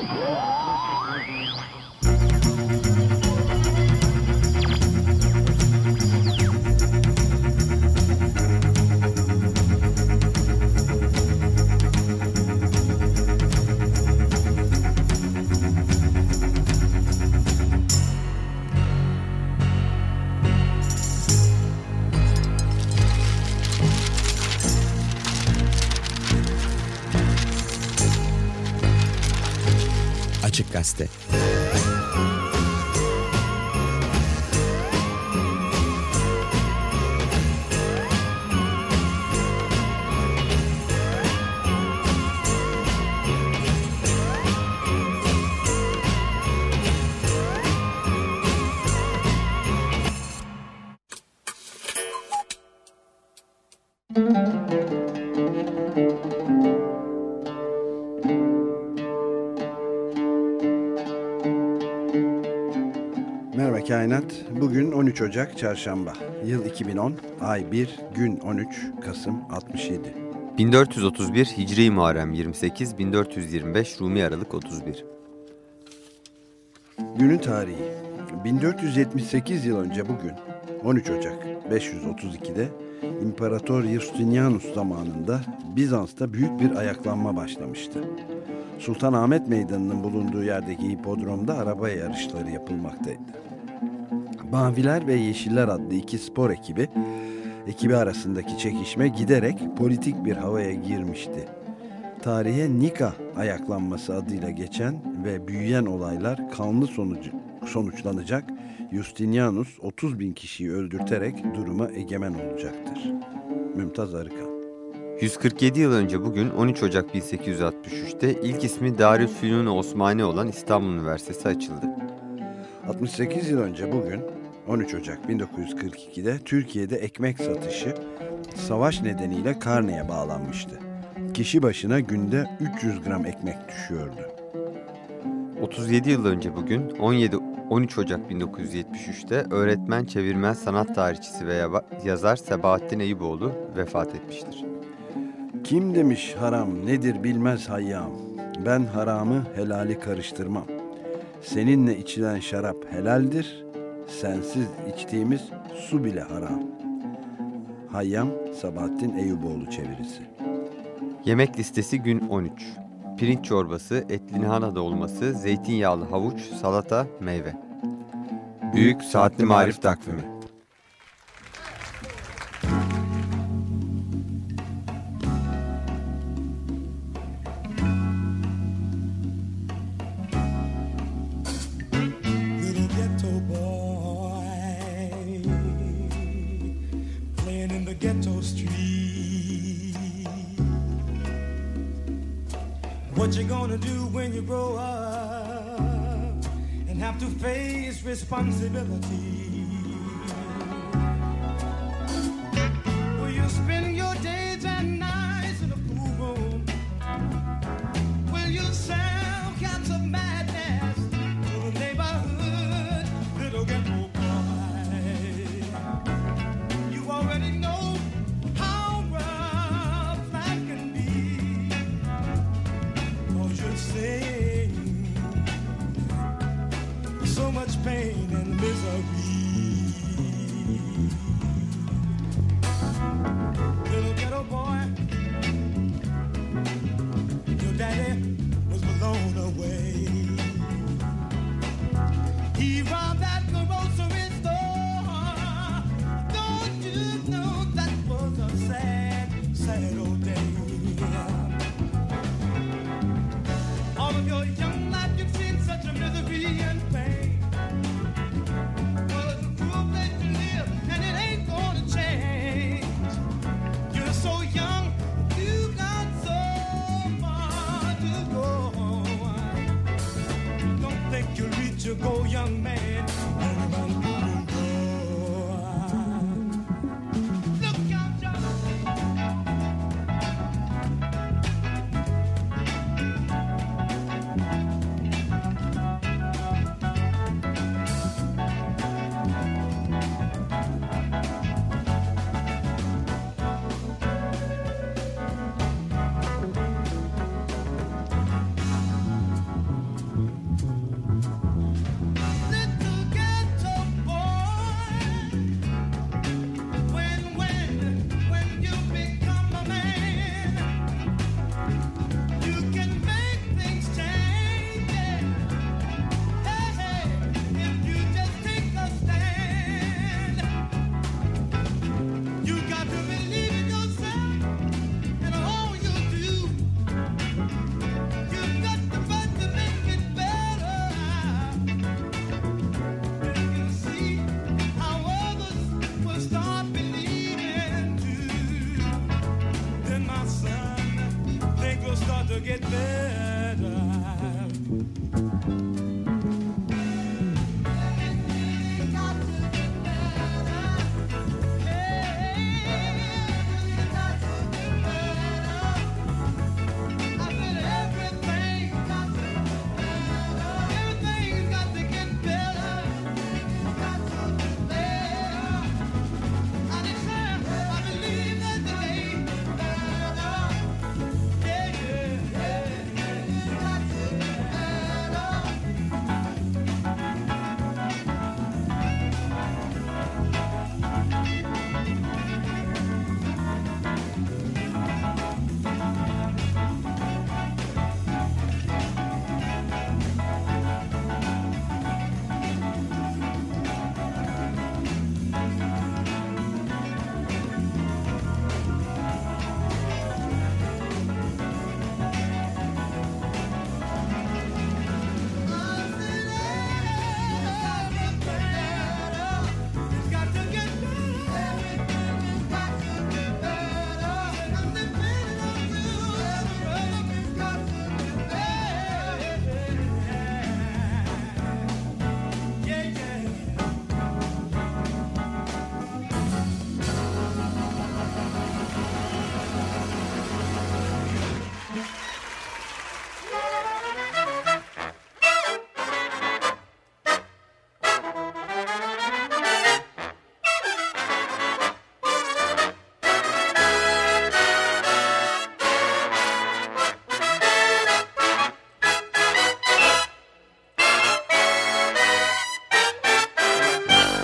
Açık Gazete. Bugün 13 Ocak Çarşamba. Yıl 2010, ay 1, gün 13, Kasım 67. 1431 Hicri Muharrem 28, 1425 Rumi Aralık 31. Günün tarihi. 1478 yıl önce bugün 13 Ocak 532'de İmparator Justinianus zamanında Bizans'ta büyük bir ayaklanma başlamıştı. Sultanahmet Meydanı'nın bulunduğu yerdeki hipodromda araba yarışları yapılmaktaydı. Maviler ve Yeşiller adlı iki spor ekibi, ekibi arasındaki çekişme giderek politik bir havaya girmişti. Tarihe Nika ayaklanması adıyla geçen ve büyüyen olaylar kanlı sonucu, sonuçlanacak Justinianus 30 bin kişiyi öldürterek duruma egemen olacaktır. Mümtaz Arıkan 147 yıl önce bugün 13 Ocak 1863'te ilk ismi Darülfünun Osmani olan İstanbul Üniversitesi açıldı. 68 yıl önce bugün 13 Ocak 1942'de Türkiye'de ekmek satışı savaş nedeniyle karneye bağlanmıştı. Kişi başına günde 300 gram ekmek düşüyordu. 37 yıl önce bugün 17 13 Ocak 1973'te öğretmen, çevirmen, sanat tarihçisi ve yazar Sebahattin Eyüboğlu vefat etmiştir. Kim demiş haram nedir bilmez hayyam. Ben haramı helali karıştırmam. Seninle içilen şarap helaldir. Sensiz içtiğimiz su bile haram. Hayyam Sabahattin Eyüboğlu çevirisi. Yemek listesi gün 13. Pirinç çorbası, etli lahana dolması, zeytinyağlı havuç, salata, meyve. Büyük Saatli Marif Takvimi What you gonna do when you grow up and have to face responsibility? Will you spend your days and nights Cause so much pain and misery.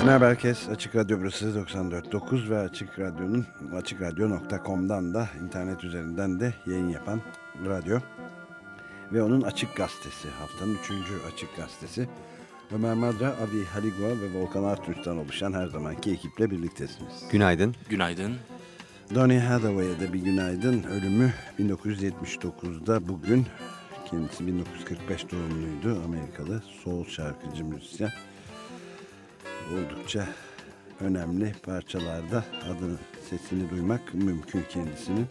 Merhaba herkes. Açık Radyo burası 94.9 ve Açık Radyo'nun açıkradyo.com'dan da internet üzerinden de yayın yapan radyo. Ve onun Açık Gazetesi, haftanın üçüncü Açık Gazetesi. Ömer Madra, Abi Haligua ve Volkan Artunç'tan oluşan her zamanki ekiple birliktesiniz. Günaydın. Günaydın. Donny Hathaway'e de bir günaydın. Ölümü 1979'da bugün. Kendisi 1945 doğumluydu. Amerikalı soul şarkıcı müzisyen. Oldukça önemli parçalarda adını, sesini duymak mümkün kendisinin.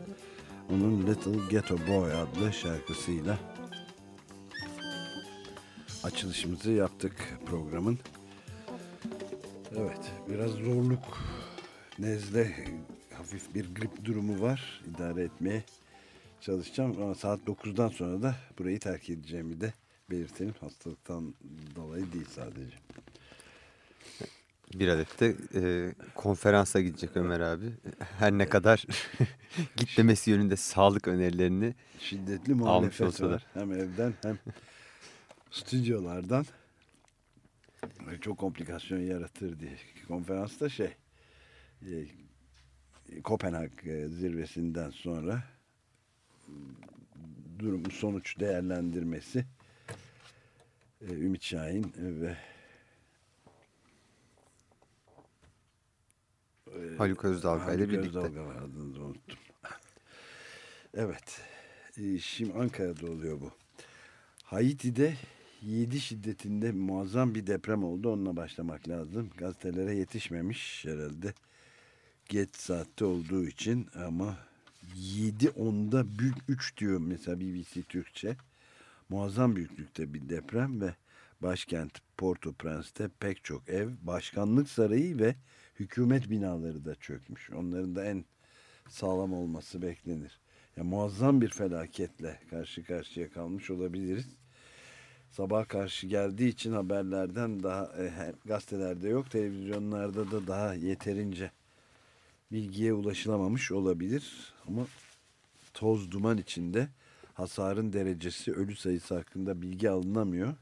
Onun Little Ghetto Boy adlı şarkısıyla açılışımızı yaptık programın. Evet, biraz zorluk, nezle, hafif bir grip durumu var. İdare etmeye çalışacağım ama saat 9'dan sonra da burayı terk edeceğimi de belirtelim. Hastalıktan dolayı değil sadece. Bir adet de e, konferansa gidecek Ömer abi. Her ne kadar gitmemesi yönünde sağlık önerilerini Şiddetli Almış olsalar. var. Hem evden hem stüdyolardan. Çok komplikasyon yaratır diye. Konferansta şey e, Kopenhag e, zirvesinden sonra durumu sonuç değerlendirmesi e, Ümit Şahin ve e, Haluk Özdağ ile Haluk birlikte. Özdağ var, adını da unuttum. evet. E, Şimdi Ankara'da oluyor bu. Haiti'de 7 şiddetinde muazzam bir deprem oldu. Onunla başlamak lazım. Gazetelere yetişmemiş herhalde. Geç saatte olduğu için ama 7 onda büyük 3 diyor mesela BBC Türkçe. Muazzam büyüklükte bir deprem ve başkent Port-au-Prince'te pek çok ev, başkanlık sarayı ve hükümet binaları da çökmüş. Onların da en sağlam olması beklenir. Ya muazzam bir felaketle karşı karşıya kalmış olabiliriz. Sabah karşı geldiği için haberlerden daha e, gazetelerde yok, televizyonlarda da daha yeterince bilgiye ulaşılamamış olabilir. Ama toz duman içinde hasarın derecesi, ölü sayısı hakkında bilgi alınamıyor.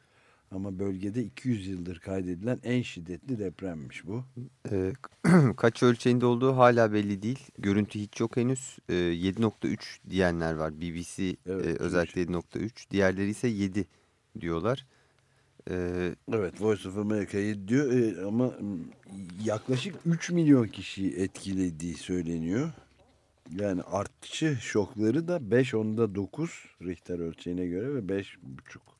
Ama bölgede 200 yıldır kaydedilen en şiddetli depremmiş bu. E, kaç ölçeğinde olduğu hala belli değil. Görüntü hiç yok henüz. E, 7.3 diyenler var. BBC e, Evet, özellikle 7.3. Diğerleri ise 7 diyorlar. E, Evet Voice of America'yı diyor e, ama yaklaşık 3 milyon kişiyi etkilediği söyleniyor. Yani artçı şokları da 5 onda 9 Richter ölçeğine göre ve 5,5.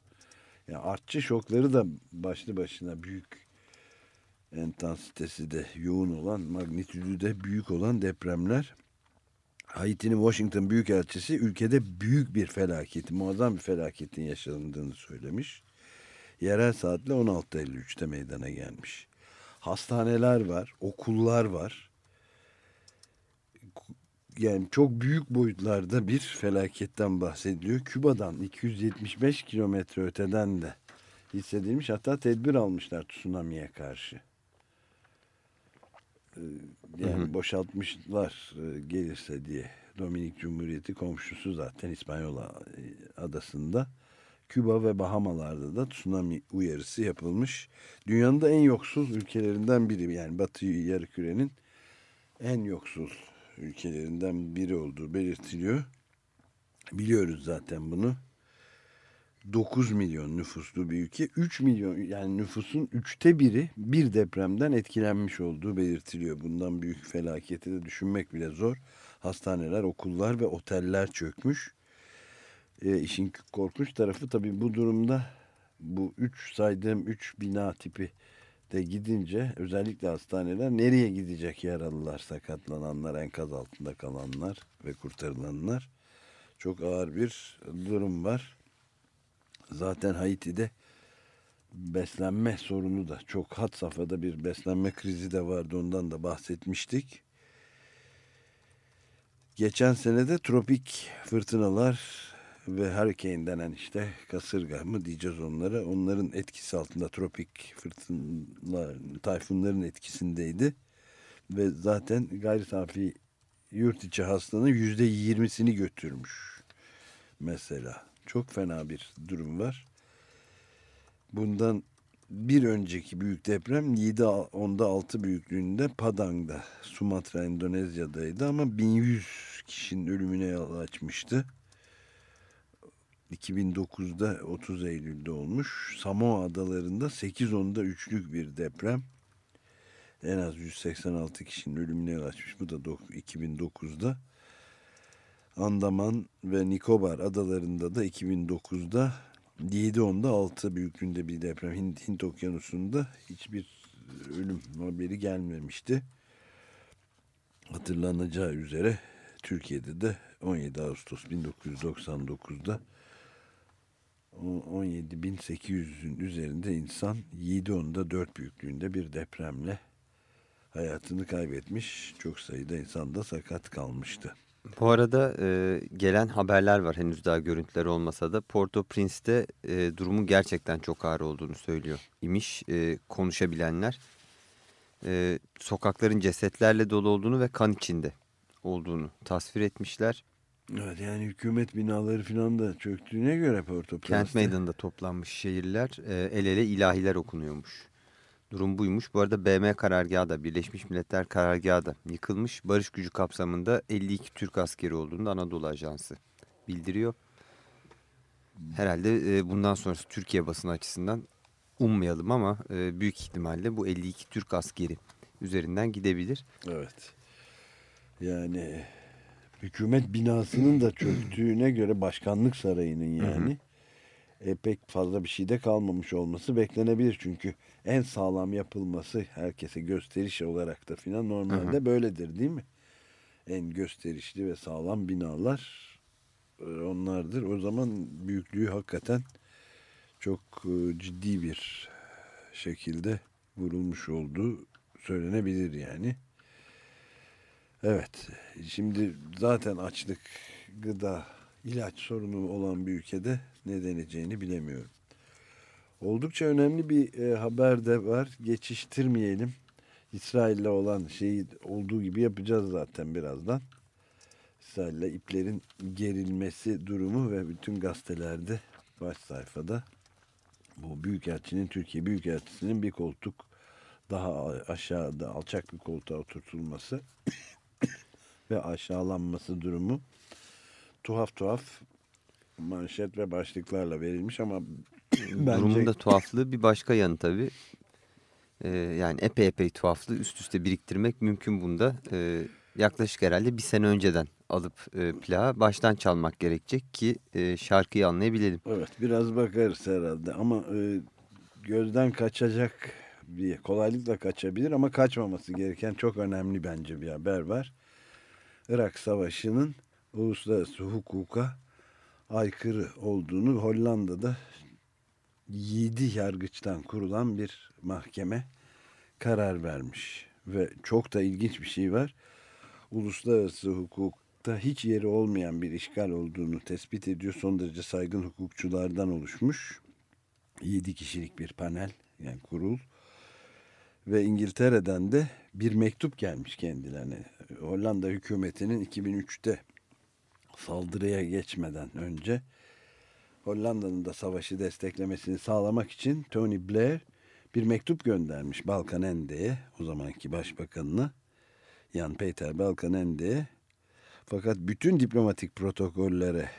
Yani artçı şokları da başlı başına büyük entensitesi de yoğun olan, magnitüdü de büyük olan depremler. Haiti'nin Washington Büyükelçisi ülkede büyük bir felaketi, muazzam bir felaketin yaşandığını söylemiş yerel saatle 16.53'te meydana gelmiş. Hastaneler var, okullar var. Yani çok büyük boyutlarda bir felaketten bahsediliyor. Küba'dan 275 kilometre öteden de hissedilmiş. Hatta tedbir almışlar tsunami'ye karşı. Ee, Yani boşaltmışlar e, gelirse diye. Dominik Cumhuriyeti komşusu zaten İspanyola e, adasında. Küba ve Bahamalarda da tsunami uyarısı yapılmış. Dünyanın da en yoksul ülkelerinden biri yani Batı yarımkürenin en yoksul ülkelerinden biri olduğu belirtiliyor. Biliyoruz zaten bunu. 9 milyon nüfuslu bir ülke. 3 milyon yani nüfusun üçte biri bir depremden etkilenmiş olduğu belirtiliyor. Bundan büyük felaketi de düşünmek bile zor. Hastaneler, okullar ve oteller çökmüş. E, işin korkunç tarafı tabii bu durumda bu üç saydığım üç bina tipi de gidince özellikle hastaneler nereye gidecek yaralılar, sakatlananlar, enkaz altında kalanlar ve kurtarılanlar çok ağır bir durum var. Zaten Haiti'de beslenme sorunu da çok had safhada bir beslenme krizi de vardı ondan da bahsetmiştik. Geçen senede tropik fırtınalar ve hurricane denen işte kasırga mı diyeceğiz onlara. Onların etkisi altında tropik fırtınalar, tayfunların etkisindeydi. Ve zaten gayri safi yurt içi hastanın yüzde yirmisini götürmüş. Mesela çok fena bir durum var. Bundan bir önceki büyük deprem 7 onda 6 büyüklüğünde Padang'da Sumatra Endonezya'daydı ama 1100 kişinin ölümüne yol açmıştı. 2009'da 30 Eylül'de olmuş. Samoa adalarında 8 onda üçlük bir deprem. En az 186 kişinin ölümüne yol açmış. Bu da 2009'da. Andaman ve Nikobar adalarında da 2009'da 7.10'da 6 büyüklüğünde bir deprem Hint, Hint okyanusunda hiçbir ölüm haberi gelmemişti. Hatırlanacağı üzere Türkiye'de de 17 Ağustos 1999'da 17.800'ün üzerinde insan 7.10'da 4 büyüklüğünde bir depremle hayatını kaybetmiş. Çok sayıda insan da sakat kalmıştı. Bu arada e, gelen haberler var henüz daha görüntüler olmasa da Port-au-Prince'te e, durumun gerçekten çok ağır olduğunu söylüyor imiş e, konuşabilenler. E, sokakların cesetlerle dolu olduğunu ve kan içinde olduğunu tasvir etmişler. Evet yani hükümet binaları falan da çöktüğüne göre Port-au-Prince'te. Kent meydanında toplanmış şehirler e, el ele ilahiler okunuyormuş. Durum buymuş. Bu arada BM karargahı da Birleşmiş Milletler karargahı da yıkılmış. Barış gücü kapsamında 52 Türk askeri olduğunu Anadolu Ajansı bildiriyor. Herhalde e, bundan sonrası Türkiye basını açısından ummayalım ama e, büyük ihtimalle bu 52 Türk askeri üzerinden gidebilir. Evet. Yani hükümet binasının da çöktüğüne göre başkanlık sarayının yani e, pek fazla bir şey de kalmamış olması beklenebilir. Çünkü en sağlam yapılması herkese gösteriş olarak da filan normalde böyledir değil mi? En gösterişli ve sağlam binalar e, onlardır. O zaman büyüklüğü hakikaten çok e, ciddi bir şekilde vurulmuş olduğu söylenebilir yani. Evet, şimdi zaten açlık, gıda, ilaç sorunu olan bir ülkede ne deneceğini bilemiyorum. Oldukça önemli bir e, haber de var. Geçiştirmeyelim. İsrail'le olan şeyi olduğu gibi yapacağız zaten birazdan. İsrail'le iplerin gerilmesi durumu ve bütün gazetelerde baş sayfada bu Büyükelçinin, Türkiye Büyükelçisi'nin bir koltuk daha aşağıda alçak bir koltuğa oturtulması ve aşağılanması durumu tuhaf tuhaf manşet ve başlıklarla verilmiş ama bence Durumun da tuhaflığı bir başka yanı tabii. E, yani epey epey tuhaflığı üst üste biriktirmek mümkün bunda. E, yaklaşık herhalde bir sene önceden alıp e, plağı baştan çalmak gerekecek ki e, şarkıyı anlayabilelim. evet biraz bakarız herhalde ama e, gözden kaçacak bir kolaylıkla kaçabilir ama kaçmaması gereken çok önemli bence bir haber var. Irak Savaşı'nın uluslararası hukuka aykırı olduğunu Hollanda'da 7 yargıçtan kurulan bir mahkeme karar vermiş. Ve çok da ilginç bir şey var. Uluslararası hukukta hiç yeri olmayan bir işgal olduğunu tespit ediyor. Son derece saygın hukukçulardan oluşmuş. 7 kişilik bir panel yani kurul. Ve İngiltere'den de bir mektup gelmiş kendilerine. Hollanda hükümetinin 2003'te saldırıya geçmeden önce Hollanda'nın da savaşı desteklemesini sağlamak için Tony Blair bir mektup göndermiş Balkanende'ye o zamanki başbakanına Jan Peter Balkanende'ye fakat bütün diplomatik protokollere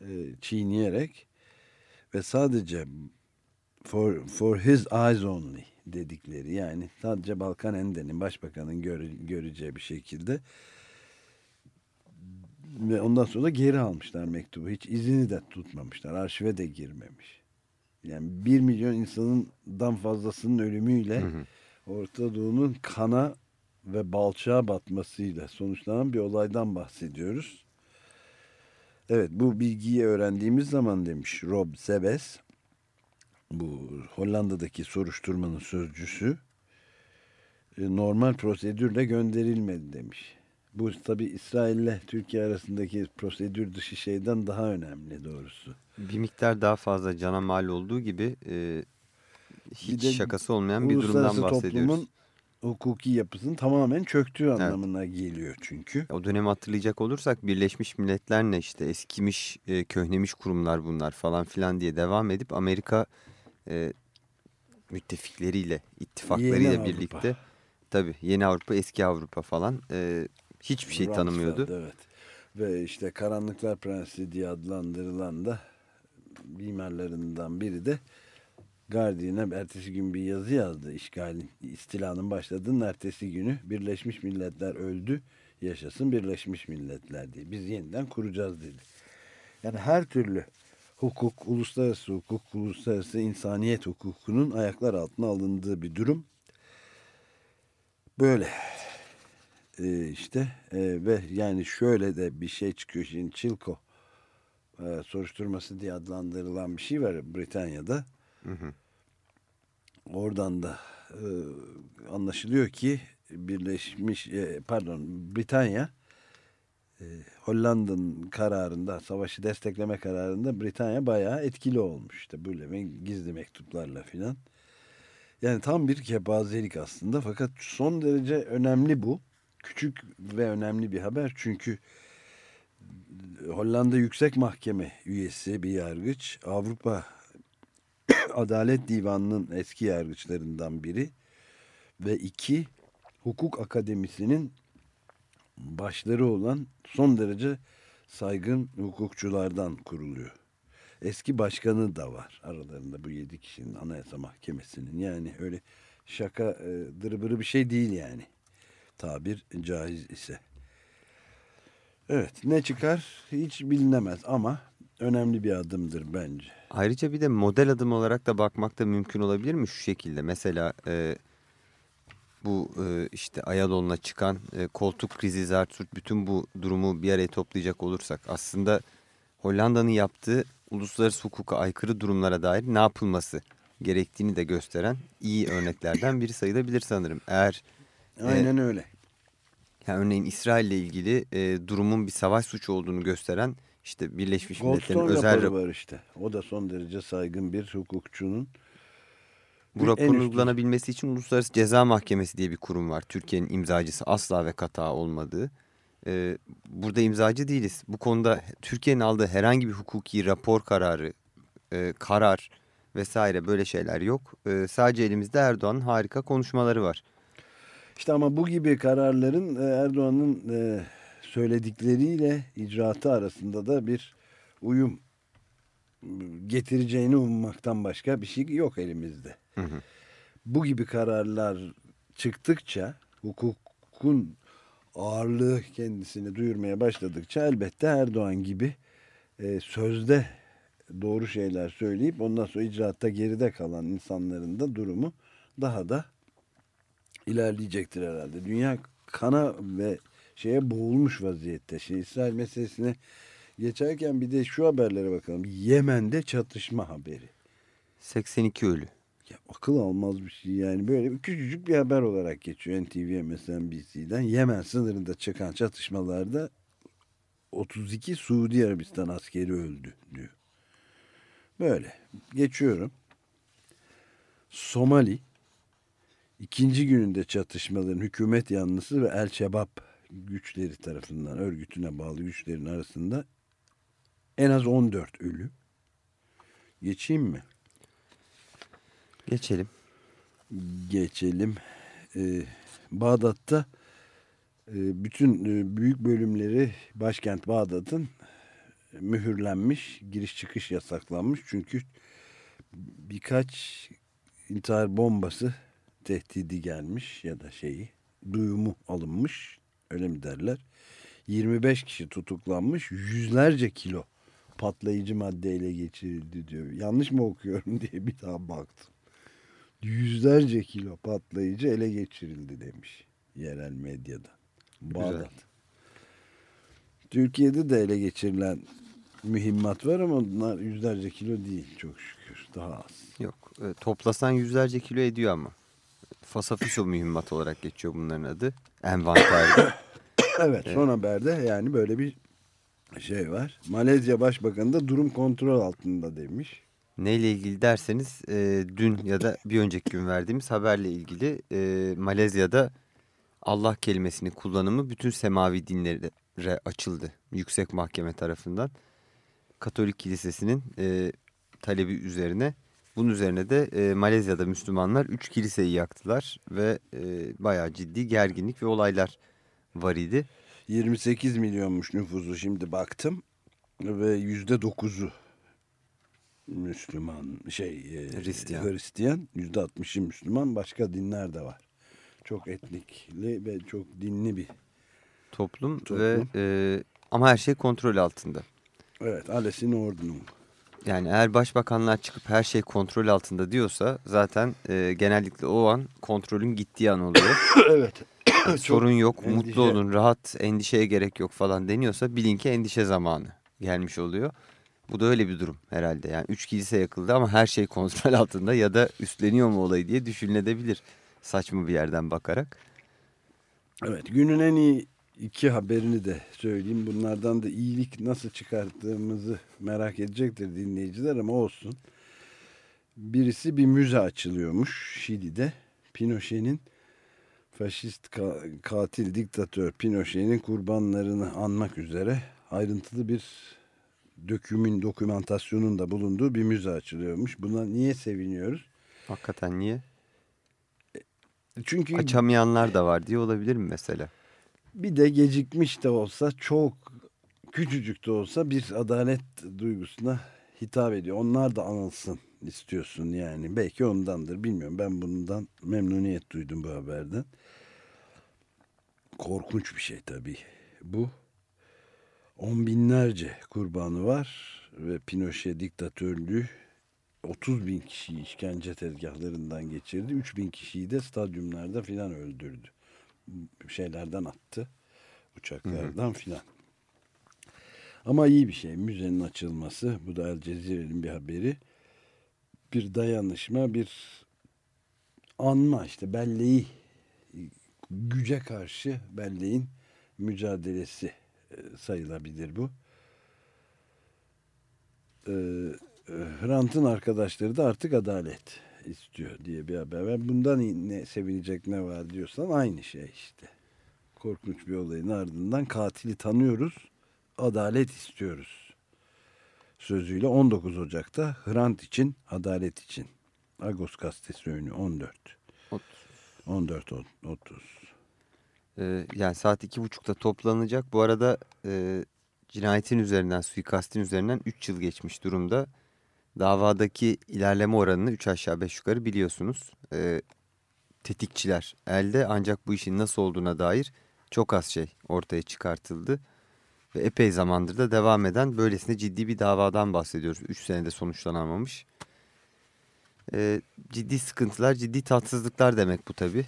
e, çiğneyerek ve sadece for, for his eyes only dedikleri yani sadece Balkanende'nin başbakanın göre, göreceği bir şekilde ve ondan sonra geri almışlar mektubu. Hiç izini de tutmamışlar. Arşive de girmemiş. Yani bir milyon insanından fazlasının ölümüyle Orta Doğu'nun kana ve balçağa batmasıyla sonuçlanan bir olaydan bahsediyoruz. Evet bu bilgiyi öğrendiğimiz zaman demiş Rob Sebes bu Hollanda'daki soruşturmanın sözcüsü e, normal prosedürle gönderilmedi demiş. Bu tabi İsrail ile Türkiye arasındaki prosedür dışı şeyden daha önemli doğrusu. Bir miktar daha fazla cana mal olduğu gibi e, hiç Bir şakası olmayan bir durumdan bahsediyoruz. toplumun hukuki yapısının tamamen çöktüğü anlamına geliyor çünkü. O dönemi hatırlayacak olursak Birleşmiş Milletler ne işte eskimiş, e, köhnemiş kurumlar bunlar falan filan diye devam edip Amerika e, müttefikleriyle, ittifaklarıyla Yeni birlikte Avrupa. tabii yeni Avrupa, eski Avrupa falan e, hiçbir şey Rumsfeld, tanımıyordu. Evet. Ve işte Karanlıklar Prensi diye adlandırılan da mimarlarından biri de Guardian'a ertesi gün bir yazı yazdı. İşgalin, istilanın başladığının ertesi günü Birleşmiş Milletler öldü, yaşasın Birleşmiş Milletler diye. Biz yeniden kuracağız dedi. Yani her türlü hukuk, uluslararası hukuk, uluslararası insaniyet hukukunun ayaklar altına alındığı bir durum. Böyle e, işte e, ve yani şöyle de bir şey çıkıyor şimdi Çilko e, soruşturması diye adlandırılan bir şey var Britanya'da. Oradan da e, anlaşılıyor ki Birleşmiş e, pardon Britanya e, Hollanda'nın kararında savaşı destekleme kararında Britanya bayağı etkili olmuş işte böyle gizli mektuplarla filan. Yani tam bir kepazelik aslında fakat son derece önemli bu. Küçük ve önemli bir haber çünkü Hollanda Yüksek Mahkeme üyesi bir yargıç Avrupa Adalet Divanı'nın eski yargıçlarından biri ve iki hukuk akademisinin başları olan son derece saygın hukukçulardan kuruluyor. Eski başkanı da var aralarında bu yedi kişinin anayasa mahkemesinin. Yani öyle şaka e, dırıbırı bir şey değil yani. Tabir caiz ise. Evet ne çıkar hiç bilinemez ama önemli bir adımdır bence. Ayrıca bir de model adım olarak da bakmak da mümkün olabilir mi şu şekilde? Mesela e, bu e, işte Ayalon'la çıkan e, koltuk krizi Zertürt bütün bu durumu bir araya toplayacak olursak aslında Hollanda'nın yaptığı uluslararası hukuka aykırı durumlara dair ne yapılması gerektiğini de gösteren iyi örneklerden biri sayılabilir sanırım. Eğer Aynen öyle. yani örneğin İsrail ile ilgili e, durumun bir savaş suçu olduğunu gösteren işte Birleşmiş Milletler'in özel raporu var işte. O da son derece saygın bir hukukçunun. Bu raporun uygulanabilmesi için Uluslararası Ceza Mahkemesi diye bir kurum var. Türkiye'nin imzacısı asla ve kata olmadığı. Ee, burada imzacı değiliz. Bu konuda Türkiye'nin aldığı herhangi bir hukuki rapor kararı, e, karar vesaire böyle şeyler yok. Ee, sadece elimizde Erdoğan'ın harika konuşmaları var. İşte ama bu gibi kararların e, Erdoğan'ın e, söyledikleriyle icraatı arasında da bir uyum getireceğini ummaktan başka bir şey yok elimizde. Hı hı. Bu gibi kararlar çıktıkça hukukun ağırlığı kendisini duyurmaya başladıkça elbette Erdoğan gibi e, sözde doğru şeyler söyleyip ondan sonra icraatta geride kalan insanların da durumu daha da ilerleyecektir herhalde. Dünya kana ve şeye boğulmuş vaziyette. Şey, İsrail meselesine geçerken bir de şu haberlere bakalım. Yemen'de çatışma haberi. 82 ölü. Ya akıl almaz bir şey yani böyle bir küçücük bir haber olarak geçiyor NTV MSNBC'den. Yemen sınırında çıkan çatışmalarda 32 Suudi Arabistan askeri öldü diyor. Böyle geçiyorum. Somali ikinci gününde çatışmaların hükümet yanlısı ve El Şebab güçleri tarafından örgütüne bağlı güçlerin arasında en az 14 ölü. Geçeyim mi? Geçelim. geçelim. Ee, Bağdat'ta e, bütün e, büyük bölümleri başkent Bağdat'ın mühürlenmiş, giriş çıkış yasaklanmış. Çünkü birkaç intihar bombası tehdidi gelmiş ya da şeyi duyumu alınmış öyle mi derler. 25 kişi tutuklanmış yüzlerce kilo patlayıcı maddeyle geçirildi diyor. Yanlış mı okuyorum diye bir daha baktım yüzlerce kilo patlayıcı ele geçirildi demiş yerel medyada. Bağdat. Türkiye'de de ele geçirilen mühimmat var ama bunlar yüzlerce kilo değil çok şükür. Daha az. Yok e, toplasan yüzlerce kilo ediyor ama. Fasafiso mühimmat olarak geçiyor bunların adı. Envanterde. Evet son haberde yani böyle bir şey var. Malezya Başbakanı da durum kontrol altında demiş. Neyle ilgili derseniz e, dün ya da bir önceki gün verdiğimiz haberle ilgili e, Malezya'da Allah kelimesinin kullanımı bütün semavi dinlere açıldı. Yüksek Mahkeme tarafından. Katolik Kilisesi'nin e, talebi üzerine Bunun üzerine de e, Malezya'da Müslümanlar 3 kiliseyi yaktılar ve e, bayağı ciddi gerginlik ve olaylar var idi. 28 milyonmuş nüfusu şimdi baktım ve yüzde dokuzu Müslüman şey e, Hristiyan. Hristiyan yüzde 60'ı Müslüman başka dinler de var. Çok etnikli ve çok dinli bir Toplum, Toplum. ve e, ama her şey kontrol altında. evet Ales'in ordunun Yani eğer başbakanlar çıkıp her şey kontrol altında diyorsa zaten e, genellikle o an kontrolün gittiği an oluyor. evet Yani sorun yok, endişe. mutlu olun, rahat, endişeye gerek yok falan deniyorsa bilin ki endişe zamanı gelmiş oluyor. Bu da öyle bir durum herhalde. Yani üç kilise yakıldı ama her şey kontrol altında ya da üstleniyor mu olayı diye düşünülebilir saçma bir yerden bakarak. Evet günün en iyi iki haberini de söyleyeyim. Bunlardan da iyilik nasıl çıkarttığımızı merak edecektir dinleyiciler ama olsun. Birisi bir müze açılıyormuş Şili'de. Pinochet'in faşist ka- katil diktatör Pinochet'in kurbanlarını anmak üzere ayrıntılı bir dökümün dokümantasyonun da bulunduğu bir müze açılıyormuş. Buna niye seviniyoruz? Hakikaten niye? Çünkü Açamayanlar da var diye olabilir mi mesela? bir de gecikmiş de olsa çok küçücük de olsa bir adalet duygusuna hitap ediyor. Onlar da anılsın istiyorsun yani. Belki ondandır bilmiyorum. Ben bundan memnuniyet duydum bu haberden. Korkunç bir şey tabii. Bu on binlerce kurbanı var ve Pinochet diktatörlüğü 30 bin kişiyi işkence tezgahlarından geçirdi. 3 bin kişiyi de stadyumlarda filan öldürdü şeylerden attı. Uçaklardan filan. Ama iyi bir şey. Müzenin açılması. Bu da El Cezire'nin bir haberi. Bir dayanışma, bir anma işte belleği güce karşı belleğin mücadelesi sayılabilir bu. Ee, e, Hrant'ın arkadaşları da artık adalet istiyor diye bir haber var. Bundan ne sevinecek ne var diyorsan aynı şey işte. Korkunç bir olayın ardından katili tanıyoruz, adalet istiyoruz. Sözüyle 19 Ocak'ta Hrant için, adalet için. Agos gazetesi önü 14. Ot- 14 ot- 30. Ee, yani saat iki buçukta toplanacak. Bu arada e, cinayetin üzerinden, suikastin üzerinden 3 yıl geçmiş durumda. Davadaki ilerleme oranını 3 aşağı 5 yukarı biliyorsunuz. Ee, tetikçiler elde ancak bu işin nasıl olduğuna dair çok az şey ortaya çıkartıldı. Ve epey zamandır da devam eden böylesine ciddi bir davadan bahsediyoruz. 3 senede sonuçlanamamış. Ee, ciddi sıkıntılar, ciddi tatsızlıklar demek bu tabii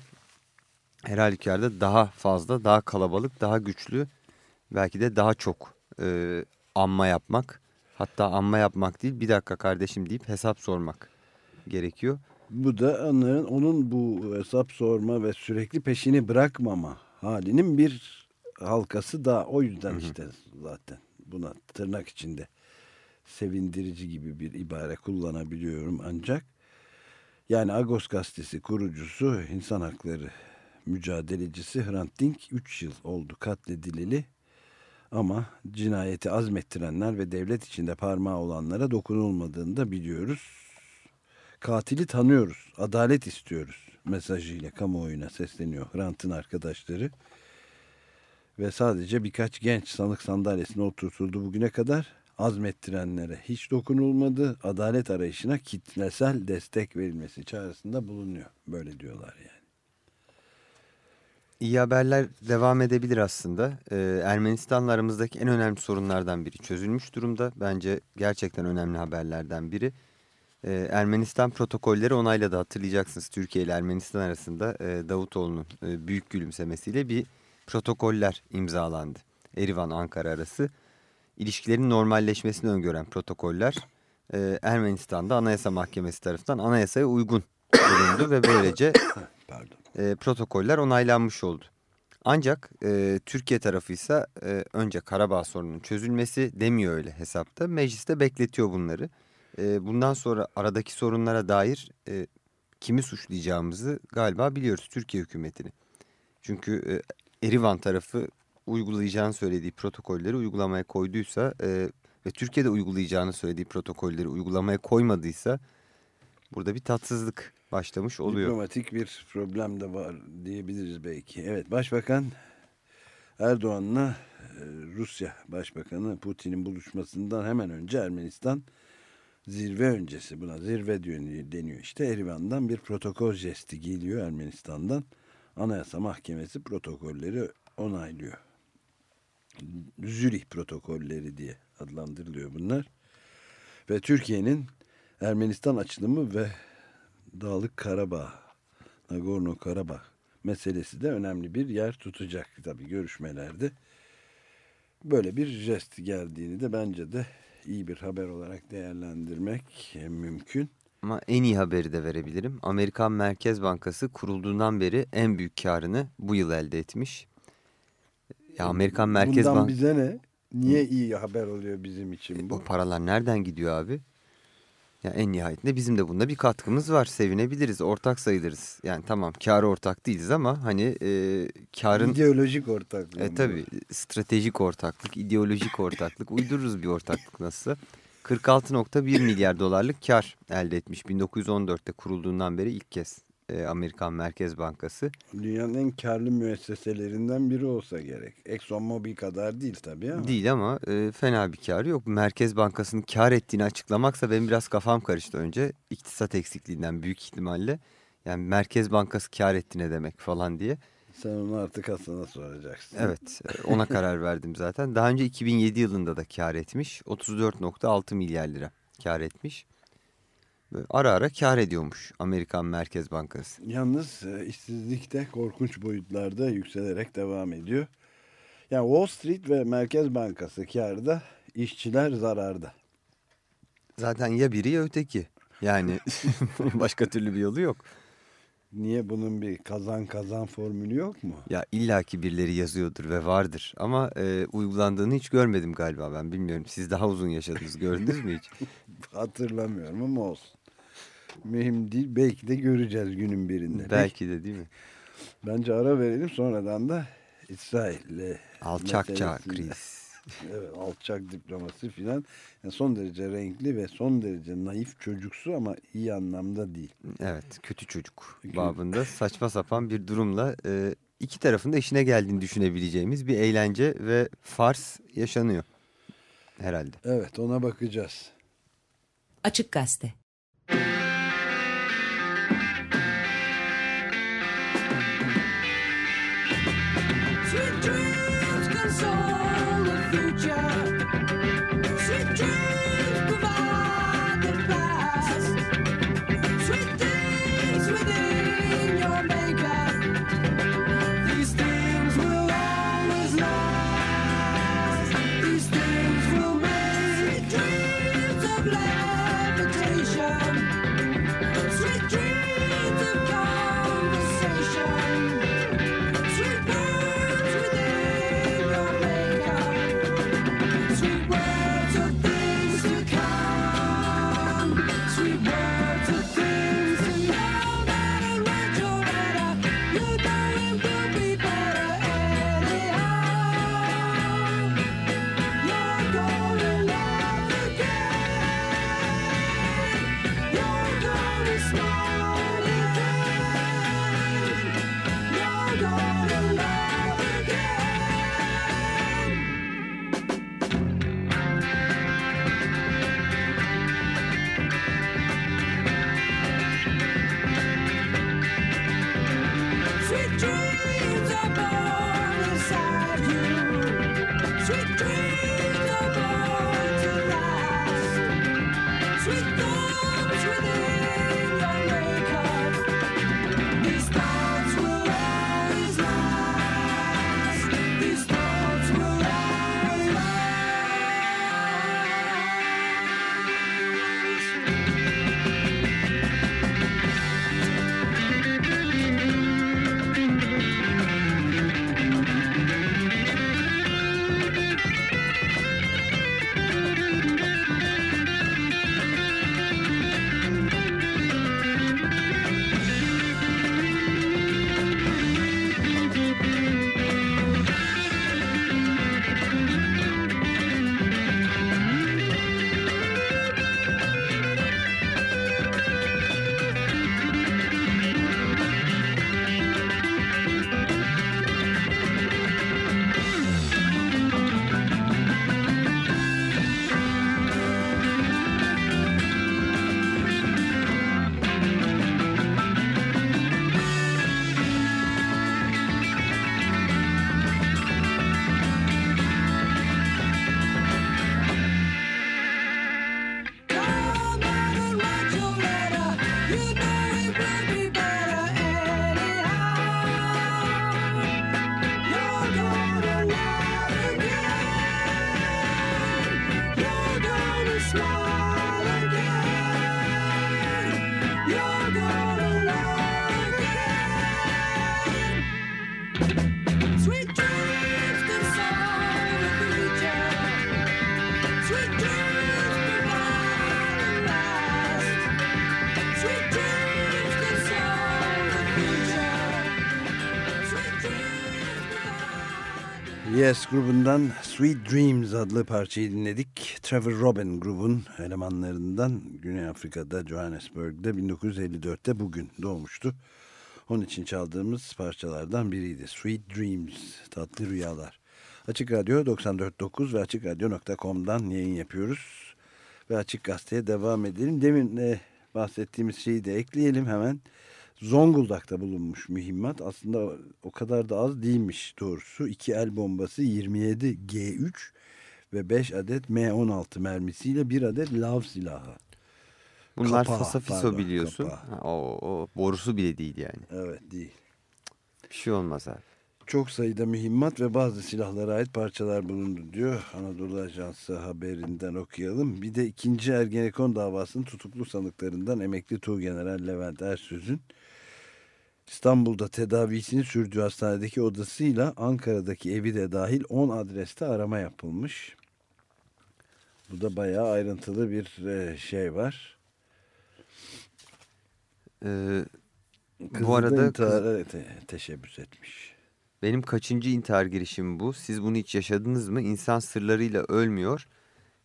her halükarda daha fazla, daha kalabalık, daha güçlü, belki de daha çok e, anma yapmak. Hatta anma yapmak değil, bir dakika kardeşim deyip hesap sormak gerekiyor. Bu da onların onun bu hesap sorma ve sürekli peşini bırakmama halinin bir halkası da o yüzden işte zaten buna tırnak içinde sevindirici gibi bir ibare kullanabiliyorum ancak yani Agos gazetesi kurucusu insan hakları mücadelecisi Hrant Dink 3 yıl oldu katledileli ama cinayeti azmettirenler ve devlet içinde parmağı olanlara dokunulmadığını da biliyoruz katili tanıyoruz, adalet istiyoruz mesajıyla kamuoyuna sesleniyor Hrant'ın arkadaşları. Ve sadece birkaç genç sanık sandalyesine oturtuldu bugüne kadar. Azmettirenlere hiç dokunulmadı. Adalet arayışına kitlesel destek verilmesi çağrısında bulunuyor. Böyle diyorlar yani. İyi haberler devam edebilir aslında. Ee, Ermenistan'la aramızdaki en önemli sorunlardan biri çözülmüş durumda. Bence gerçekten önemli haberlerden biri. Ee, Ermenistan protokolleri onayladı hatırlayacaksınız. Türkiye ile Ermenistan arasında e, Davutoğlu'nun e, büyük gülümsemesiyle bir protokoller imzalandı. Erivan-Ankara arası. İlişkilerin normalleşmesini öngören protokoller e, Ermenistan'da Anayasa Mahkemesi tarafından anayasaya uygun bulundu ve böylece Pardon. E, protokoller onaylanmış oldu. Ancak e, Türkiye tarafı ise e, önce Karabağ sorununun çözülmesi demiyor öyle hesapta. Mecliste bekletiyor bunları. E, bundan sonra aradaki sorunlara dair e, kimi suçlayacağımızı galiba biliyoruz Türkiye hükümetini. Çünkü e, Erivan tarafı uygulayacağını söylediği protokolleri uygulamaya koyduysa e, ve Türkiye'de uygulayacağını söylediği protokolleri uygulamaya koymadıysa Burada bir tatsızlık başlamış oluyor. Diplomatik bir problem de var diyebiliriz belki. Evet Başbakan Erdoğan'la e, Rusya Başbakanı Putin'in buluşmasından hemen önce Ermenistan zirve öncesi buna zirve deniyor, işte Erivan'dan bir protokol jesti geliyor Ermenistan'dan. Anayasa Mahkemesi protokolleri onaylıyor. Zürih protokolleri diye adlandırılıyor bunlar. Ve Türkiye'nin Ermenistan açılımı ve Dağlık Karabağ, Nagorno Karabağ meselesi de önemli bir yer tutacak tabii görüşmelerde. Böyle bir jest geldiğini de bence de iyi bir haber olarak değerlendirmek mümkün. Ama en iyi haberi de verebilirim. Amerikan Merkez Bankası kurulduğundan beri en büyük karını bu yıl elde etmiş. Ya Amerikan Merkez Bundan Bankası bize ne? Niye iyi haber oluyor bizim için bu? o paralar nereden gidiyor abi? Ya en nihayetinde bizim de bunda bir katkımız var. Sevinebiliriz, ortak sayılırız. Yani tamam kârı ortak değiliz ama hani e, karın İdeolojik ortaklığı. E mı tabi stratejik ortaklık, ideolojik ortaklık uydururuz bir ortaklık nasılsa. 46.1 milyar dolarlık kar elde etmiş 1914'te kurulduğundan beri ilk kez e, Amerikan Merkez Bankası. Dünyanın en karlı müesseselerinden biri olsa gerek. Exxon Mobil kadar değil tabii ama. Değil ama e, fena bir karı yok. Merkez Bankası'nın kar ettiğini açıklamaksa benim biraz kafam karıştı önce. İktisat eksikliğinden büyük ihtimalle. Yani Merkez Bankası kar etti ne demek falan diye. Sen onu artık Hasan'a soracaksın. Evet e, ona karar verdim zaten. Daha önce 2007 yılında da kar etmiş. 34.6 milyar lira kar etmiş. Ara ara kar ediyormuş Amerikan Merkez Bankası. Yalnız e, işsizlik de korkunç boyutlarda yükselerek devam ediyor. Yani Wall Street ve Merkez Bankası karda, işçiler zararda. Zaten ya biri ya öteki. Yani başka türlü bir yolu yok. Niye bunun bir kazan kazan formülü yok mu? Ya illaki birileri yazıyordur ve vardır. Ama e, uygulandığını hiç görmedim galiba ben bilmiyorum. Siz daha uzun yaşadınız gördünüz mü hiç? Hatırlamıyorum ama olsun. Mühim değil. Belki de göreceğiz günün birinde. Belki de değil mi? Bence ara verelim sonradan da İsrail'le Alçakça kriz. Evet, alçak diplomasi filan yani son derece renkli ve son derece naif çocuksu ama iyi anlamda değil. Evet kötü çocuk babında saçma sapan bir durumla e, iki tarafın da işine geldiğini düşünebileceğimiz bir eğlence ve fars yaşanıyor herhalde. Evet ona bakacağız. Açık Gazete Sweet grubundan Sweet Dreams adlı parçayı dinledik. Trevor Robin grubun elemanlarından Güney Afrika'da Johannesburg'da 1954'te bugün doğmuştu. Onun için çaldığımız parçalardan biriydi. Sweet Dreams, tatlı rüyalar. Açık Radyo 94.9 ve AçıkRadyo.com'dan yayın yapıyoruz. Ve Açık Gazete'ye devam edelim. Demin e, bahsettiğimiz şeyi de ekleyelim hemen. Zonguldak'ta bulunmuş mühimmat aslında o- kadar da az değilmiş doğrusu. İki el bombası 27 G3 ve 5 adet M16 mermisiyle bir adet lav silahı. Bunlar Kapağı, fasafiso pardon, biliyorsun. kapağı. Ha, o, o borusu bile değil yani. Evet değil. Bir şey olmaz abi. Çok sayıda mühimmat ve bazı silahlara ait parçalar bulundu diyor. Anadolu Ajansı haberinden okuyalım. Bir de ikinci Ergenekon davasının tutuklu sanıklarından emekli Tuğgeneral Levent Ersöz'ün İstanbul'da tedavisini sürdüğü hastanedeki odasıyla Ankara'daki evi de dahil 10 adreste arama yapılmış. Bu da bayağı ayrıntılı bir e, şey var. Ee, Kızı bu da arada kız- intihara te- teşebbüs etmiş. benim kaçıncı intihar girişim bu? Siz bunu hiç yaşadınız mı? İnsan sırlarıyla ölmüyor.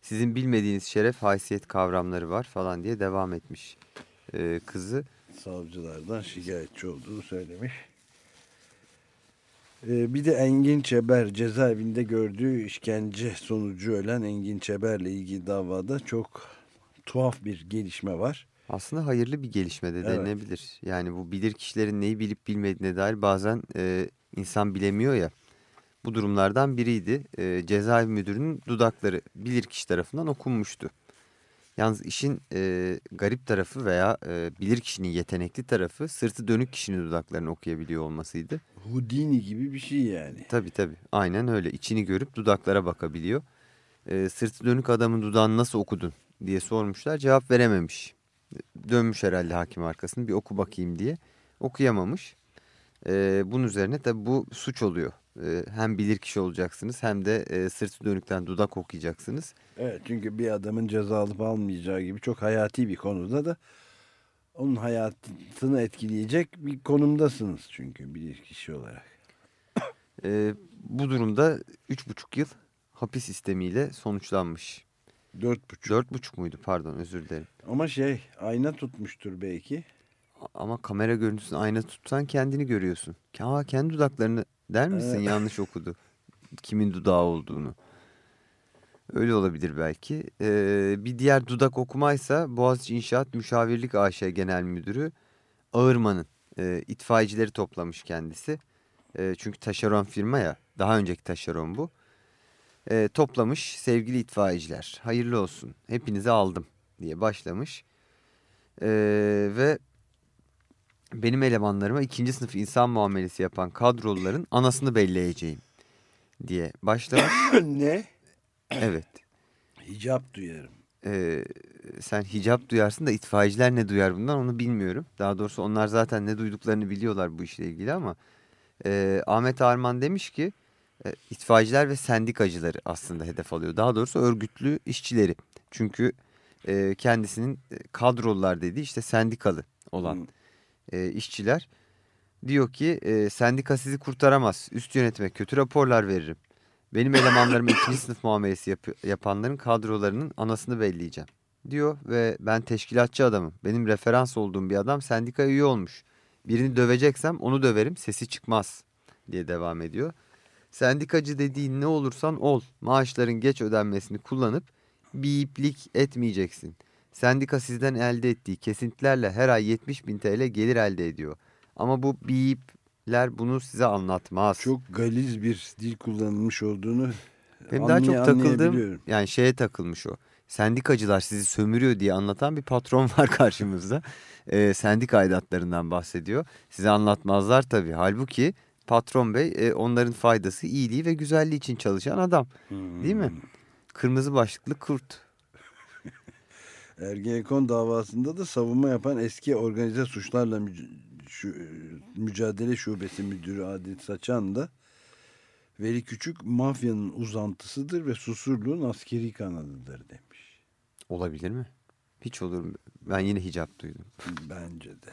Sizin bilmediğiniz şeref, haysiyet kavramları var falan diye devam etmiş ee, kızı. Savcılardan şikayetçi olduğunu söylemiş. Ee, bir de Engin Çeber cezaevinde gördüğü işkence sonucu ölen Engin Çeber'le ilgili davada çok tuhaf bir gelişme var. Aslında hayırlı bir gelişme de Evet. denilebilir. Yani bu bilir kişilerin neyi bilip bilmediğine dair bazen e, insan bilemiyor ya. Bu durumlardan biriydi. E, cezaevi müdürünün dudakları bilir kişi tarafından okunmuştu. Yalnız işin e, garip tarafı veya e, bilir kişinin yetenekli tarafı sırtı dönük kişinin dudaklarını okuyabiliyor olmasıydı. Houdini gibi bir şey yani. Tabii tabii aynen öyle içini görüp dudaklara bakabiliyor. E, sırtı dönük adamın dudağını nasıl okudun diye sormuşlar cevap verememiş. Dönmüş herhalde hakim arkasını bir oku bakayım diye okuyamamış. E, bunun üzerine tabii bu suç oluyor. E, hem bilir kişi olacaksınız hem de e, sırtı dönükten dudak okuyacaksınız. Evet çünkü bir adamın ceza alıp almayacağı gibi çok hayati bir konuda da onun hayatını etkileyecek bir konumdasınız çünkü bir kişi olarak. E, bu durumda 3,5 yıl hapis sistemiyle sonuçlanmış. Dört buçuk. 4,5 muydu pardon özür dilerim. Ama şey ayna tutmuştur belki. Ama kamera görüntüsünü ayna tutsan kendini görüyorsun. Aa, kendi dudaklarını der misin Evet. yanlış okudu. Kimin dudağı olduğunu. Öyle olabilir belki. Ee, bir diğer dudak okumaysa Boğaziçi İnşaat Müşavirlik AŞ Genel Müdürü Ağırman'ın e, itfaiyecileri toplamış kendisi. E, çünkü taşeron firma ya daha önceki taşeron bu. E, toplamış sevgili itfaiyeciler hayırlı olsun hepinizi aldım diye başlamış. E, ve benim elemanlarıma ikinci sınıf insan muamelesi yapan kadroluların anasını belleyeceğim diye başlamış. ne? evet. Hicap duyarım. Ee, sen hicap duyarsın da itfaiyeciler ne duyar bundan onu bilmiyorum. Daha doğrusu onlar zaten ne duyduklarını biliyorlar bu işle ilgili ama e, Ahmet Arman demiş ki e, itfaiyeciler ve sendikacıları aslında hedef alıyor. Daha doğrusu örgütlü işçileri. Çünkü e, kendisinin e, kadrolular dediği işte sendikalı olan Hmm. E, işçiler diyor ki e, sendika sizi kurtaramaz. Üst yönetime kötü raporlar veririm. Benim elemanlarıma ikinci sınıf muamelesi yap- yapanların kadrolarının anasını belleyeceğim. Diyor ve ben teşkilatçı adamım. Benim referans olduğum bir adam sendika üye olmuş. Birini döveceksem onu döverim sesi çıkmaz diye devam ediyor. Sendikacı dediğin ne olursan ol. Maaşların geç ödenmesini kullanıp bir iplik etmeyeceksin. Sendika sizden elde ettiği kesintilerle her ay 70 bin TL gelir elde ediyor. Ama bu bipler bunu size anlatmaz. Çok galiz bir dil kullanılmış olduğunu Benim daha çok takıldığım yani şeye takılmış o. Sendikacılar sizi sömürüyor diye anlatan bir patron var karşımızda. Ee, sendika aidatlarından bahsediyor. Size anlatmazlar tabii. Halbuki patron bey e, onların faydası, iyiliği ve güzelliği için çalışan adam. Değil mi? Kırmızı başlıklı kurt. Ergenekon davasında da savunma yapan eski organize suçlarla müc- şu, mücadele şubesi müdürü Adil Saçan da Veli Küçük mafyanın uzantısıdır ve Susurluğun askeri kanadıdır demiş. Olabilir mi? Hiç olur mu? Ben yine hicap duydum. Bence de.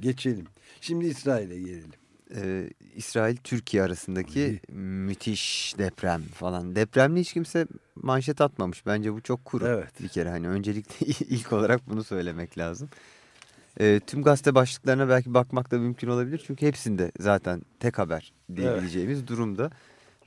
Geçelim. Şimdi İsrail'e gelelim. E, İsrail-Türkiye arasındaki müthiş deprem falan. Depremli hiç kimse manşet atmamış. Bence bu çok kuru Evet. bir kere. Hani öncelikle ilk olarak bunu söylemek lazım. E, tüm gazete başlıklarına belki bakmak da mümkün olabilir. Çünkü hepsinde zaten tek haber diyebileceğimiz durumda.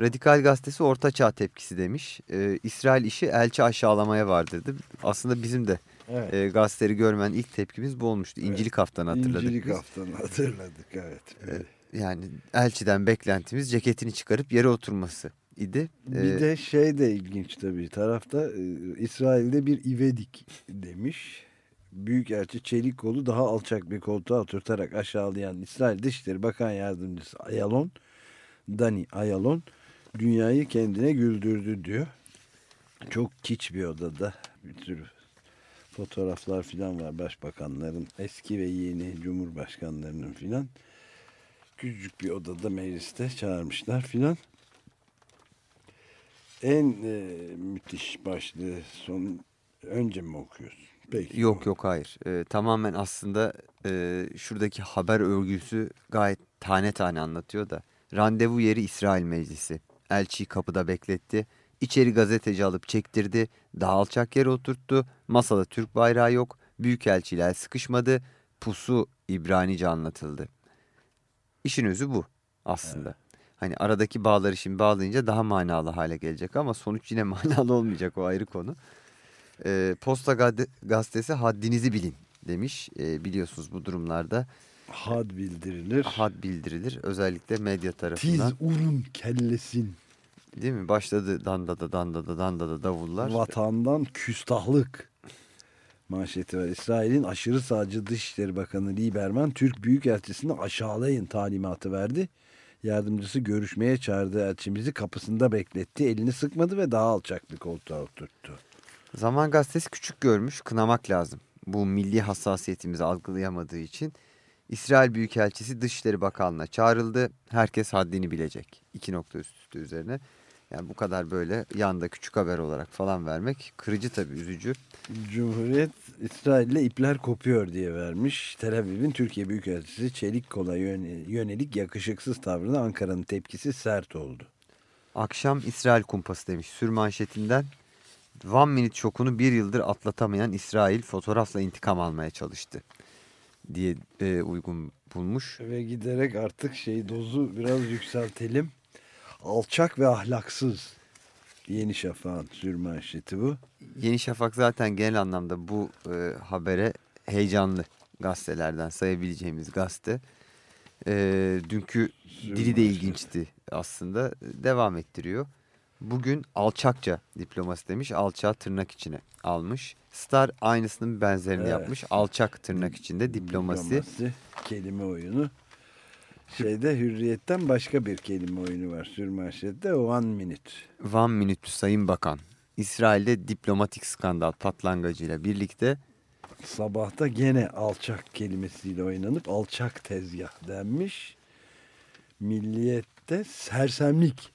Radikal gazetesi orta çağ tepkisi demiş. E, İsrail işi elçi aşağılamaya vardırdı. Aslında bizim de Evet. e, gazeteleri görmeyen ilk tepkimiz bu olmuştu. İncilik haftanı hatırladık İncilik biz. haftanı hatırladık evet. Evet. Yani elçiden beklentimiz ceketini çıkarıp yere oturması idi. Bir Ee, de şey de ilginç tabii tarafta e, İsrail'de bir ivedik demiş. Büyükelçi Çelikkolu daha alçak bir koltuğa oturtarak aşağılayan İsrail Dışişleri Bakan Yardımcısı Ayalon, Dani Ayalon dünyayı kendine güldürdü diyor. Çok kiç bir odada bir sürü fotoğraflar filan var başbakanların eski ve yeni cumhurbaşkanlarının filan. Küçücük bir odada mecliste çağırmışlar filan. En e, müthiş başlığı son önce mi okuyorsun? Peki. Yok yok hayır. Ee, tamamen aslında e, şuradaki haber örgüsü gayet tane tane anlatıyor da. Randevu yeri İsrail Meclisi. Elçiyi kapıda bekletti. İçeri gazeteci alıp çektirdi. Daha alçak yere oturttu. Masada Türk bayrağı yok. Büyükelçiyle el sıkışmadı. Pusu İbranice anlatıldı. İşin özü bu aslında. Hani aradaki bağları şimdi bağlayınca daha manalı hale gelecek ama sonuç yine manalı olmayacak o ayrı konu. Ee, Posta Gazetesi haddinizi bilin demiş. Ee, biliyorsunuz bu durumlarda Had bildirilir. had bildirilir. Özellikle medya Tiz tarafından. urun kellesin. Değil mi? Başladı dandada dandada dandada davullar. Vatandan küstahlık. Manşeti var. İsrail'in aşırı sağcı Dışişleri Bakanı Lieberman Türk Büyükelçisini aşağılayın talimatı verdi. Yardımcısı görüşmeye çağırdığı elçimizi kapısında bekletti. Elini sıkmadı ve daha alçak bir koltuğa oturttu. Zaman Gazetesi küçük görmüş. Kınamak lazım. Bu milli hassasiyetimizi algılayamadığı için. İsrail Büyükelçisi Dışişleri Bakanlığı'na çağrıldı. Herkes haddini bilecek. İki nokta üst üste üzerine. Yani bu kadar böyle yanda küçük haber olarak falan vermek kırıcı tabii üzücü. Cumhuriyet İsrail'le ipler kopuyor diye vermiş. Tel Aviv'in Türkiye Büyükelçisi Çelik Kol'a yöne- yönelik yakışıksız tavrına Ankara'nın tepkisi sert oldu. Akşam İsrail kumpası demiş sürmanşetinden. One Minute şokunu bir yıldır atlatamayan İsrail fotoğrafla intikam almaya çalıştı diye e, uygun bulmuş. Ve giderek artık şey dozu biraz yükseltelim. Alçak ve ahlaksız. Yeni Şafak'ın sürmanşeti bu. Yeni Şafak zaten genel anlamda bu e, habere heyecanlı gazetelerden sayabileceğimiz gazete. E, dünkü dili de ilginçti aslında. Devam ettiriyor. Bugün alçakça diplomasi demiş. Alçağı tırnak içine almış. Star aynısının benzerini Evet. yapmış. Alçak tırnak içinde diplomasi. Diplomasi, kelime oyunu. Şeyde hürriyetten başka bir kelime oyunu var sürmanşette. One minute. One Minute Sayın Bakan. İsrail'de diplomatik skandal patlangacıyla birlikte Sabahta gene alçak kelimesiyle oynanıp alçak tezgah denmiş. Milliyette sersemlik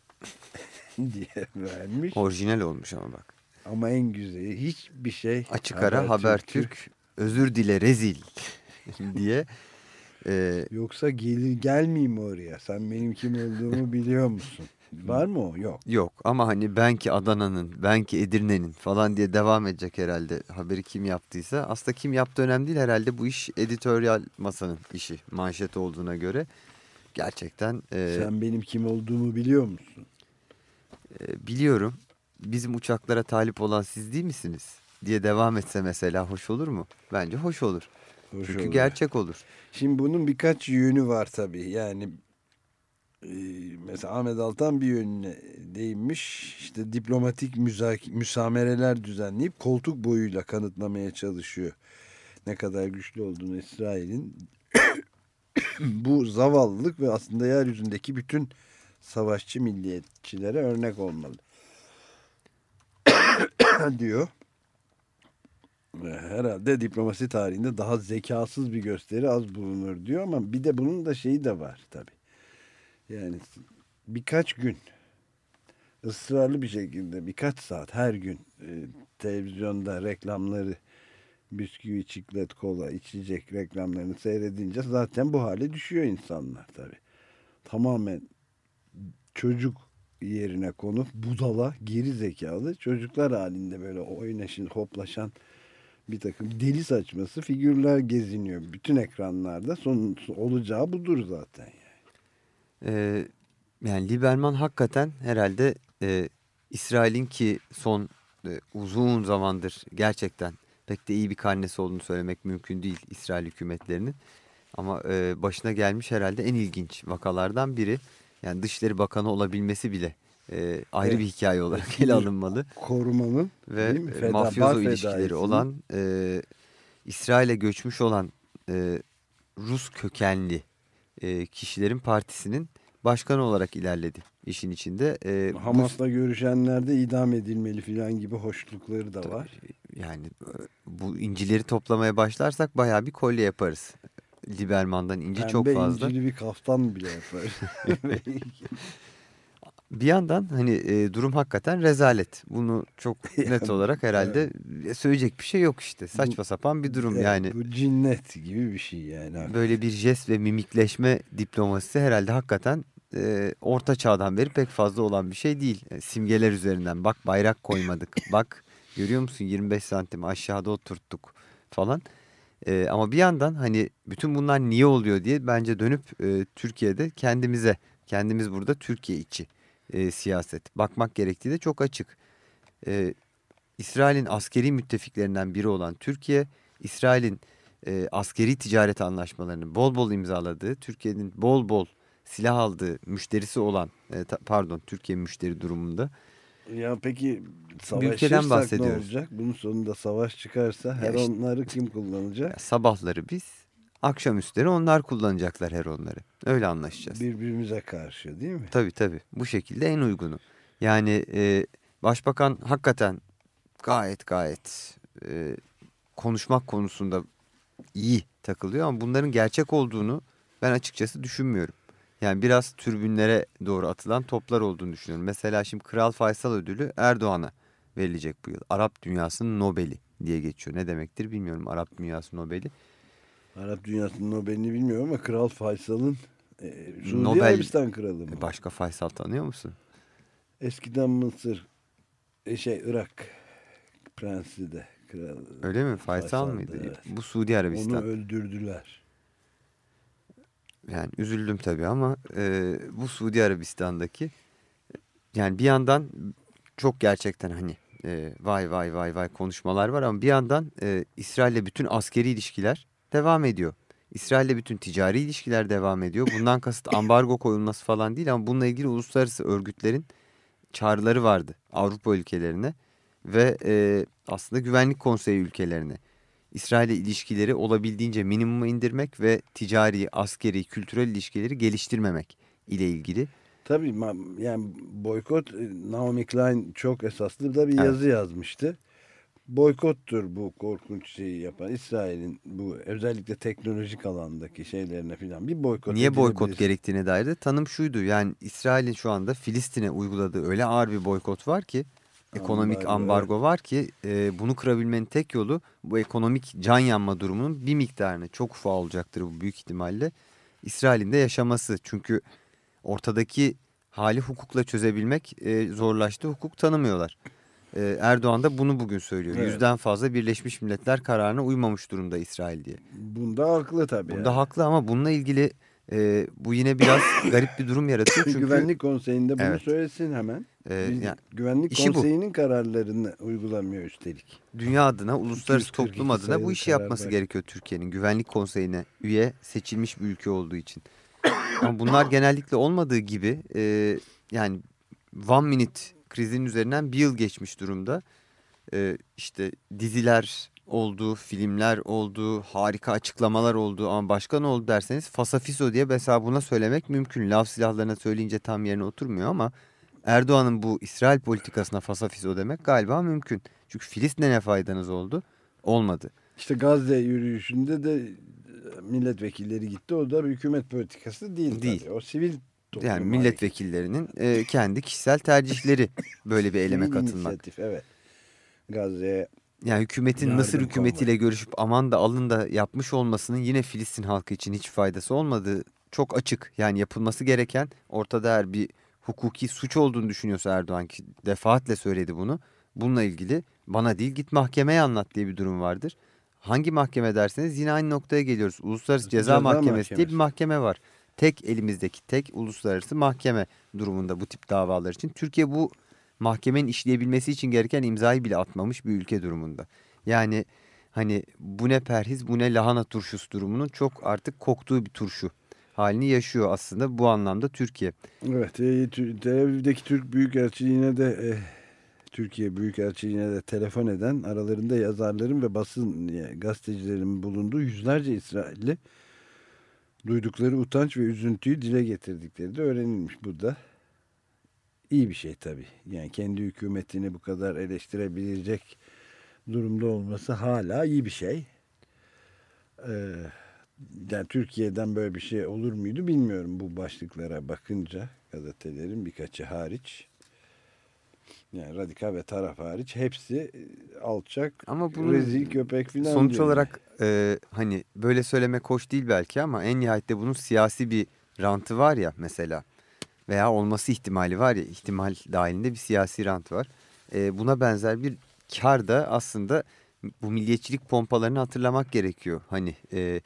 diye vermiş. orijinal olmuş ama bak. Ama en güzeli hiçbir şey. Açık ara Habertürk özür dile rezil diye e, Yoksa gelir gelmeyeyim oraya. Sen benim kim olduğumu biliyor musun? Var mı o? Yok. yok ama hani ben ki Adana'nın ben ki Edirne'nin falan diye devam edecek herhalde haberi kim yaptıysa. Aslında kim yaptı önemli değil herhalde bu iş editoryal masanın işi manşet olduğuna göre gerçekten e, Sen benim kim olduğumu biliyor musun? e, biliyorum bizim uçaklara talip olan siz değil misiniz diye devam etse mesela hoş olur mu? Bence hoş olur. Hoş Çünkü olur. gerçek olur. Şimdi bunun birkaç yönü var tabii. Yani e, mesela Ahmet Altan bir yönüne değinmiş. İşte diplomatik müsamereler düzenleyip koltuk boyuyla kanıtlamaya çalışıyor. Ne kadar güçlü olduğunu İsrail'in. Bu zavallılık ve aslında yeryüzündeki bütün savaşçı milliyetçilere örnek olmalı. diyor. Herhalde diplomasi tarihinde daha zekasız bir gösteri az bulunur diyor ama bir de bunun da şeyi de var tabii. Yani birkaç gün ısrarlı bir şekilde birkaç saat her gün e, televizyonda reklamları bisküvi, çiklet, kola, içecek reklamlarını seyredince zaten bu hale düşüyor insanlar tabii. tamamen çocuk yerine konup budala geri zekalı çocuklar halinde böyle oynaşın hoplaşan bir takım deli saçması figürler geziniyor bütün ekranlarda son olacağı budur zaten Ee, yani Lieberman hakikaten herhalde e, İsrail'in ki son e, uzun zamandır gerçekten pek de iyi bir karnesi olduğunu söylemek mümkün değil İsrail hükümetlerinin. Ama e, başına gelmiş herhalde en ilginç vakalardan biri. Yani Dışişleri Bakanı olabilmesi bile e, ayrı Evet. bir hikaye olarak ele alınmalı. korumanın Ve Feda- mafyozo ilişkileri olan e, İsrail'e göçmüş olan e, Rus kökenli e, kişilerin partisinin başkanı olarak ilerledi işin içinde. E, bu- Hamas'la görüşenler de idam edilmeli filan gibi hoşlukları da var. Yani e, bu incileri toplamaya başlarsak bayağı bir kolye yaparız. Liberman'dan inci çok Pembe fazla. incili bir kaftan bile yapar. Bir yandan hani e, durum hakikaten rezalet. Bunu çok net olarak herhalde e, söyleyecek bir şey yok işte. Saçma sapan bir durum Evet, yani. Bu cinnet gibi bir şey yani. Böyle bir jest ve mimikleşme diplomasisi herhalde hakikaten e, orta çağdan beri pek fazla olan bir şey değil. Yani simgeler üzerinden bak bayrak koymadık. bak görüyor musun 25 santim aşağıda oturttuk falan. E, ama bir yandan hani bütün bunlar niye oluyor diye bence dönüp e, Türkiye'de kendimize kendimiz burada Türkiye içi e, siyaset bakmak gerektiği de çok açık. E, İsrail'in askeri müttefiklerinden biri olan Türkiye, İsrail'in e, askeri ticaret anlaşmalarını bol bol imzaladığı, Türkiye'nin bol bol silah aldığı müşterisi olan, e, ta- pardon Türkiye müşteri durumunda. Ya peki savaşırsak ne olacak? Bunun sonunda savaş çıkarsa her işte- onları kim kullanacak? Ya sabahları biz, akşamüstleri onlar kullanacaklar her onları. Öyle anlaşacağız. Birbirimize karşı değil mi? Tabii tabii. Bu şekilde en uygunu. Yani e, başbakan hakikaten gayet gayet e, konuşmak konusunda iyi takılıyor ama bunların gerçek olduğunu ben açıkçası düşünmüyorum. Yani biraz türbünlere doğru atılan toplar olduğunu düşünüyorum. Mesela şimdi Kral Faysal ödülü Erdoğan'a verilecek bu yıl. Arap dünyasının Nobel'i diye geçiyor. Ne demektir bilmiyorum Arap dünyası Nobel'i. Arap dünyasının Nobel'ini bilmiyorum ama Kral Faysal'ın e, Suudi Nobel- Arabistan kralı mı? E, Başka Faysal tanıyor musun? Eskiden Mısır, e, şey Irak prensi de kral. Öyle mi? Faysal Faysal'dı, mıydı? evet. Bu Suudi Arabistan. Onu öldürdüler. Yani üzüldüm tabii ama e, bu Suudi Arabistan'daki yani bir yandan çok gerçekten hani e, vay vay vay vay konuşmalar var ama bir yandan e, İsrail'le bütün askeri ilişkiler devam ediyor. İsrail'le bütün ticari ilişkiler devam ediyor. Bundan kasıt ambargo koyulması falan değil ama bununla ilgili uluslararası örgütlerin çağrıları vardı Avrupa ülkelerine ve e, aslında Güvenlik Konseyi ülkelerine. İsrail'le ilişkileri olabildiğince minimuma indirmek ve ticari, askeri, kültürel ilişkileri geliştirmemek ile ilgili. Tabii yani boykot e, Naomi Klein çok esaslı da bir Evet. yazı yazmıştı. Boykottur bu korkunç şeyi yapan İsrail'in bu özellikle teknolojik alandaki şeylerine filan bir boykot Niye boykot gerektiğine dair de tanım şuydu. Yani İsrail'in şu anda Filistin'e uyguladığı öyle ağır bir boykot var ki, ekonomik Ambargo, ambargo var ki e, bunu kırabilmenin tek yolu bu ekonomik can yanma durumunun bir miktarını çok ufak olacaktır bu büyük ihtimalle. İsrail'in de yaşaması çünkü ortadaki hali hukukla çözebilmek e, zorlaştı. Hukuk tanımıyorlar. E, Erdoğan da bunu bugün söylüyor. Evet. Yüzden fazla Birleşmiş Milletler kararına uymamış durumda İsrail diye. Bunda haklı tabii. Bunda yani. haklı ama bununla ilgili e, bu yine biraz garip bir durum yaratıyor. Çünkü Güvenlik Konseyi'nde bunu Evet. söylesin hemen. e, Biz- yani Güvenlik işi bu. Konseyi'nin kararlarını uygulamıyor üstelik. dünya adına, uluslararası 242 toplum adına bu işi yapması var. gerekiyor Türkiye'nin. Güvenlik Konseyi'ne üye seçilmiş bir ülke olduğu için. Ama bunlar genellikle olmadığı gibi e, yani one minute krizinin üzerinden bir yıl geçmiş durumda. E, işte diziler oldu, filmler oldu, harika açıklamalar oldu ama başka ne oldu derseniz fasafiso diye mesela buna söylemek mümkün. Lav silahlarına söyleyince tam yerine oturmuyor ama Erdoğan'ın bu İsrail politikasına fasafiso demek galiba mümkün. Çünkü Filistin'e ne faydanız oldu? Olmadı. İşte Gazze yürüyüşünde de milletvekilleri gitti. O da hükümet politikası değil. Değil. tabii. O sivil toplum Yani milletvekillerinin e, kendi kişisel tercihleri böyle bir Sivil katılmak. inisiyatif, evet. Gazze'ye Yani hükümetin Mısır hükümetiyle görüşüp aman da alın da yapmış olmasının yine Filistin halkı için hiç faydası olmadığı çok açık. Yani yapılması gereken ortada eğer bir hukuki suç olduğunu düşünüyorsa Erdoğan ki defaatle söyledi bunu. Bununla ilgili bana değil git mahkemeye anlat diye bir durum vardır. Hangi mahkeme derseniz yine aynı noktaya geliyoruz. Uluslararası Ceza, Ceza Mahkemesi diye bir Mahkemesi. mahkeme var. Tek elimizdeki tek uluslararası mahkeme durumunda bu tip davalar için. Türkiye bu mahkemenin işleyebilmesi için gereken imzayı bile atmamış bir ülke durumunda. Yani hani bu ne perhiz bu ne lahana turşusu durumunun çok artık koktuğu bir turşu halini yaşıyor aslında bu anlamda Türkiye. Evet, e, Tel Aviv'deki Türk Büyükelçiliğine de e, Türkiye Büyükelçiliğine de telefon eden aralarında yazarların ve basın yani gazetecilerin bulunduğu yüzlerce İsrailli duydukları utanç ve üzüntüyü dile getirdikleri de öğrenilmiş. Bu da iyi bir şey tabii. Yani kendi hükümetini bu kadar eleştirebilecek durumda olması hala iyi bir şey. Ee, yani Türkiye'den böyle bir şey olur muydu bilmiyorum bu başlıklara bakınca gazetelerin birkaçı hariç. Yani radikal ve taraf hariç hepsi e, alçak, Ama bunun rezil köpek falan Sonuç diyor. olarak e, hani böyle söylemek hoş değil belki ama en nihayette bunun siyasi bir rantı var ya mesela veya olması ihtimali var ya ihtimal dahilinde bir siyasi rant var. E, buna benzer bir kar da aslında bu milliyetçilik pompalarını hatırlamak gerekiyor. Hani e,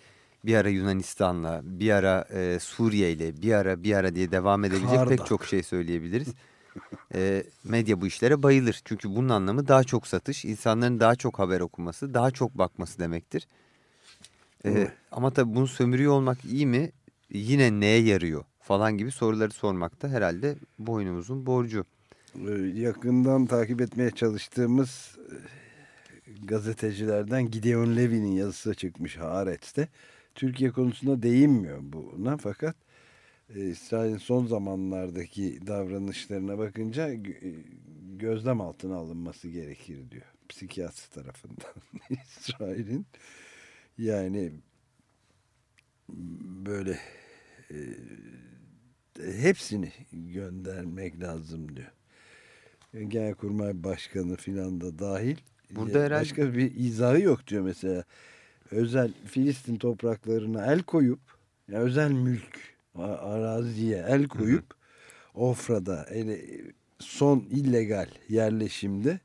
bir ara Yunanistan'la, bir ara e, Suriye'yle, bir ara bir ara diye devam edebilecek Kardak. pek çok şey söyleyebiliriz. E, medya bu işlere bayılır. Çünkü bunun anlamı daha çok satış, insanların daha çok haber okuması, daha çok bakması demektir. E. Ama tabii bunu sömürüyor olmak iyi mi? Yine neye yarıyor falan gibi soruları sormak da herhalde boynumuzun borcu. Yakından takip etmeye çalıştığımız gazetecilerden Gideon Levy'nin yazısı çıkmış Haaretz'te. Türkiye konusunda değinmiyor buna fakat İsrail'in son zamanlardaki davranışlarına bakınca e, gözlem altına alınması gerekir diyor. Psikiyatri tarafından İsrail'in yani böyle e, hepsini göndermek lazım diyor. Genelkurmay Başkanı filan da dahil. Burada Ya herhalde- Başka bir izahı yok diyor mesela. Özel Filistin topraklarına el koyup, ya özel mülk, araziye el koyup, Ofra'da ele, son illegal yerleşimde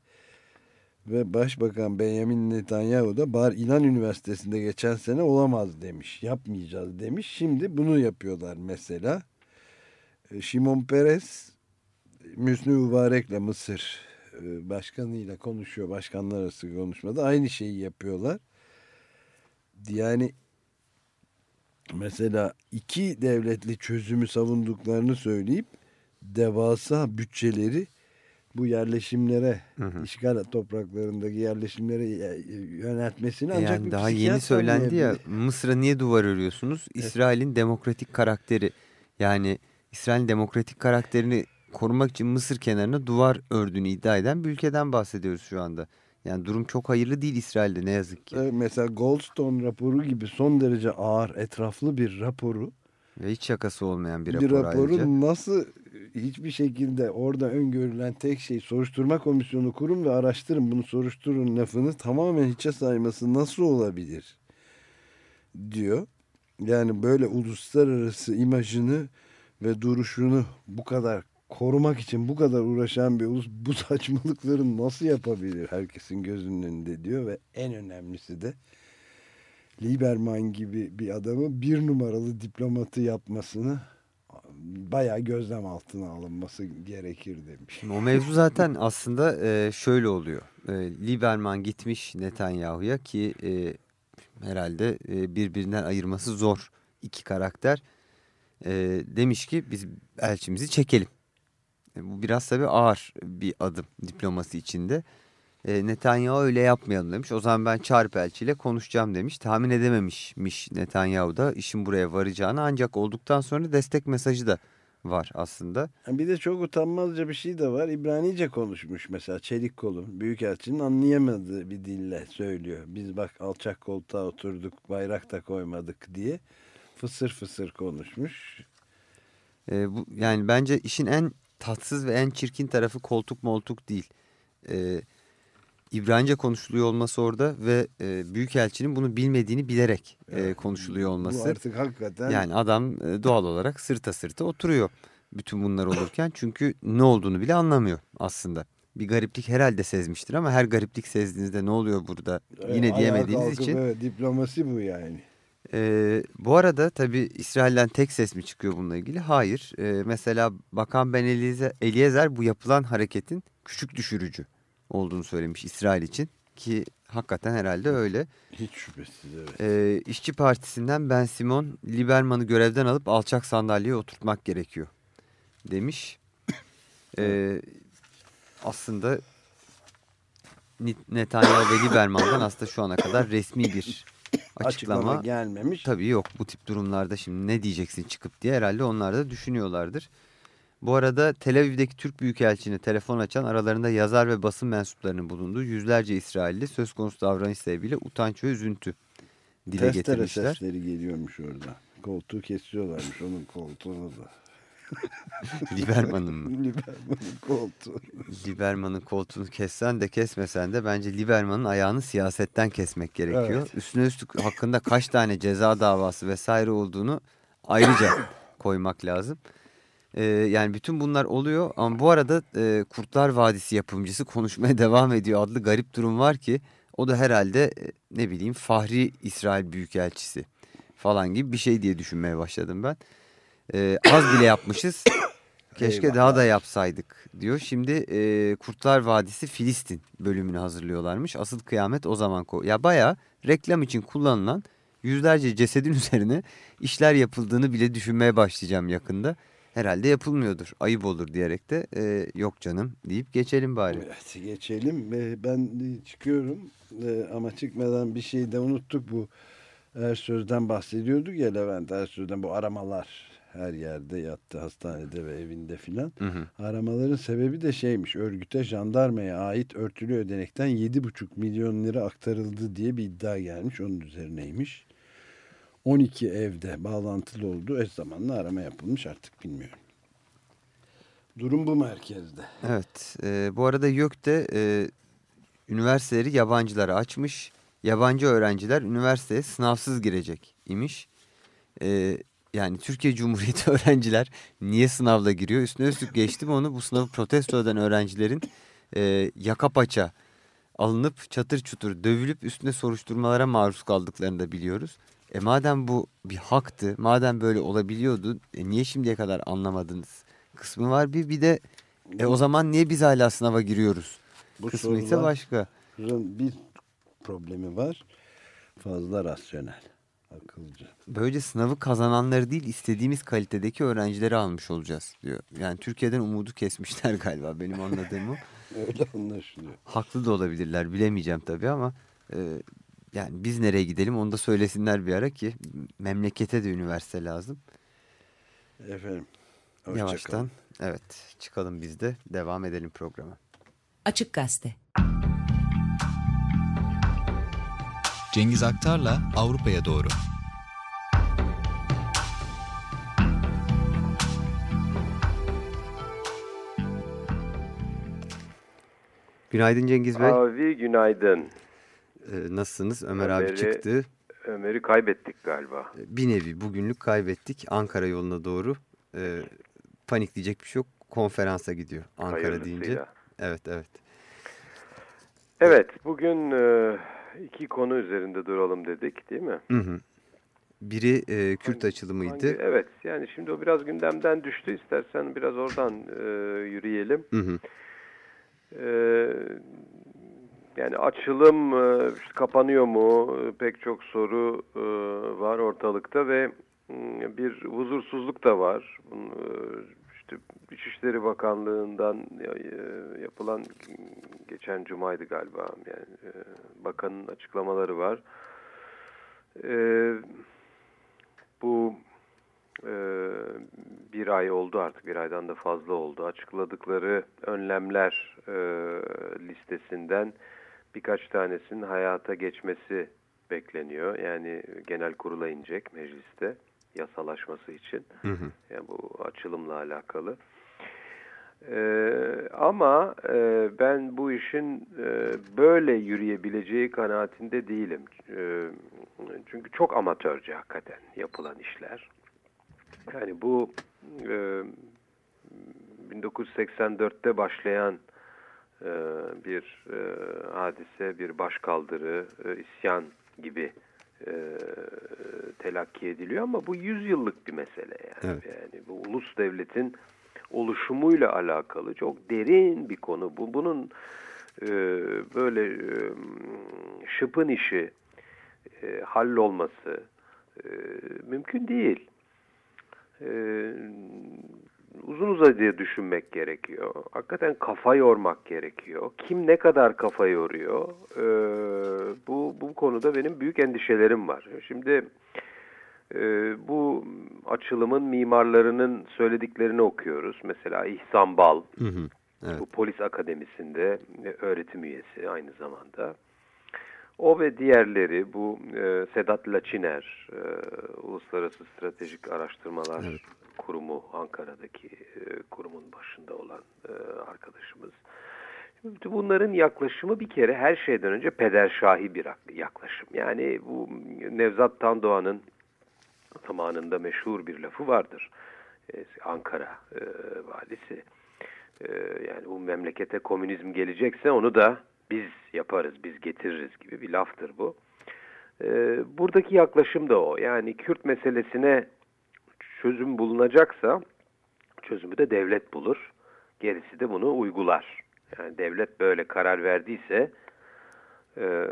ve Başbakan Benjamin Netanyahu da Bar İlan Üniversitesi'nde geçen sene olamaz demiş. Yapmayacağız demiş. Şimdi bunu yapıyorlar mesela. E, Şimon Peres Müsnü Mübarek'le Mısır e, başkanıyla konuşuyor. Başkanlar arası konuşmada aynı şeyi yapıyorlar. Yani mesela iki devletli çözümü savunduklarını söyleyip devasa bütçeleri bu yerleşimlere, işgal topraklarındaki yerleşimlere e, yöneltmesini ancak yani bir daha yeni söylendi ya. Mısır'a niye duvar örüyorsunuz? İsrail'in demokratik karakteri yani İsrail'in demokratik karakterini korumak için Mısır kenarına duvar ördüğünü iddia eden bir ülkeden bahsediyoruz şu anda. Yani durum çok hayırlı değil İsrail'de ne yazık ki. Evet, Mesela Goldstone raporu gibi son derece ağır, etraflı bir raporu Ve hiç şakası olmayan bir bir rapor raporu ayrıca. nasıl hiçbir şekilde orada öngörülen tek şey soruşturma komisyonu kurun ve araştırın bunu soruşturun lafını tamamen hiçe sayması nasıl olabilir diyor. Yani böyle uluslararası imajını ve duruşunu bu kadar korumak için bu kadar uğraşan bir ulus bu saçmalıkları nasıl yapabilir herkesin gözünün önünde diyor ve en önemlisi de Lieberman gibi bir adamı bir numaralı diplomatı yapmasını bayağı gözlem altına alınması gerekir demiş. O mevzu zaten aslında e, şöyle oluyor. E, Lieberman gitmiş Netanyahu'ya ki e, herhalde birbirinden ayırması zor iki karakter. Demiş ki biz elçimizi çekelim. E, bu biraz tabii ağır bir adım diplomasi içinde. E, Netanyahu öyle yapmayalım demiş. O zaman ben çağırıp elçiyle konuşacağım demiş. Tahmin edememişmiş Netanyahu da işin buraya varacağını ancak olduktan sonra destek mesajı da var aslında. Bir de çok utanmazca bir şey de var. İbranice konuşmuş mesela Çelik Kol'un. Büyükelçinin anlayamadığı bir dille söylüyor. Biz bak alçak koltuğa oturduk bayrak da koymadık diye fısır fısır konuşmuş. E, bu, yani bence işin en tatsız ve en çirkin tarafı koltuk moltuk değil. E, İbranice konuşuluyor olması orada ve e, Büyükelçinin bunu bilmediğini bilerek e, konuşuluyor Bu olması. artık hakikaten Yani adam e, doğal olarak sırta sırta oturuyor bütün bunlar olurken. Çünkü ne olduğunu bile anlamıyor aslında. Bir gariplik herhalde sezmiştir ama her gariplik sezdiğinizde ne oluyor burada yine ayağa diyemediğiniz kalkıp, için. Evet, diplomasi bu yani. Ee, bu arada tabii İsrail'den tek ses mi çıkıyor bununla ilgili? Hayır. Ee, mesela Bakan Ben Eliezer bu yapılan hareketin küçük düşürücü olduğunu söylemiş İsrail için. Ki hakikaten herhalde öyle. Hiç şüphesiz evet. Ee, İşçi Partisi'nden Ben Simon, Liberman'ı görevden alıp alçak sandalyeye oturtmak gerekiyor demiş. Ee, aslında Netanyahu ve Liberman'dan aslında şu ana kadar resmi bir Açıklama, açıklama gelmemiş. Tabii yok bu tip durumlarda şimdi ne diyeceksin çıkıp diye herhalde onlar da düşünüyorlardır. Bu arada Tel Aviv'deki Türk Büyükelçiliğine telefon açan aralarında yazar ve basın mensuplarının bulunduğu yüzlerce İsrailli söz konusu davranış sebebiyle utanç ve üzüntü dile Testere getirmişler. sesleri geliyormuş orada. Koltuğu kesiyorlarmış onun koltuğunu da. Liberman'ın mı? Liberman'ın koltuğu. Liberman'ın koltuğunu kessen de kesmesen de bence Liberman'ın ayağını siyasetten kesmek gerekiyor. Evet. Üstüne üstlük hakkında kaç tane ceza davası vesaire olduğunu ayrıca koymak lazım. Ee, yani bütün bunlar oluyor ama bu arada e, Kurtlar Vadisi yapımcısı konuşmaya devam ediyor adlı garip durum var ki o da herhalde e, ne bileyim Fahri İsrail Büyükelçisi falan gibi bir şey diye düşünmeye başladım ben. Ee, az bile yapmışız. Keşke Eyvah. daha da yapsaydık diyor. Şimdi e, Kurtlar Vadisi Filistin bölümünü hazırlıyorlarmış. Asıl kıyamet o zaman. ko- Ya bayağı reklam için kullanılan yüzlerce cesedin üzerine işler yapıldığını bile düşünmeye başlayacağım yakında. Herhalde yapılmıyordur. Ayıp olur diyerek de e, yok canım deyip geçelim bari. Evet geçelim. Ee, Ben çıkıyorum Ee, ama çıkmadan bir şey de unuttuk. Bu Ersöz'den bahsediyorduk ya Levent Ersöz'den bu aramalar her yerde yattı hastanede ve evinde filan. Aramaların sebebi de şeymiş örgüte jandarmaya ait örtülü ödenekten 7,5 milyon lira aktarıldı diye bir iddia gelmiş onun üzerineymiş. 12 evde bağlantılı olduğu eş zamanlı arama yapılmış artık bilmiyorum. Durum bu merkezde. Evet. e, bu arada YÖK de e, üniversiteleri yabancılara açmış. Yabancı öğrenciler üniversiteye sınavsız girecek imiş. E, yani Türkiye Cumhuriyeti öğrenciler niye sınavla giriyor? Üstüne üstlük geçtim onu bu sınavı protesto eden öğrencilerin e, yaka paça alınıp çatır çutur dövülüp üstüne soruşturmalara maruz kaldıklarını da biliyoruz. E madem bu bir haktı, madem böyle olabiliyordu, e niye şimdiye kadar anlamadınız kısmı var bir. Bir de e o zaman niye biz hala sınava giriyoruz Bu kısmı ise başka. Bir problemi var. Fazla rasyonel. Akılcı. Böylece sınavı kazananları değil istediğimiz kalitedeki öğrencileri almış olacağız diyor. Yani Türkiye'den umudu kesmişler galiba benim anladığım o. Öyle anlaşılıyor. Haklı da olabilirler bilemeyeceğim tabii ama e, yani biz nereye gidelim onu da söylesinler bir ara ki memlekete de üniversite lazım. Efendim. Yavaştan kalın. evet çıkalım biz de devam edelim programa. Açık Gazete. Cengiz Aktar'la Avrupa'ya doğru. Günaydın Cengiz Bey. Abi günaydın. Ee, nasılsınız? Ömer abi Ömer'i- çıktı. Ömer'i kaybettik galiba. Bir nevi bugünlük kaybettik. Ankara yoluna doğru. Ee, panikleyecek bir şey yok. Konferansa gidiyor Ankara deyince. Evet evet. Evet bugün e, iki konu üzerinde duralım dedik değil mi? Hı hı. Biri e, Kürt Hangi- açılımıydı. Hangi- evet yani şimdi o biraz gündemden düştü. İstersen biraz oradan e, yürüyelim. Hı hı. E, yani açılım e, işte kapanıyor mu? Pek çok soru e, var ortalıkta ve mm, bir huzursuzluk da var. Bunun, e, işte İçişleri Bakanlığı'ndan e, yapılan geçen cumaydı galiba yani e, bakanın açıklamaları var. E, bu e, bir ay oldu artık bir aydan da fazla oldu. Açıkladıkları önlemler e, listesinden birkaç tanesinin hayata geçmesi bekleniyor. Yani genel kurula inecek mecliste yasalaşması için. Hı hı. Yani bu açılımla alakalı. Ee, ama e, ben bu işin e, böyle yürüyebileceği kanaatinde değilim. E, çünkü çok amatörce hakikaten yapılan işler. Yani bu e, 1984'te başlayan e, bir e, hadise, bir başkaldırı, e, isyan gibi e, telakki ediliyor ama bu 100 yıllık bir mesele yani. Evet. Yani bu ulus devletin oluşumuyla alakalı çok derin bir konu. Bu bunun e, böyle e, şıpın işi e, hallolması e, mümkün değil. E, uzun uzadıya düşünmek gerekiyor. Hakikaten kafa yormak gerekiyor. Kim ne kadar kafa yoruyor? E, bu bu konuda benim büyük endişelerim var. Şimdi e, bu açılımın mimarlarının söylediklerini okuyoruz. Mesela İhsan Bal, Hı hı. Evet. bu polis akademisinde öğretim üyesi aynı zamanda. O ve diğerleri bu e, Sedat Laçiner, e, Uluslararası Stratejik Araştırmalar Evet. Kurumu, Ankara'daki e, kurumun başında olan e, arkadaşımız. Bunların yaklaşımı bir kere her şeyden önce pederşahi bir ak- yaklaşım. Yani bu Nevzat Tandoğan'ın zamanında meşhur bir lafı vardır. E, Ankara e, valisi. E, yani bu memlekete komünizm gelecekse onu da biz yaparız, biz getiririz gibi bir laftır bu. E, buradaki yaklaşım da o. Yani Kürt meselesine çözüm bulunacaksa çözümü de devlet bulur. Gerisi de bunu uygular. Yani devlet böyle karar verdiyse e,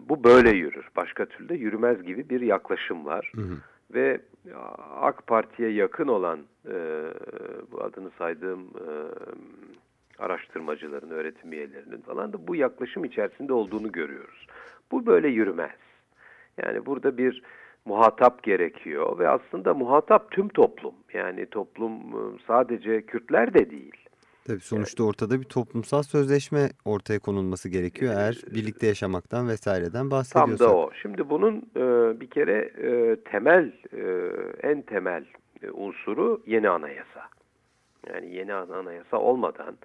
bu böyle yürür. Başka türlü de yürümez gibi bir yaklaşım var. Hı hı. Ve AK Parti'ye yakın olan e, bu adını saydığım e, araştırmacıların, öğretim üyelerinin falan da bu yaklaşım içerisinde olduğunu görüyoruz. Bu böyle yürümez. Yani burada bir muhatap gerekiyor ve aslında muhatap tüm toplum. Yani toplum e, sadece Kürtler de değil. Tabii sonuçta ortada bir toplumsal sözleşme ortaya konulması gerekiyor eğer birlikte yaşamaktan vesaireden Tam bahsediyorsak. da o. Şimdi bunun e, bir kere e, temel, e, en temel e, unsuru yeni anayasa. Yani yeni anayasa olmadan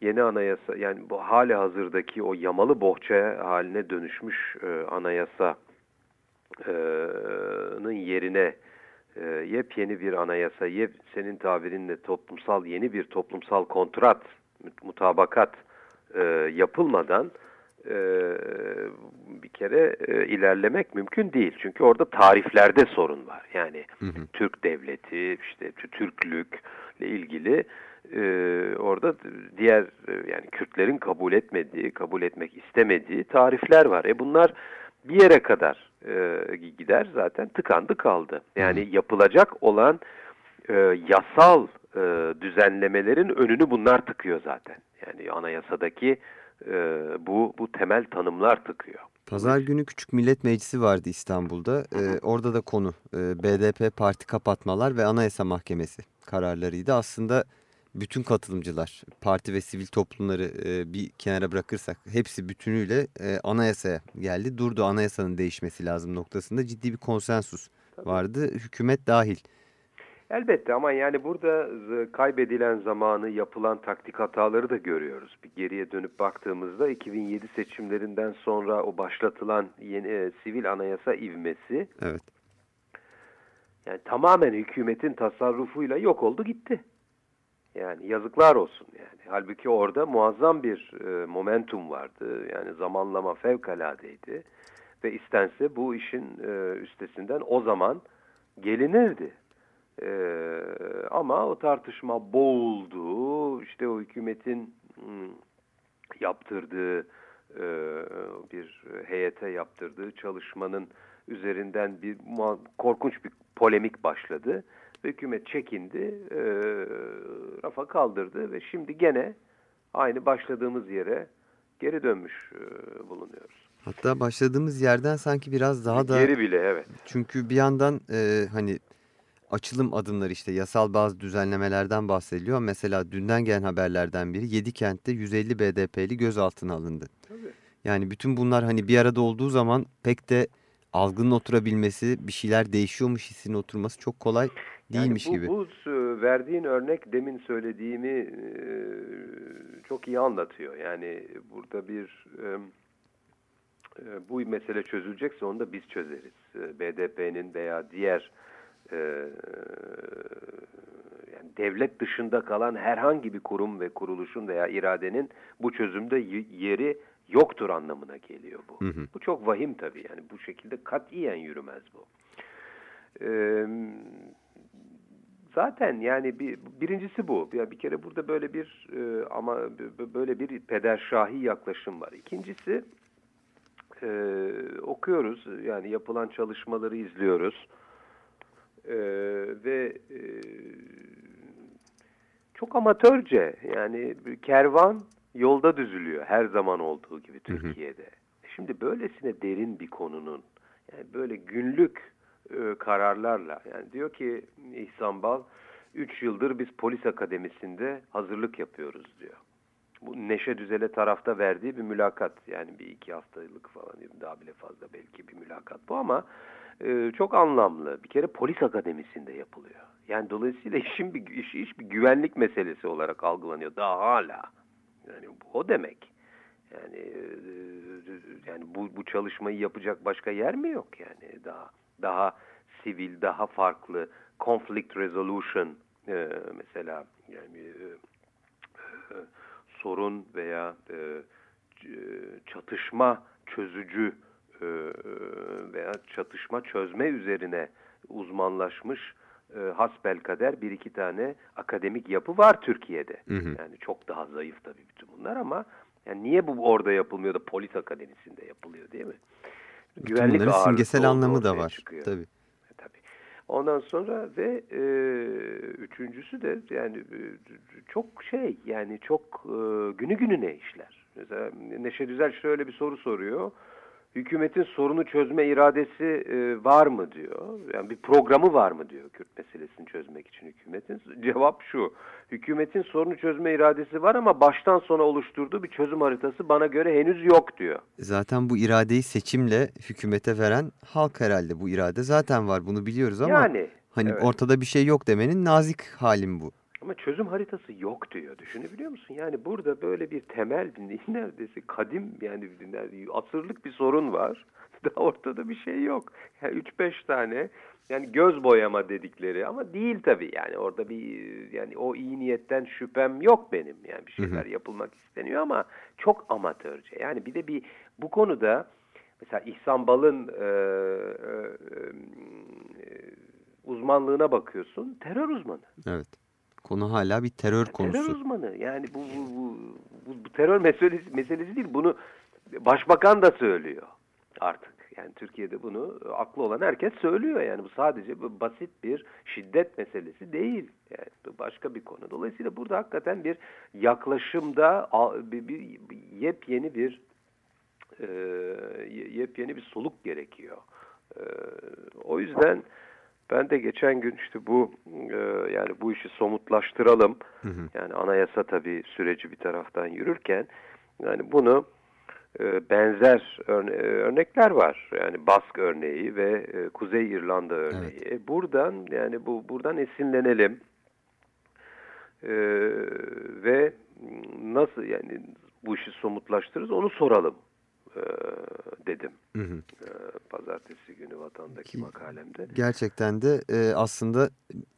yeni anayasa yani bu hali hazırdaki o yamalı bohça haline dönüşmüş e, anayasanın yerine e, yepyeni bir anayasa, yep, senin tabirinle toplumsal yeni bir toplumsal kontrat, mutabakat e, yapılmadan e, bir kere e, ilerlemek mümkün değil. Çünkü orada tariflerde sorun var. Yani Hı hı. Türk devleti, işte Türklükle ilgili e, orada diğer yani Kürtlerin kabul etmediği, kabul etmek istemediği tarifler var. E bunlar bir yere kadar e, gider zaten tıkandı kaldı. Yani yapılacak olan e, yasal e, düzenlemelerin önünü bunlar tıkıyor zaten. Yani anayasadaki e, bu bu temel tanımlar tıkıyor. Pazar günü Küçük Millet Meclisi vardı İstanbul'da. Ee, orada da konu e, BDP parti kapatmalar ve Anayasa Mahkemesi kararlarıydı. Aslında bütün katılımcılar, parti ve sivil toplumları e, bir kenara bırakırsak hepsi bütünüyle e, anayasaya geldi. Durdu anayasanın değişmesi lazım noktasında ciddi bir konsensus vardı. Hükümet dahil. Elbette ama yani burada z- kaybedilen zamanı, yapılan taktik hataları da görüyoruz. Bir geriye dönüp baktığımızda 2007 seçimlerinden sonra o başlatılan yeni e, sivil anayasa ivmesi Evet. yani tamamen hükümetin tasarrufuyla yok oldu gitti. Yani yazıklar olsun yani. Halbuki orada muazzam bir e, momentum vardı. Yani zamanlama fevkaladeydi. Ve istense bu işin e, üstesinden o zaman gelinirdi. E, ama o tartışma boğuldu. İşte o hükümetin yaptırdığı e, bir heyete yaptırdığı çalışmanın üzerinden bir korkunç bir polemik başladı. Ve Hükümet çekindi, e, rafa kaldırdı ve şimdi gene aynı başladığımız yere geri dönmüş e, bulunuyoruz. Hatta başladığımız yerden sanki biraz daha da... Geri bile evet. Çünkü bir yandan e, hani açılım adımları işte yasal bazı düzenlemelerden bahsediliyor. Mesela dünden gelen haberlerden biri 7 kentte 150 BDP'li gözaltına alındı. Tabii. Yani bütün bunlar hani bir arada olduğu zaman pek de algının oturabilmesi, bir şeyler değişiyormuş hissinin oturması çok kolay değilmiş yani bu, gibi. Bu e, verdiğin örnek demin söylediğimi e, çok iyi anlatıyor. Yani burada bir e, bu mesele çözülecekse onu da biz çözeriz. BDP'nin veya diğer yani devlet dışında kalan herhangi bir kurum ve kuruluşun veya iradenin bu çözümde yeri yoktur anlamına geliyor bu. Hı hı. Bu çok vahim tabii yani bu şekilde katiyen yürümez bu. Ee, zaten yani bir, birincisi bu. Ya bir kere burada böyle bir e, ama böyle bir pederşahi yaklaşım var. İkincisi e, okuyoruz yani yapılan çalışmaları izliyoruz e, ve e, çok amatörce yani kervan yolda düzülüyor her zaman olduğu gibi Türkiye'de. Şimdi böylesine derin bir konunun yani böyle günlük e, kararlarla yani diyor ki İhsan Bal 3 yıldır biz polis akademisinde hazırlık yapıyoruz diyor. Bu Neşe Düzel'e tarafta verdiği bir mülakat yani bir iki haftalık falan daha bile fazla belki bir mülakat bu ama e, çok anlamlı. Bir kere polis akademisinde yapılıyor. Yani dolayısıyla işin bir iş, iş bir güvenlik meselesi olarak algılanıyor daha hala. Yani bu o demek. Yani e, yani bu bu çalışmayı yapacak başka yer mi yok yani daha daha sivil, daha farklı conflict resolution e, mesela yani e, e, sorun veya e, çatışma çözücü e, veya çatışma çözme üzerine uzmanlaşmış e, hasbelkader bir iki tane akademik yapı var Türkiye'de. Hı hı. Yani çok daha zayıf tabii bütün bunlar ama yani niye bu orada yapılmıyor da polis akademisinde yapılıyor değil mi? Güvenlik Bunların simgesel anlamı da var. Çıkıyor. Tabii. E, tabii. Ondan sonra ve e, üçüncüsü de yani e, çok şey yani çok e, günü gününe işler. Mesela Neşe Düzel şöyle bir soru soruyor hükümetin sorunu çözme iradesi e, var mı diyor. Yani bir programı var mı diyor Kürt meselesini çözmek için hükümetin. Cevap şu. Hükümetin sorunu çözme iradesi var ama baştan sona oluşturduğu bir çözüm haritası bana göre henüz yok diyor. Zaten bu iradeyi seçimle hükümete veren halk herhalde bu irade zaten var bunu biliyoruz ama yani, hani evet. ortada bir şey yok demenin nazik halim bu. Ama çözüm haritası yok diyor. Düşünebiliyor musun? Yani burada böyle bir temel, neredeyse kadim yani asırlık bir sorun var. Daha ortada bir şey yok. Yani 3-5 tane yani göz boyama dedikleri ama değil tabii. Yani orada bir yani o iyi niyetten şüphem yok benim. Yani bir şeyler yapılmak isteniyor ama çok amatörce. Yani bir de bir bu konuda mesela İhsan Bal'ın e, e, e, uzmanlığına bakıyorsun. Terör uzmanı. Evet. Konu hala bir terör konusu. Terör uzmanı. Yani bu, bu, bu, bu, terör meselesi, meselesi değil. Bunu başbakan da söylüyor artık. Yani Türkiye'de bunu aklı olan herkes söylüyor. Yani bu sadece bu basit bir şiddet meselesi değil. Yani bu başka bir konu. Dolayısıyla burada hakikaten bir yaklaşımda bir, bir, bir yepyeni bir e, yepyeni bir soluk gerekiyor. E, o yüzden ben de geçen gün işte bu e, yani bu işi somutlaştıralım. Hı hı. Yani anayasa tabii süreci bir taraftan yürürken yani bunu e, benzer örne örnekler var. Yani Bask örneği ve e, Kuzey İrlanda örneği. Evet. E, buradan yani bu buradan esinlenelim. E, ve nasıl yani bu işi somutlaştırırız onu soralım e, dedim. Hı hı. E, pazartesi günü vatandaki makalemde. Gerçekten de e, aslında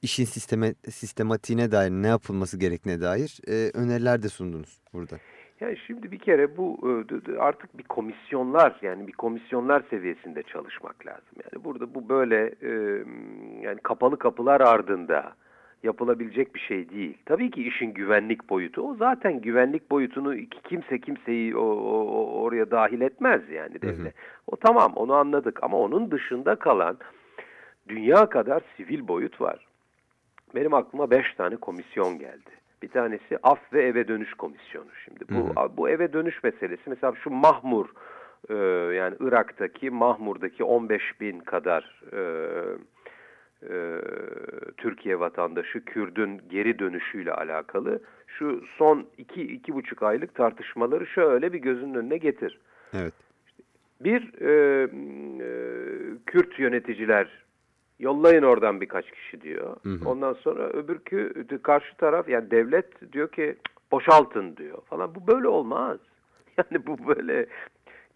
işin sisteme, sistematiğine dair ne yapılması gerektiğine dair e, öneriler de sundunuz burada. Yani şimdi bir kere bu e, artık bir komisyonlar yani bir komisyonlar seviyesinde çalışmak lazım. Yani burada bu böyle yani kapalı kapılar ardında yapılabilecek bir şey değil. Tabii ki işin güvenlik boyutu. O zaten güvenlik boyutunu kimse kimseyi o, o, oraya dahil etmez yani devlet. Hı hı. O tamam onu anladık ama onun dışında kalan dünya kadar sivil boyut var. Benim aklıma beş tane komisyon geldi. Bir tanesi af ve eve dönüş komisyonu şimdi. Bu, hı hı. bu eve dönüş meselesi mesela şu Mahmur e, yani Irak'taki Mahmur'daki 15 bin kadar e, e, Türkiye vatandaşı Kürdün geri dönüşüyle alakalı şu son iki, iki buçuk aylık tartışmaları şöyle bir gözünün önüne getir. Evet. Bir e, e, Kürt yöneticiler yollayın oradan birkaç kişi diyor. Hı hı. Ondan sonra öbürkü karşı taraf yani devlet diyor ki boşaltın diyor falan. Bu böyle olmaz. Yani bu böyle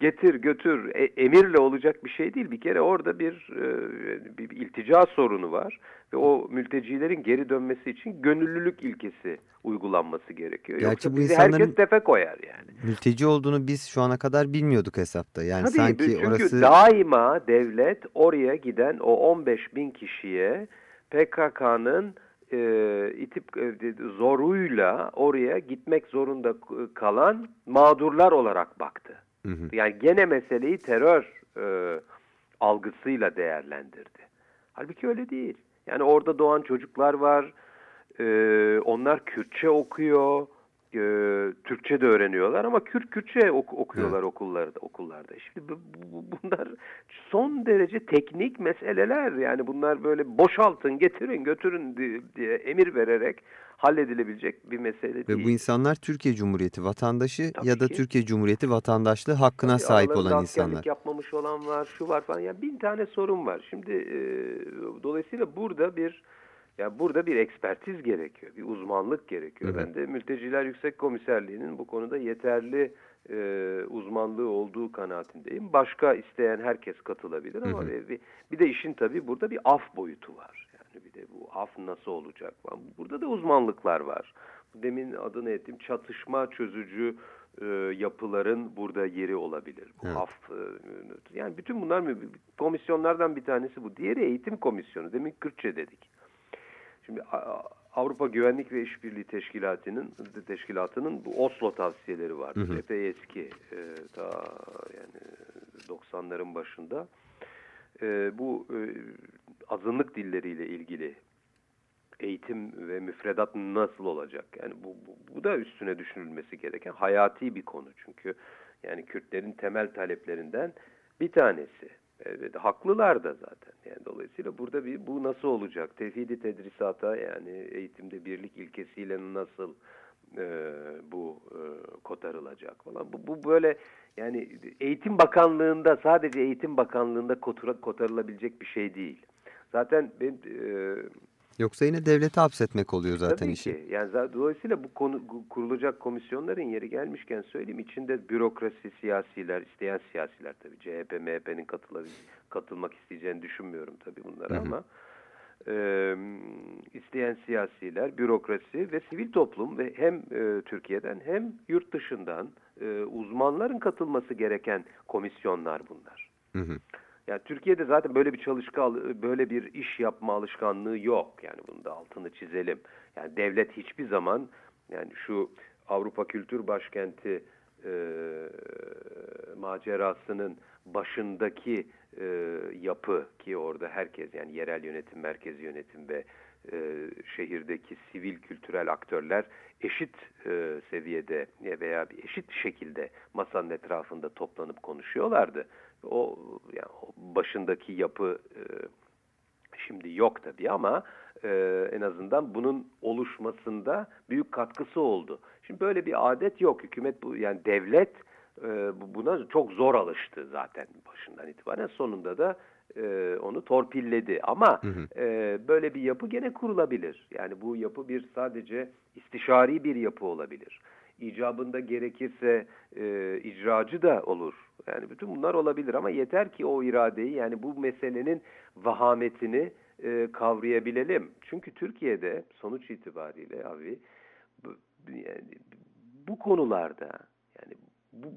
getir götür e- emirle olacak bir şey değil. Bir kere orada bir, e, bir, iltica sorunu var ve o mültecilerin geri dönmesi için gönüllülük ilkesi uygulanması gerekiyor. Gerçi Yoksa bu bizi herkes tepe koyar yani. Mülteci olduğunu biz şu ana kadar bilmiyorduk hesapta. Yani Tabii sanki çünkü orası daima devlet oraya giden o 15 bin kişiye PKK'nın e, itip e, zoruyla oraya gitmek zorunda kalan mağdurlar olarak baktı. Hı. Yani gene meseleyi terör e, algısıyla değerlendirdi. Halbuki öyle değil. Yani orada doğan çocuklar var. e, onlar Kürtçe okuyor. E, Türkçe de öğreniyorlar ama Kürt Kürtçe ok- okuyorlar okullarda okullarda. Şimdi bu- bu- bunlar son derece teknik meseleler. Yani bunlar böyle boşaltın, getirin, götürün di- diye emir vererek halledilebilecek bir mesele ve değil. bu insanlar Türkiye Cumhuriyeti vatandaşı Tabii ya da ki. Türkiye Cumhuriyeti vatandaşlığı hakkına Tabii sahip olan insanlar. yapmamış olan var, şu var falan. Yani bin tane sorun var. Şimdi e, dolayısıyla burada bir ya burada bir ekspertiz gerekiyor, bir uzmanlık gerekiyor. Hı. Ben de Mülteciler Yüksek Komiserliği'nin bu konuda yeterli e, uzmanlığı olduğu kanaatindeyim. Başka isteyen herkes katılabilir ama Hı hı. bir, bir de işin tabii burada bir af boyutu var. Yani bir de bu af nasıl olacak. Burada da uzmanlıklar var. Demin adını ettiğim çatışma çözücü e, yapıların burada yeri olabilir. Bu Evet. af e, yani bütün bunlar mı komisyonlardan bir tanesi bu. Diğeri eğitim komisyonu. Demin Kürtçe dedik. Şimdi Avrupa Güvenlik ve İşbirliği Teşkilatı'nın teşkilatının bu Oslo tavsiyeleri var. Epey eski. E, ta yani 90'ların başında. E, bu e, azınlık dilleriyle ilgili eğitim ve müfredat nasıl olacak? Yani bu, bu, bu da üstüne düşünülmesi gereken hayati bir konu çünkü yani Kürtlerin temel taleplerinden bir tanesi. Evet, haklılar da zaten. Yani dolayısıyla burada bir bu nasıl olacak? Tevhidi tedrisata yani eğitimde birlik ilkesiyle nasıl e, bu e, kotarılacak falan. Bu, bu böyle yani Eğitim Bakanlığı'nda sadece Eğitim Bakanlığı'nda kotura, kotarılabilecek bir şey değil. Zaten ben e, Yoksa yine devleti hapsetmek oluyor zaten Tabii işi. ki. Yani dolayısıyla bu konu kurulacak komisyonların yeri gelmişken söyleyeyim içinde bürokrasi, siyasiler, isteyen siyasiler tabii CHP, MHP'nin katılmak isteyeceğini düşünmüyorum tabii bunlara Hı hı. ama e, isteyen siyasiler, bürokrasi ve sivil toplum ve hem e, Türkiye'den hem yurt dışından e, uzmanların katılması gereken komisyonlar bunlar. Hı hı. Yani Türkiye'de zaten böyle bir çalışka, böyle bir iş yapma alışkanlığı yok. Yani bunu da altını çizelim. Yani devlet hiçbir zaman yani şu Avrupa Kültür Başkenti e, macerasının başındaki e, yapı ki orada herkes yani yerel yönetim, merkezi yönetim ve e, şehirdeki sivil kültürel aktörler eşit e, seviyede veya bir eşit şekilde masanın etrafında toplanıp konuşuyorlardı. O yani başındaki yapı e, şimdi yok tabii ama e, en azından bunun oluşmasında büyük katkısı oldu. Şimdi böyle bir adet yok. Hükümet bu yani devlet e, bu- buna çok zor alıştı zaten başından itibaren. Sonunda da e, onu torpilledi. Ama Hı hı. e, böyle bir yapı gene kurulabilir. Yani bu yapı bir sadece istişari bir yapı olabilir. İcabında gerekirse e, icracı da olur. Yani bütün bunlar olabilir ama yeter ki o iradeyi yani bu meselenin vahametini e, kavrayabilelim. Çünkü Türkiye'de sonuç itibariyle abi bu, yani bu konularda yani bu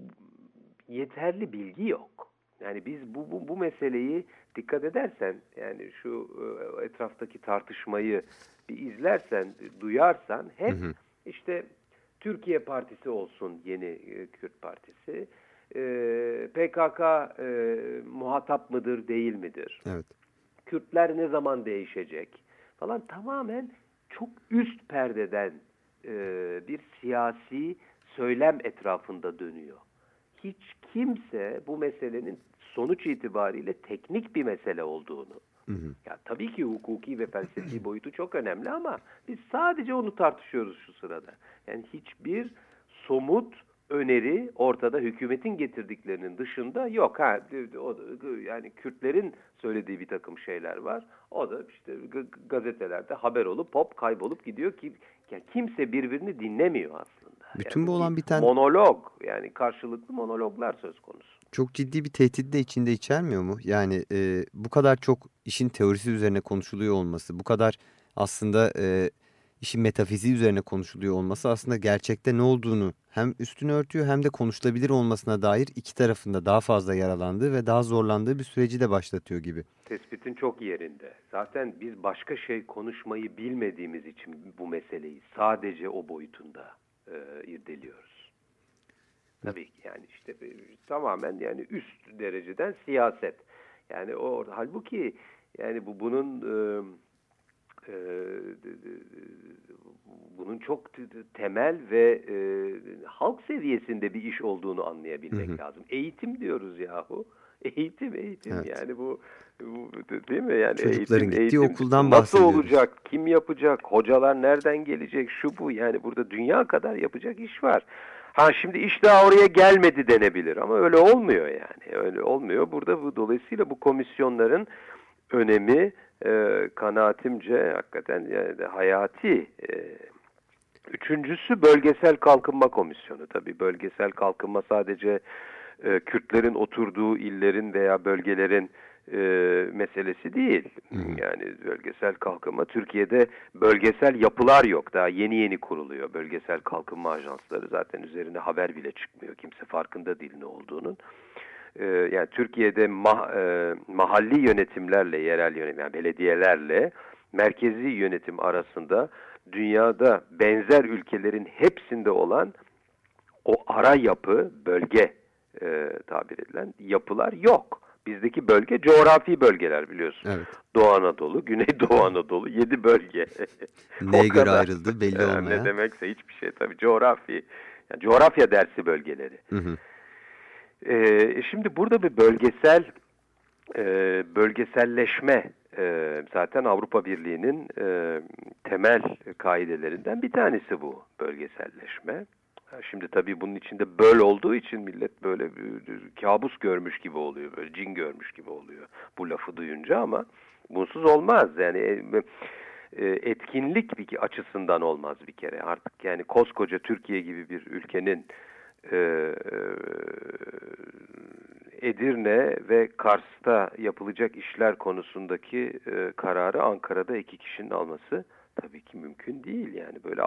yeterli bilgi yok. Yani biz bu, bu, bu meseleyi dikkat edersen yani şu e, etraftaki tartışmayı bir izlersen, duyarsan hep Hı hı. işte Türkiye Partisi olsun yeni e, Kürt Partisi. E, PKK e, muhatap mıdır değil midir? Evet. Kürtler ne zaman değişecek falan tamamen çok üst perdeden bir siyasi söylem etrafında dönüyor. Hiç kimse bu meselenin sonuç itibariyle teknik bir mesele olduğunu, Hı hı. ya tabii ki hukuki ve felsefi boyutu çok önemli ama biz sadece onu tartışıyoruz şu sırada. Yani hiçbir somut öneri ortada hükümetin getirdiklerinin dışında yok. Ha, o, yani Kürtlerin söylediği bir takım şeyler var. O da işte gazetelerde haber olup hop kaybolup gidiyor ki yani kimse birbirini dinlemiyor aslında. Bütün yani bu olan biten... Monolog yani karşılıklı monologlar söz konusu. Çok ciddi bir tehdit de içinde içermiyor mu? Yani e, bu kadar çok işin teorisi üzerine konuşuluyor olması, bu kadar aslında e, işin metafiziği üzerine konuşuluyor olması aslında gerçekte ne olduğunu hem üstünü örtüyor hem de konuşulabilir olmasına dair iki tarafında daha fazla yaralandığı ve daha zorlandığı bir süreci de başlatıyor gibi. Tespitin çok yerinde. Zaten biz başka şey konuşmayı bilmediğimiz için bu meseleyi sadece o boyutunda e, irdeliyoruz. Tabii ki yani işte e, tamamen yani üst dereceden siyaset. Yani o halbuki yani bu bunun e, e, bunun çok temel ve e, halk seviyesinde bir iş olduğunu anlayabilmek hı hı. lazım. Eğitim diyoruz yahu. Eğitim, eğitim evet. yani bu, bu değil mi? Yani Çocukların eğitim, gittiği eğitim, okuldan Nasıl olacak? Kim yapacak? Hocalar nereden gelecek? Şu bu yani burada dünya kadar yapacak iş var. Ha şimdi iş daha oraya gelmedi denebilir ama öyle olmuyor yani. Öyle olmuyor. Burada bu dolayısıyla bu komisyonların önemi e, kanaatimce hakikaten yani hayati. E, üçüncüsü bölgesel kalkınma komisyonu. Tabii bölgesel kalkınma sadece e, Kürtlerin oturduğu illerin veya bölgelerin e, meselesi değil. Yani bölgesel kalkınma Türkiye'de bölgesel yapılar yok. Daha yeni yeni kuruluyor bölgesel kalkınma ajansları. Zaten üzerine haber bile çıkmıyor. Kimse farkında değil ne olduğunun. E, yani Türkiye'de ma, e, mahalli yönetimlerle, yerel yönetim, yani belediyelerle merkezi yönetim arasında dünyada benzer ülkelerin hepsinde olan o ara yapı, bölge e, tabir edilen yapılar yok. Bizdeki bölge coğrafi bölgeler biliyorsun. Evet. Doğu Anadolu, Güneydoğu Anadolu, yedi bölge. Neye göre ayrıldı belli olmayan. Ne demekse hiçbir şey tabii coğrafi. Yani coğrafya dersi bölgeleri. Hı hı. Ee, şimdi burada bir bölgesel e, bölgeselleşme e, zaten Avrupa Birliği'nin e, temel kaidelerinden bir tanesi bu bölgeselleşme. Şimdi tabii bunun içinde böl olduğu için millet böyle bir, kabus görmüş gibi oluyor, böyle cin görmüş gibi oluyor bu lafı duyunca ama bunsuz olmaz. Yani e, etkinlik bir açısından olmaz bir kere. Artık yani koskoca Türkiye gibi bir ülkenin e, Edirne ve Kars'ta yapılacak işler konusundaki e, kararı Ankara'da iki kişinin alması tabii ki mümkün değil. Yani böyle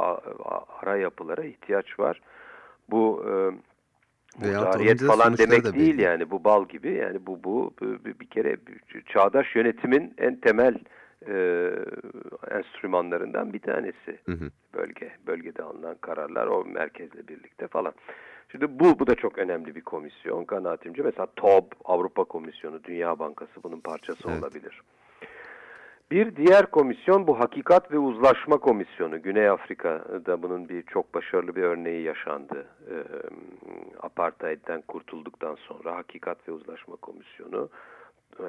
ara yapılara ihtiyaç var. Bu e, muhtariyet falan demek de değil yani bu bal gibi. Yani bu bu bir, bir kere çağdaş yönetimin en temel e, enstrümanlarından bir tanesi. Hı hı. Bölge bölgede alınan kararlar o merkezle birlikte falan. Şimdi bu bu da çok önemli bir komisyon kanaatimce. Mesela TOB Avrupa Komisyonu, Dünya Bankası bunun parçası evet. olabilir. Bir diğer komisyon bu Hakikat ve Uzlaşma Komisyonu. Güney Afrika'da bunun bir çok başarılı bir örneği yaşandı. E, Apartheid'den kurtulduktan sonra Hakikat ve Uzlaşma Komisyonu, e,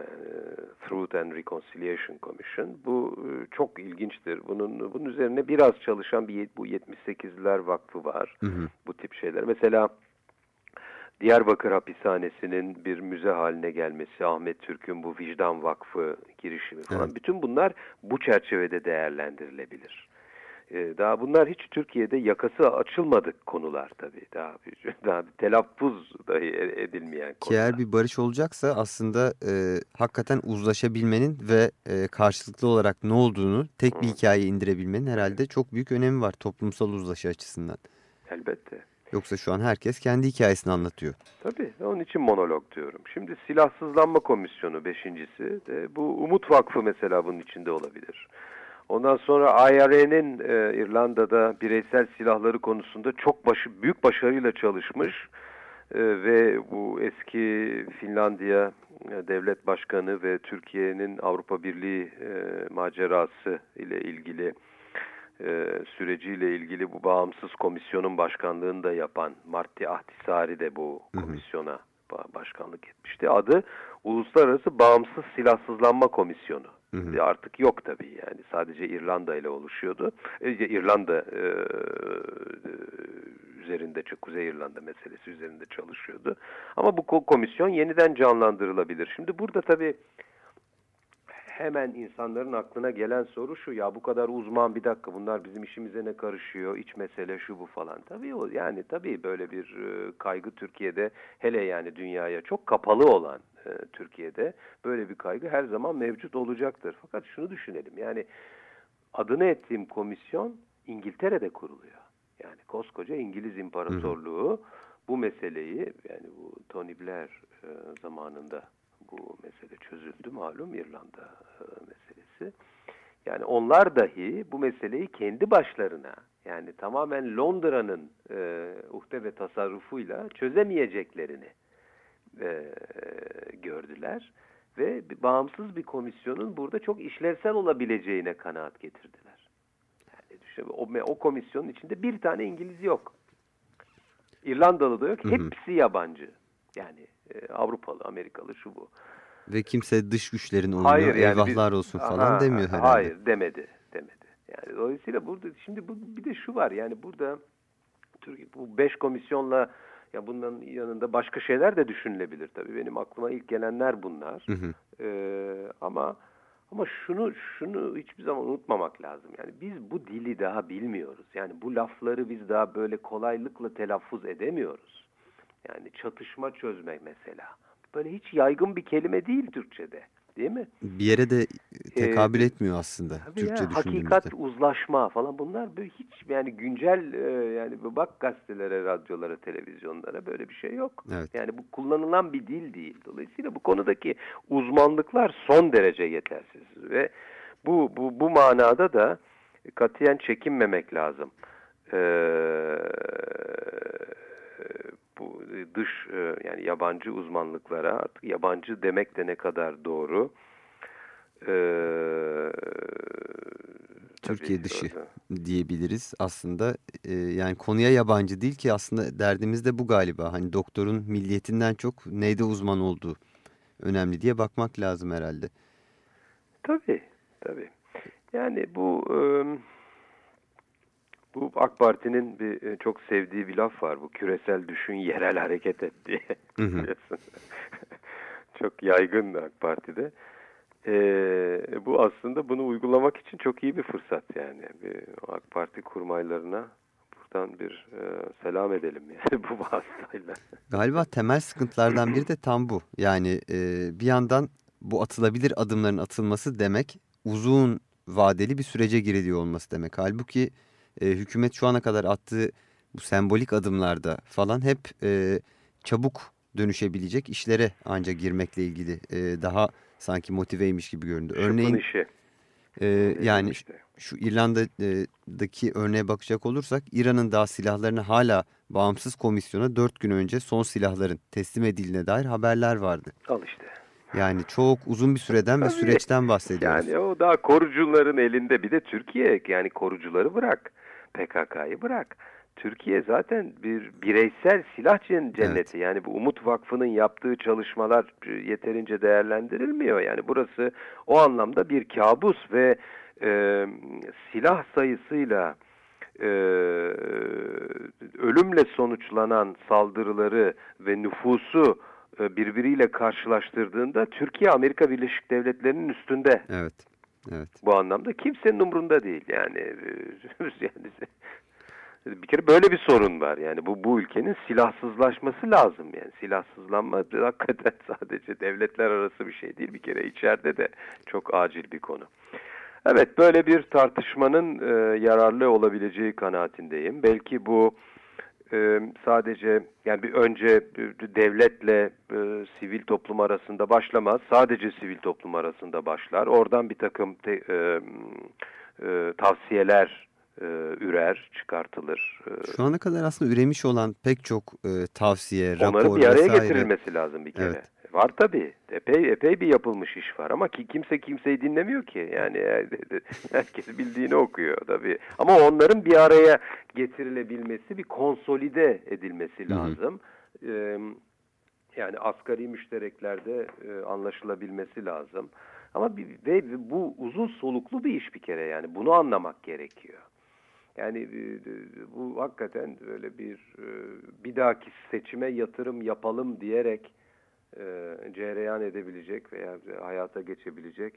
Truth and Reconciliation Commission. Bu e, çok ilginçtir. Bunun bunun üzerine biraz çalışan bir bu 78'ler vakfı var. Hı hı. Bu tip şeyler. Mesela Diyarbakır Hapishanesi'nin bir müze haline gelmesi, Ahmet Türk'ün bu vicdan vakfı girişimi falan. Evet. Bütün bunlar bu çerçevede değerlendirilebilir. Ee, daha bunlar hiç Türkiye'de yakası açılmadık konular tabii. Daha bir, daha bir telaffuz dahi e, edilmeyen konular. Ki eğer bir barış olacaksa aslında e, hakikaten uzlaşabilmenin ve e, karşılıklı olarak ne olduğunu tek bir hikayeye indirebilmenin herhalde çok büyük önemi var toplumsal uzlaşı açısından. Elbette. Yoksa şu an herkes kendi hikayesini anlatıyor. Tabii onun için monolog diyorum. Şimdi silahsızlanma komisyonu beşincisi. De, bu Umut Vakfı mesela bunun içinde olabilir. Ondan sonra IRA'nin e, İrlanda'da bireysel silahları konusunda çok başı, büyük başarıyla çalışmış e, ve bu eski Finlandiya e, devlet başkanı ve Türkiye'nin Avrupa Birliği e, macerası ile ilgili e, süreciyle ilgili bu bağımsız komisyonun başkanlığını da yapan Marti Ahtisari de bu komisyona başkanlık etmişti. Adı Uluslararası Bağımsız Silahsızlanma Komisyonu. Hı hı. Artık yok tabii yani sadece İrlanda ile oluşuyordu. E, İrlanda e, üzerinde, Kuzey İrlanda meselesi üzerinde çalışıyordu. Ama bu ko- komisyon yeniden canlandırılabilir. Şimdi burada tabii hemen insanların aklına gelen soru şu ya bu kadar uzman bir dakika bunlar bizim işimize ne karışıyor? İç mesele şu bu falan. Tabii o yani tabii böyle bir e, kaygı Türkiye'de hele yani dünyaya çok kapalı olan e, Türkiye'de böyle bir kaygı her zaman mevcut olacaktır. Fakat şunu düşünelim yani adını ettiğim komisyon İngiltere'de kuruluyor. Yani koskoca İngiliz İmparatorluğu bu meseleyi yani bu Tony Blair e, zamanında bu mesele çözüldü malum İrlanda e, meselesi. Yani onlar dahi bu meseleyi kendi başlarına yani tamamen Londra'nın e, uhde ve tasarrufuyla çözemeyeceklerini e, gördüler ve bağımsız bir komisyonun burada çok işlevsel olabileceğine kanaat getirdiler. Yani düşün, o, o komisyonun içinde bir tane İngiliz yok. İrlandalı da yok. Hı hı. Hepsi yabancı. Yani e, Avrupalı, Amerikalı, şu bu. Ve kimse dış güçlerin oyunu Hayır yani eyvahlar biz- olsun falan Aha, demiyor herhalde. Hayır demedi, demedi. Yani dolayısıyla burada şimdi bu bir de şu var yani burada Türkiye bu beş komisyonla ya bunların yanında başka şeyler de düşünülebilir tabii. Benim aklıma ilk gelenler bunlar. Hı hı. Ee, ama ama şunu şunu hiçbir zaman unutmamak lazım. Yani biz bu dili daha bilmiyoruz. Yani bu lafları biz daha böyle kolaylıkla telaffuz edemiyoruz. Yani çatışma çözmek mesela. Böyle hiç yaygın bir kelime değil Türkçe'de. Değil mi? Bir yere de tekabül etmiyor aslında Türkçe ya, hakikat, uzlaşma falan bunlar böyle hiç yani güncel e, yani bak gazetelere, radyolara, televizyonlara böyle bir şey yok. Evet. Yani bu kullanılan bir dil değil. Dolayısıyla bu konudaki uzmanlıklar son derece yetersiz ve bu bu bu manada da katiyen çekinmemek lazım. Ee, bu dış e, yani yabancı uzmanlıklara artık yabancı demek de ne kadar doğru. Ee, Türkiye dışı orada- diyebiliriz aslında. Ee, yani konuya yabancı değil ki aslında derdimiz de bu galiba. Hani doktorun milliyetinden çok neyde uzman olduğu önemli diye bakmak lazım herhalde. Tabii, tabii. Yani bu e, bu AK Parti'nin bir e, çok sevdiği bir laf var. Bu küresel düşün, yerel hareket et diye. Hı hı. Biliyorsun. çok yaygın AK Parti'de. E, bu aslında bunu uygulamak için çok iyi bir fırsat yani. Bir, AK Parti kurmaylarına buradan bir e, selam edelim yani bu vasıtayla. Galiba temel sıkıntılardan biri de tam bu. Yani e, bir yandan bu atılabilir adımların atılması demek uzun vadeli bir sürece giriliyor olması demek. Halbuki e, hükümet şu ana kadar attığı bu sembolik adımlarda falan hep e, çabuk dönüşebilecek işlere ancak girmekle ilgili e, daha sanki motiveymiş gibi göründü. Örneğin işi. e, yani işte. şu İrlanda'daki örneğe bakacak olursak İran'ın daha silahlarını hala bağımsız komisyona dört gün önce son silahların teslim edildiğine dair haberler vardı. Al işte. Yani çok uzun bir süreden ve süreçten bahsediyoruz. Yani o daha korucuların elinde bir de Türkiye yani korucuları bırak. PKK'yı bırak. Türkiye zaten bir bireysel silah cen- cenneti. Yani bu Umut Vakfı'nın yaptığı çalışmalar e, yeterince değerlendirilmiyor. Yani burası o anlamda bir kabus ve e, silah sayısıyla e, ölümle sonuçlanan saldırıları ve nüfusu e, birbiriyle karşılaştırdığında Türkiye Amerika Birleşik Devletleri'nin üstünde Evet. Evet. bu anlamda kimsenin umrunda değil yani yani bir kere böyle bir sorun var yani bu bu ülkenin silahsızlaşması lazım yani silahsızlanma hakikaten sadece devletler arası bir şey değil bir kere içeride de çok acil bir konu. Evet böyle bir tartışmanın e, yararlı olabileceği kanaatindeyim. Belki bu e, sadece yani bir önce devletle e, sivil toplum arasında başlamaz. Sadece sivil toplum arasında başlar. Oradan bir takım te, e, e, tavsiyeler e, ürer, çıkartılır. E, Şu ana kadar aslında üremiş olan pek çok e, tavsiye, rapor Onların bir araya vesaire. getirilmesi lazım bir kere. Evet. Var tabii. Epey epey bir yapılmış iş var ama ki kimse kimseyi dinlemiyor ki. Yani herkes bildiğini okuyor tabii. Ama onların bir araya getirilebilmesi, bir konsolide edilmesi Hı hı. lazım. Ee, yani asgari müştereklerde e, anlaşılabilmesi lazım. Ama bir, ve bu uzun soluklu bir iş bir kere yani bunu anlamak gerekiyor. Yani e, bu hakikaten böyle bir e, bir dahaki seçime yatırım yapalım diyerek e, cereyan edebilecek veya hayata geçebilecek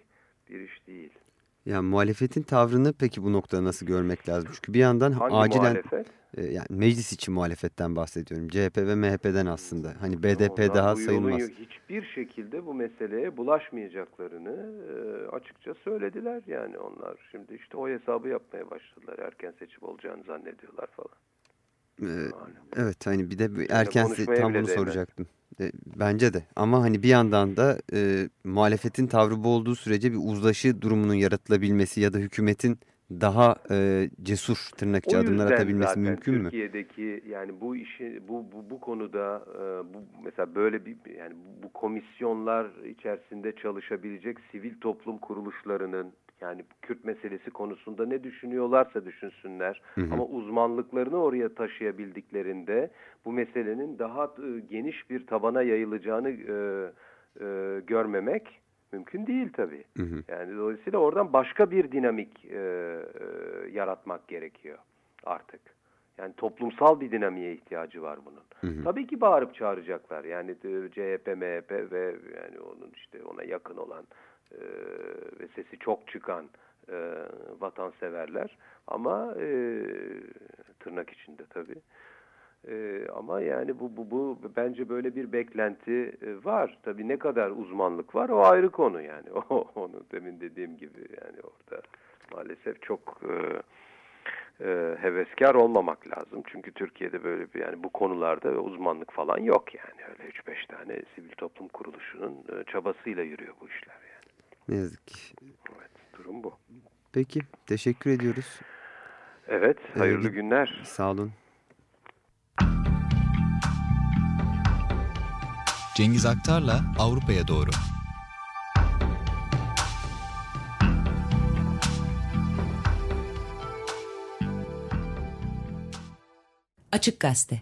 bir iş değil. Yani muhalefetin tavrını peki bu noktada nasıl görmek lazım? Çünkü bir yandan Hangi acilen muhalefet? e, yani meclis içi muhalefetten bahsediyorum. CHP ve MHP'den aslında. Hani BDP Onlar daha sayılmaz. hiçbir şekilde bu meseleye bulaşmayacaklarını e, açıkça söylediler. Yani onlar şimdi işte o hesabı yapmaya başladılar. Erken seçim olacağını zannediyorlar falan. Ee, evet hani bir de erken tam bunu değmez. E, bence de ama hani bir yandan da e, muhalefetin tavrı bu olduğu sürece bir uzlaşı durumunun yaratılabilmesi ya da hükümetin daha e, cesur tırnak içi O adımlar atabilmesi zaten mümkün mü? Türkiye'deki yani bu işi bu bu, bu konuda e, bu mesela böyle bir yani bu komisyonlar içerisinde çalışabilecek sivil toplum kuruluşlarının yani Kürt meselesi konusunda ne düşünüyorlarsa düşünsünler ama uzmanlıklarını oraya taşıyabildiklerinde bu meselenin daha e, geniş bir tabana yayılacağını e, e, görmemek mümkün değil tabii. Hı hı. Yani dolayısıyla oradan başka bir dinamik e, e, yaratmak gerekiyor artık. Yani toplumsal bir dinamiğe ihtiyacı var bunun. Tabii ki bağırıp çağıracaklar. Yani e, CHP, MHP ve yani onun işte ona yakın olan e, ve sesi çok çıkan e, vatanseverler ama e, tırnak içinde tabii. E, ama yani bu, bu, bu bence böyle bir beklenti e, var. Tabii ne kadar uzmanlık var o ayrı konu yani. O, onu demin dediğim gibi yani orada maalesef çok e, e, heveskar olmamak lazım. Çünkü Türkiye'de böyle bir yani bu konularda uzmanlık falan yok yani. Öyle 3-5 tane sivil toplum kuruluşunun e, çabasıyla yürüyor bu işler yani. Ne yazık ki. Evet, durum bu. Peki teşekkür ediyoruz. Evet, hayırlı Ee, günler. Sağ olun. Cengiz Aktar'la Avrupa'ya doğru. Açık Gazete.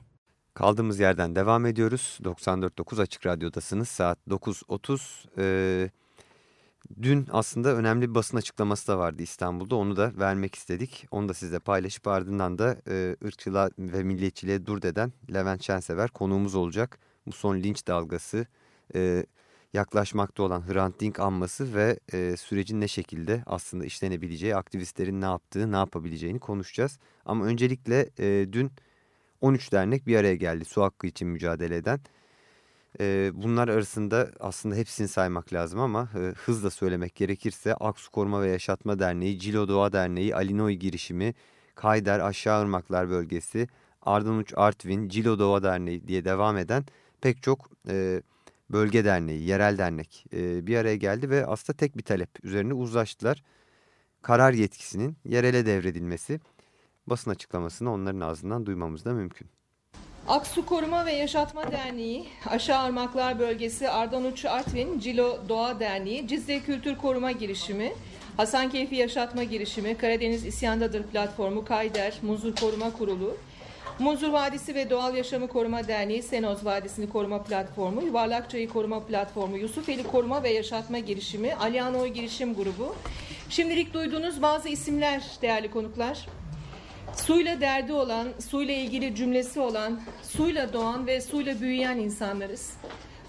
Kaldığımız yerden devam ediyoruz. 94.9 Açık Radyo'dasınız. Saat 9.30. Ee, dün aslında önemli bir basın açıklaması da vardı İstanbul'da. Onu da vermek istedik. Onu da sizle paylaşıp ardından da e, ırkçılığa ve milliyetçiliğe dur deden Levent Şensever konuğumuz olacak. Bu son linç dalgası, e, yaklaşmakta olan Hrant Dink anması ve e, sürecin ne şekilde aslında işlenebileceği, aktivistlerin ne yaptığı, ne yapabileceğini konuşacağız. Ama öncelikle e, dün 13 dernek bir araya geldi su hakkı için mücadele eden. Bunlar arasında aslında hepsini saymak lazım ama hızla söylemek gerekirse Aksu Koruma ve Yaşatma Derneği, Cilo Doğa Derneği, Alinoy girişimi, Kayder Aşağı Irmaklar Bölgesi, Ardanuç Artvin, Cilo Doğa Derneği diye devam eden pek çok bölge derneği, yerel dernek bir araya geldi ve aslında tek bir talep üzerine uzlaştılar. Karar yetkisinin yerele devredilmesi basın açıklamasını onların ağzından duymamız da mümkün. Aksu Koruma ve Yaşatma Derneği, Aşağı Irmaklar Bölgesi, Ardanuç Artvin, Cilo Doğa Derneği, Cizre Kültür Koruma Girişimi, Hasankeyfi Yaşatma Girişimi, Karadeniz İsyandadır Platformu, Kayder, Muzur Koruma Kurulu, Muzur Vadisi ve Doğal Yaşamı Koruma Derneği, Senoz Vadisi'ni Koruma Platformu, Yuvarlakçayı Koruma Platformu, Yusufeli Koruma ve Yaşatma Girişimi, Alianoy Girişim Grubu. Şimdilik duyduğunuz bazı isimler değerli konuklar. Suyla derdi olan, suyla ilgili cümlesi olan, suyla doğan ve suyla büyüyen insanlarız.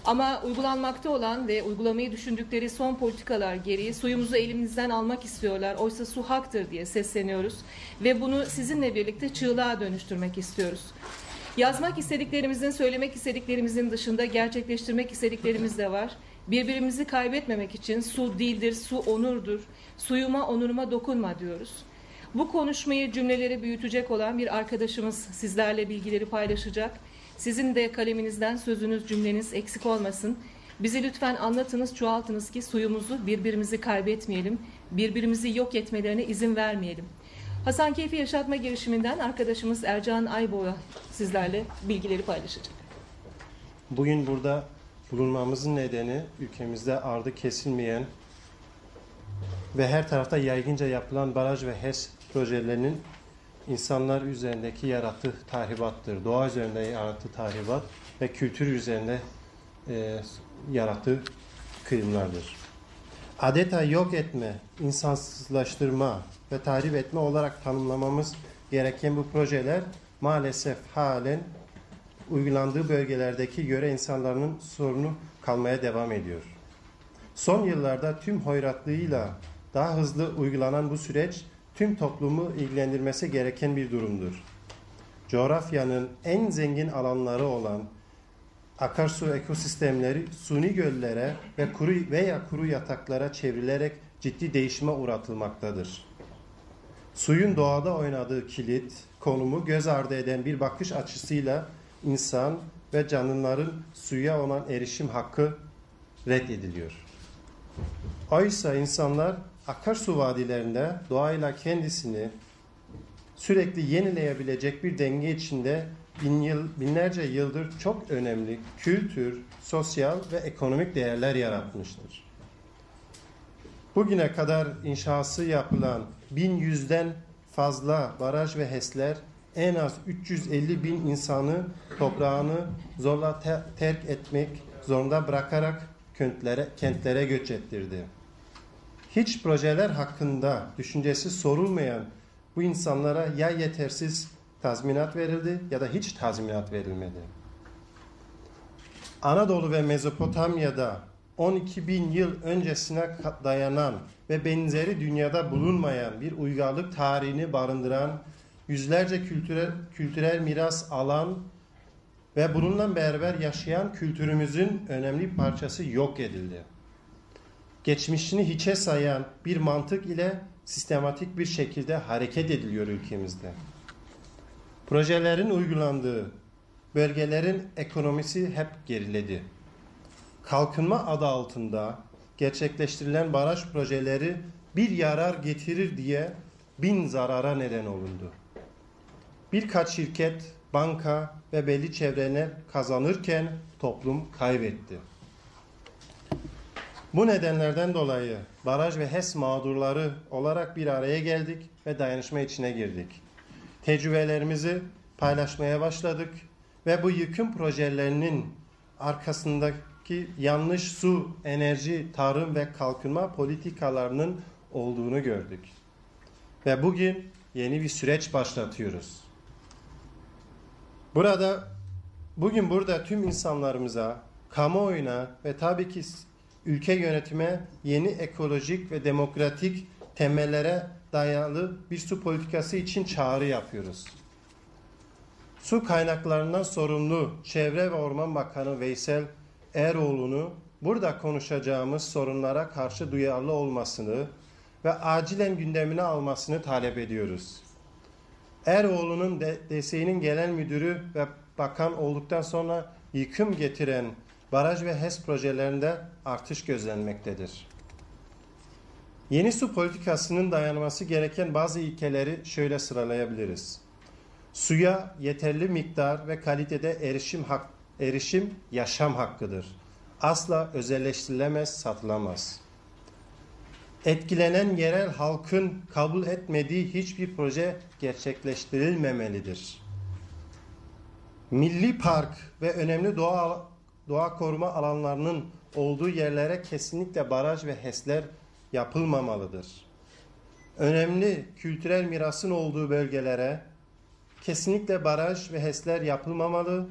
Ama uygulanmakta olan ve uygulamayı düşündükleri son politikalar gereği suyumuzu elimizden almak istiyorlar. Oysa su haktır diye sesleniyoruz. Ve bunu sizinle birlikte çığlığa dönüştürmek istiyoruz. Yazmak istediklerimizin, söylemek istediklerimizin dışında gerçekleştirmek istediklerimiz de var. Birbirimizi kaybetmemek için su dildir, su onurdur. Suyuma, onuruma dokunma diyoruz. Bu konuşmayı cümleleri büyütecek olan bir arkadaşımız sizlerle bilgileri paylaşacak. Sizin de kaleminizden sözünüz cümleniz eksik olmasın. Bizi lütfen anlatınız, çoğaltınız ki suyumuzu birbirimizi kaybetmeyelim, birbirimizi yok etmelerine izin vermeyelim. Hasankeyfi Yaşatma girişiminden arkadaşımız Ercan Ayboğa sizlerle bilgileri paylaşacak. Bugün burada bulunmamızın nedeni ülkemizde ardı kesilmeyen ve her tarafta yaygınca yapılan baraj ve HES projelerinin insanlar üzerindeki yarattığı tahribattır. Doğa üzerinde yarattığı tahribat ve kültür üzerinde e, yarattığı kırımlardır. Adeta yok etme, insansızlaştırma ve tahrip etme olarak tanımlamamız gereken bu projeler maalesef halen uygulandığı bölgelerdeki yöre insanlarının sorunu kalmaya devam ediyor. Son yıllarda tüm hoyratlığıyla daha hızlı uygulanan bu süreç tüm toplumu ilgilendirmesi gereken bir durumdur. Coğrafyanın en zengin alanları olan akarsu ekosistemleri suni göllere ve kuru veya kuru yataklara çevrilerek ciddi değişime uğratılmaktadır. Suyun doğada oynadığı kilit, konumu göz ardı eden bir bakış açısıyla insan ve canlıların suya olan erişim hakkı reddediliyor. Oysa insanlar akarsu vadilerinde doğayla kendisini sürekli yenileyebilecek bir denge içinde bin yıl, binlerce yıldır çok önemli kültür, sosyal ve ekonomik değerler yaratmıştır. Bugüne kadar inşası yapılan 1100'den fazla baraj ve HES'ler en az 350 bin insanı toprağını zorla te- terk etmek zorunda bırakarak kentlere, kentlere göç ettirdi. Hiç projeler hakkında düşüncesi sorulmayan bu insanlara ya yetersiz tazminat verildi ya da hiç tazminat verilmedi. Anadolu ve Mezopotamya'da 12 bin yıl öncesine dayanan ve benzeri dünyada bulunmayan bir uygarlık tarihini barındıran yüzlerce kültürel, kültürel miras alan ve bununla beraber yaşayan kültürümüzün önemli parçası yok edildi. Geçmişini hiçe sayan bir mantık ile sistematik bir şekilde hareket ediliyor ülkemizde. Projelerin uygulandığı bölgelerin ekonomisi hep geriledi. Kalkınma adı altında gerçekleştirilen baraj projeleri bir yarar getirir diye bin zarara neden olundu. Birkaç şirket, banka ve belli çevreler kazanırken toplum kaybetti. Bu nedenlerden dolayı baraj ve HES mağdurları olarak bir araya geldik ve dayanışma içine girdik. Tecrübelerimizi paylaşmaya başladık ve bu yıkım projelerinin arkasındaki yanlış su, enerji, tarım ve kalkınma politikalarının olduğunu gördük. Ve bugün yeni bir süreç başlatıyoruz. Burada bugün burada tüm insanlarımıza, kamuoyuna ve tabii ki ülke yönetime yeni ekolojik ve demokratik temellere dayalı bir su politikası için çağrı yapıyoruz. Su kaynaklarından sorumlu Çevre ve Orman Bakanı Veysel Eroğlu'nu burada konuşacağımız sorunlara karşı duyarlı olmasını ve acilen gündemine almasını talep ediyoruz. Eroğlu'nun de, DSİ'nin genel müdürü ve bakan olduktan sonra yıkım getiren baraj ve HES projelerinde artış gözlenmektedir. Yeni su politikasının dayanması gereken bazı ilkeleri şöyle sıralayabiliriz. Suya yeterli miktar ve kalitede erişim hak, erişim yaşam hakkıdır. Asla özelleştirilemez, satılamaz. Etkilenen yerel halkın kabul etmediği hiçbir proje gerçekleştirilmemelidir. Milli park ve önemli doğa doğa koruma alanlarının olduğu yerlere kesinlikle baraj ve HES'ler yapılmamalıdır. Önemli kültürel mirasın olduğu bölgelere kesinlikle baraj ve HES'ler yapılmamalı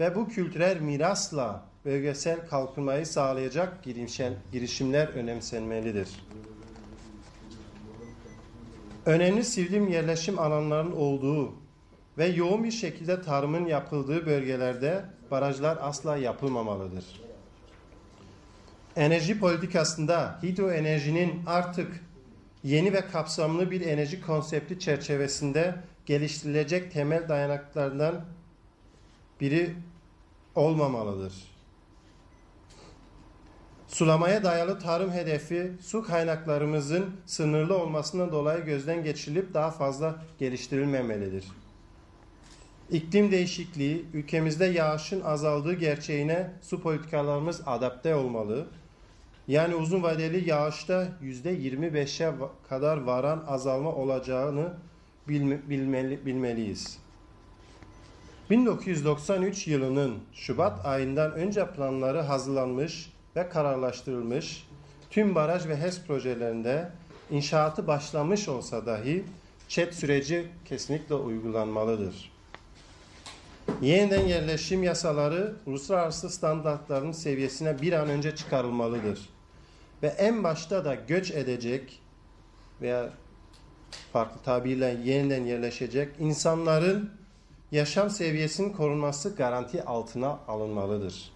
ve bu kültürel mirasla bölgesel kalkınmayı sağlayacak girişimler önemsenmelidir. Önemli sivrim yerleşim alanlarının olduğu ve yoğun bir şekilde tarımın yapıldığı bölgelerde barajlar asla yapılmamalıdır. Enerji politikasında hidroenerjinin artık yeni ve kapsamlı bir enerji konsepti çerçevesinde geliştirilecek temel dayanaklardan biri olmamalıdır. Sulamaya dayalı tarım hedefi su kaynaklarımızın sınırlı olmasından dolayı gözden geçirilip daha fazla geliştirilmemelidir. İklim değişikliği, ülkemizde yağışın azaldığı gerçeğine su politikalarımız adapte olmalı. Yani uzun vadeli yağışta %25'e kadar varan azalma olacağını bilmeli, bilmeliyiz. 1993 yılının Şubat ayından önce planları hazırlanmış ve kararlaştırılmış tüm baraj ve HES projelerinde inşaatı başlamış olsa dahi çet süreci kesinlikle uygulanmalıdır. Yeniden yerleşim yasaları uluslararası standartların seviyesine bir an önce çıkarılmalıdır. Ve en başta da göç edecek veya farklı tabirle yeniden yerleşecek insanların yaşam seviyesinin korunması garanti altına alınmalıdır.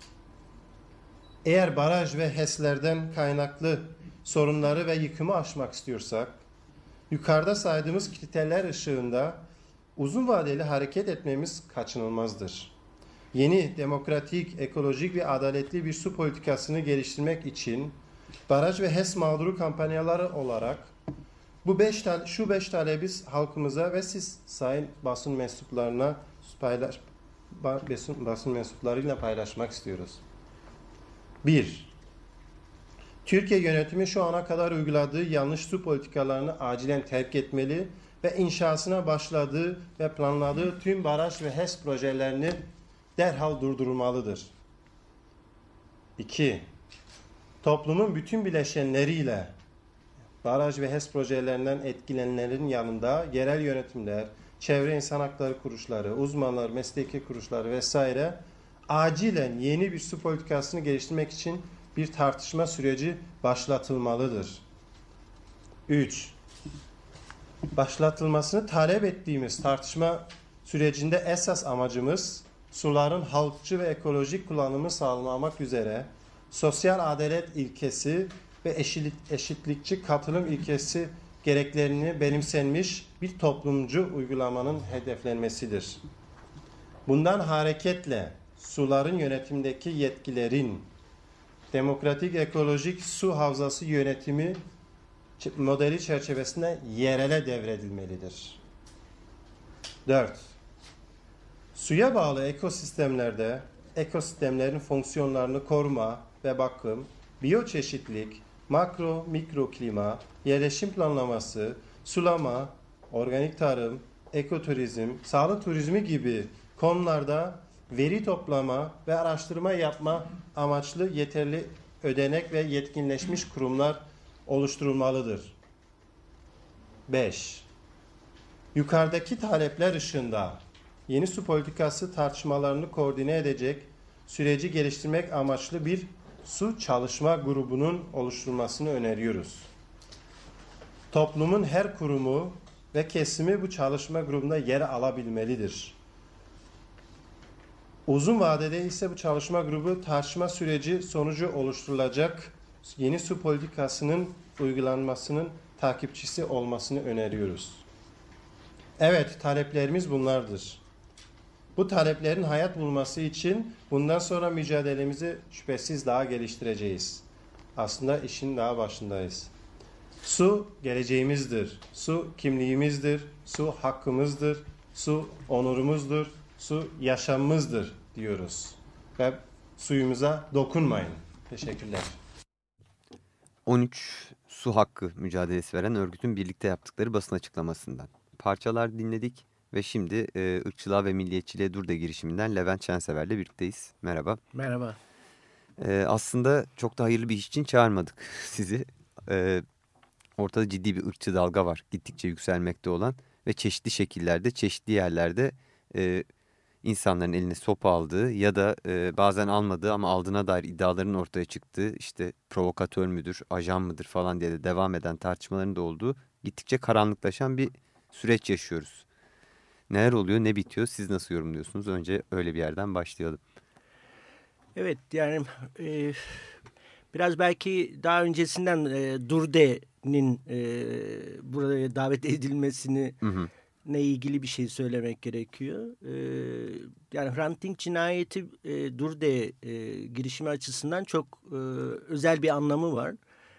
Eğer baraj ve HES'lerden kaynaklı sorunları ve yıkımı aşmak istiyorsak, yukarıda saydığımız kriterler ışığında uzun vadeli hareket etmemiz kaçınılmazdır. Yeni, demokratik, ekolojik ve adaletli bir su politikasını geliştirmek için baraj ve HES mağduru kampanyaları olarak bu beş tale, şu beş talebi halkımıza ve siz sayın basın mensuplarına paylaş, basın, basın mensuplarıyla paylaşmak istiyoruz. 1. Türkiye yönetimi şu ana kadar uyguladığı yanlış su politikalarını acilen terk etmeli ve inşasına başladığı ve planladığı tüm baraj ve HES projelerini derhal durdurulmalıdır. 2. Toplumun bütün bileşenleriyle baraj ve HES projelerinden etkilenenlerin yanında yerel yönetimler, çevre insan hakları kuruluşları, uzmanlar, mesleki kuruluşları vesaire acilen yeni bir su politikasını geliştirmek için bir tartışma süreci başlatılmalıdır. 3. Başlatılmasını talep ettiğimiz tartışma sürecinde esas amacımız suların halkçı ve ekolojik kullanımı sağlamak üzere sosyal adalet ilkesi ve eşit, eşitlikçi katılım ilkesi gereklerini benimsenmiş bir toplumcu uygulamanın hedeflenmesidir. Bundan hareketle suların yönetimdeki yetkilerin demokratik ekolojik su havzası yönetimi modeli çerçevesinde yerele devredilmelidir. 4. Suya bağlı ekosistemlerde ekosistemlerin fonksiyonlarını koruma ve bakım, biyoçeşitlik, makro mikro klima, yerleşim planlaması, sulama, organik tarım, ekoturizm, sağlık turizmi gibi konularda veri toplama ve araştırma yapma amaçlı yeterli ödenek ve yetkinleşmiş kurumlar oluşturulmalıdır. 5. Yukarıdaki talepler ışığında yeni su politikası tartışmalarını koordine edecek süreci geliştirmek amaçlı bir su çalışma grubunun oluşturulmasını öneriyoruz. Toplumun her kurumu ve kesimi bu çalışma grubunda yer alabilmelidir. Uzun vadede ise bu çalışma grubu tartışma süreci sonucu oluşturulacak yeni su politikasının uygulanmasının takipçisi olmasını öneriyoruz. Evet, taleplerimiz bunlardır. Bu taleplerin hayat bulması için bundan sonra mücadelemizi şüphesiz daha geliştireceğiz. Aslında işin daha başındayız. Su geleceğimizdir. Su kimliğimizdir. Su hakkımızdır. Su onurumuzdur. Su yaşamımızdır diyoruz. Ve suyumuza dokunmayın. Teşekkürler. 13 su hakkı mücadelesi veren örgütün birlikte yaptıkları basın açıklamasından. Parçalar dinledik ve şimdi e, ırkçılığa ve milliyetçiliğe dur de girişiminden Levent Şensever'le birlikteyiz. Merhaba. Merhaba. E, aslında çok da hayırlı bir iş için çağırmadık sizi. E, ortada ciddi bir ırkçı dalga var gittikçe yükselmekte olan ve çeşitli şekillerde çeşitli yerlerde e, insanların eline sopa aldığı ya da e, bazen almadığı ama aldığına dair iddiaların ortaya çıktığı işte provokatör müdür, ajan mıdır falan diye de devam eden tartışmaların da olduğu gittikçe karanlıklaşan bir süreç yaşıyoruz. Neler oluyor, ne bitiyor, siz nasıl yorumluyorsunuz? Önce öyle bir yerden başlayalım. Evet yani e, biraz belki daha öncesinden e, Durde'nin e, buraya davet edilmesini hı hı ne ilgili bir şey söylemek gerekiyor. Ee, yani Hrant cinayeti e, Durde e, girişimi açısından çok e, özel bir anlamı var.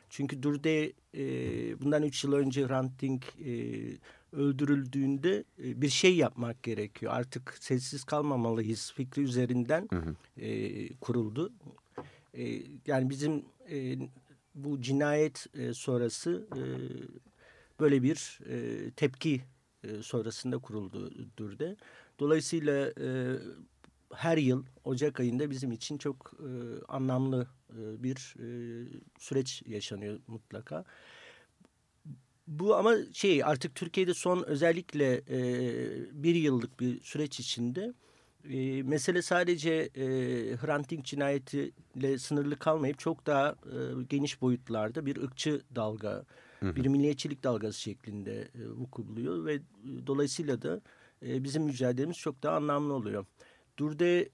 Çünkü Durde e, bundan üç yıl önce Hrant Dink e, öldürüldüğünde e, bir şey yapmak gerekiyor. Artık sessiz kalmamalıyız fikri üzerinden hı hı. E, kuruldu. E, yani bizim e, bu cinayet e, sonrası e, böyle bir e, tepki e, sonrasında kuruldu Dürde. Dolayısıyla e, her yıl Ocak ayında bizim için çok e, anlamlı e, bir e, süreç yaşanıyor mutlaka. bu ama şey artık Türkiye'de son özellikle e, bir yıllık bir süreç içinde e, mesele sadece e, Hrant Dink cinayetiyle sınırlı kalmayıp çok daha e, geniş boyutlarda bir ırkçı dalga, hı hı. bir milliyetçilik dalgası şeklinde e, vuku buluyor ve e, dolayısıyla da e, bizim mücadelemiz çok daha anlamlı oluyor. Durde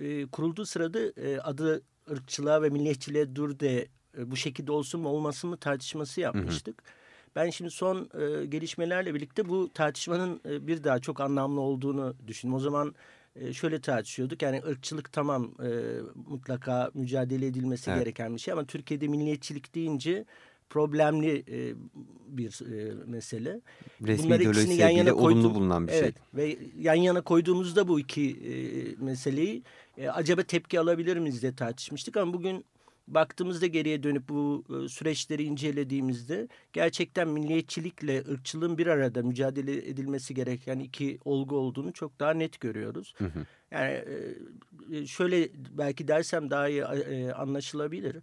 e, kurulduğu sırada e, adı ırkçılığa ve milliyetçiliğe Durde e, bu şekilde olsun mu olmasın mı tartışması yapmıştık. Hı hı. Ben şimdi son e, gelişmelerle birlikte bu tartışmanın e, bir daha çok anlamlı olduğunu düşündüm. O zaman e, şöyle tartışıyorduk. Yani ırkçılık tamam e, mutlaka mücadele edilmesi evet. gereken bir şey ama Türkiye'de milliyetçilik deyince problemli e, bir e, mesele. Resmi Bunları ikisini yan yana olumlu bulunan bir evet, şey. Ve yan yana koyduğumuzda bu iki e, meseleyi e, acaba tepki alabilir miyiz diye tartışmıştık ama bugün baktığımızda geriye dönüp bu e, süreçleri incelediğimizde gerçekten milliyetçilikle ırkçılığın bir arada mücadele edilmesi gereken iki olgu olduğunu çok daha net görüyoruz. Hı hı. Yani e, e, şöyle belki dersem daha iyi anlaşılabilir.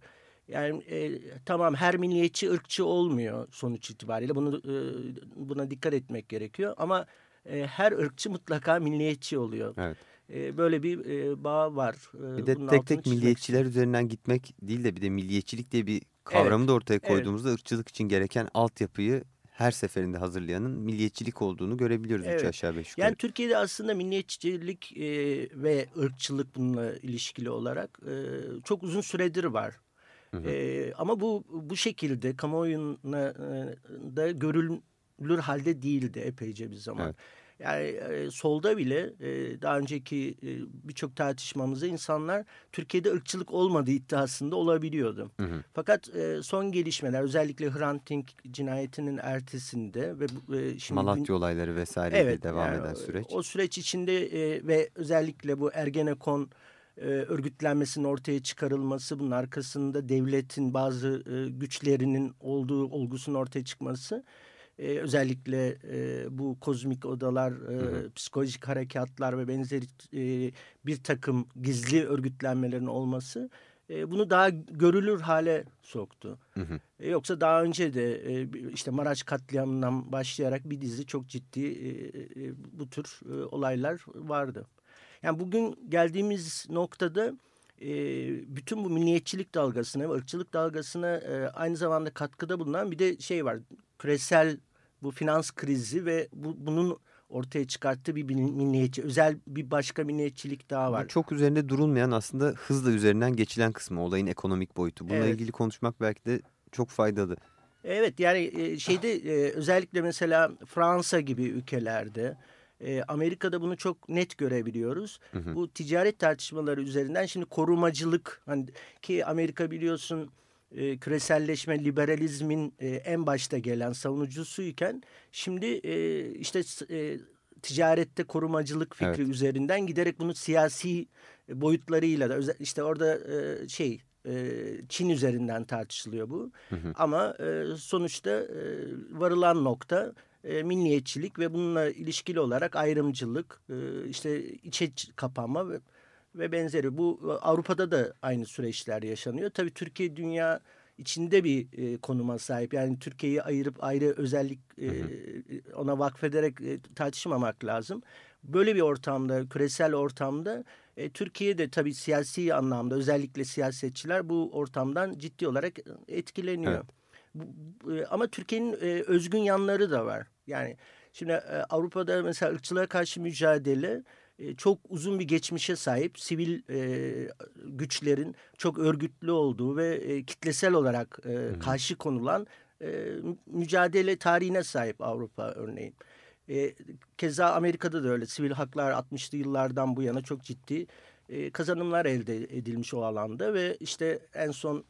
Yani e, tamam her milliyetçi ırkçı olmuyor sonuç itibariyle. Bunu e, buna dikkat etmek gerekiyor ama e, her ırkçı mutlaka milliyetçi oluyor. Evet. E, böyle bir e, bağ var. E, bir de Bunun tek tek milliyetçiler istedim. üzerinden gitmek değil de bir de milliyetçilik diye bir kavramı evet. da ortaya koyduğumuzda evet. ırkçılık için gereken altyapıyı her seferinde hazırlayanın milliyetçilik olduğunu görebiliyoruz evet. üç aşağı beş yukarı. Yani Türkiye'de aslında milliyetçilik e, ve ırkçılık bununla ilişkili olarak e, çok uzun süredir var. Hı hı. E, ama bu bu şekilde kamuoyunda e, da görülür halde değildi epeyce bir zaman. Evet. Yani e, solda bile e, daha önceki e, birçok tartışmamızda insanlar Türkiye'de ırkçılık olmadığı iddiasında olabiliyordu. Hı hı. Fakat e, son gelişmeler özellikle Hrant Dink cinayetinin ertesinde ve e, şimdi Malatya olayları vesaire evet, devam yani, eden süreç. O süreç içinde e, ve özellikle bu Ergenekon e, örgütlenmesinin ortaya çıkarılması, bunun arkasında devletin bazı e, güçlerinin olduğu olgusunun ortaya çıkması e, özellikle e, bu kozmik odalar, e, hı hı. psikolojik harekatlar ve benzeri e, bir takım gizli örgütlenmelerin olması e, bunu daha görülür hale soktu. Hı hı. E, yoksa daha önce de e, işte Maraş katliamından başlayarak bir dizi çok ciddi e, e, bu tür e, olaylar vardı. Yani bugün geldiğimiz noktada e, bütün bu milliyetçilik dalgasına ve ırkçılık dalgasına e, aynı zamanda katkıda bulunan bir de şey var. Küresel bu finans krizi ve bu, bunun ortaya çıkarttığı bir milliyetçi, özel bir başka milliyetçilik daha var. Bu çok üzerinde durulmayan aslında hızla üzerinden geçilen kısmı, olayın ekonomik boyutu. Bununla evet. ilgili konuşmak belki de çok faydalı. Evet yani e, şeyde e, özellikle mesela Fransa gibi ülkelerde e, Amerika'da bunu çok net görebiliyoruz. Hı hı. Bu ticaret tartışmaları üzerinden şimdi korumacılık hani ki Amerika biliyorsun e, küreselleşme, liberalizmin e, en başta gelen savunucusuyken şimdi e, işte e, ticarette korumacılık fikri evet. üzerinden giderek bunu siyasi boyutlarıyla da işte orada e, şey e, Çin üzerinden tartışılıyor bu. Hı hı. Ama e, sonuçta e, varılan nokta e, milliyetçilik ve bununla ilişkili olarak ayrımcılık, e, işte içe kapanma ve ve benzeri. Bu e, Avrupa'da da aynı süreçler yaşanıyor. Tabii Türkiye dünya içinde bir e, konuma sahip. Yani Türkiye'yi ayırıp ayrı özellik e, ona vakfederek e, tartışmamak lazım. Böyle bir ortamda, küresel ortamda e, Türkiye tabii siyasi anlamda özellikle siyasetçiler bu ortamdan ciddi olarak etkileniyor. Evet. E, ama Türkiye'nin e, özgün yanları da var. Yani şimdi e, Avrupa'da mesela ırkçılığa karşı mücadele çok uzun bir geçmişe sahip sivil e, güçlerin çok örgütlü olduğu ve e, kitlesel olarak e, karşı konulan e, mücadele tarihine sahip Avrupa örneğin. E, keza Amerika'da da öyle sivil haklar 60'lı yıllardan bu yana çok ciddi e, kazanımlar elde edilmiş o alanda ve işte en son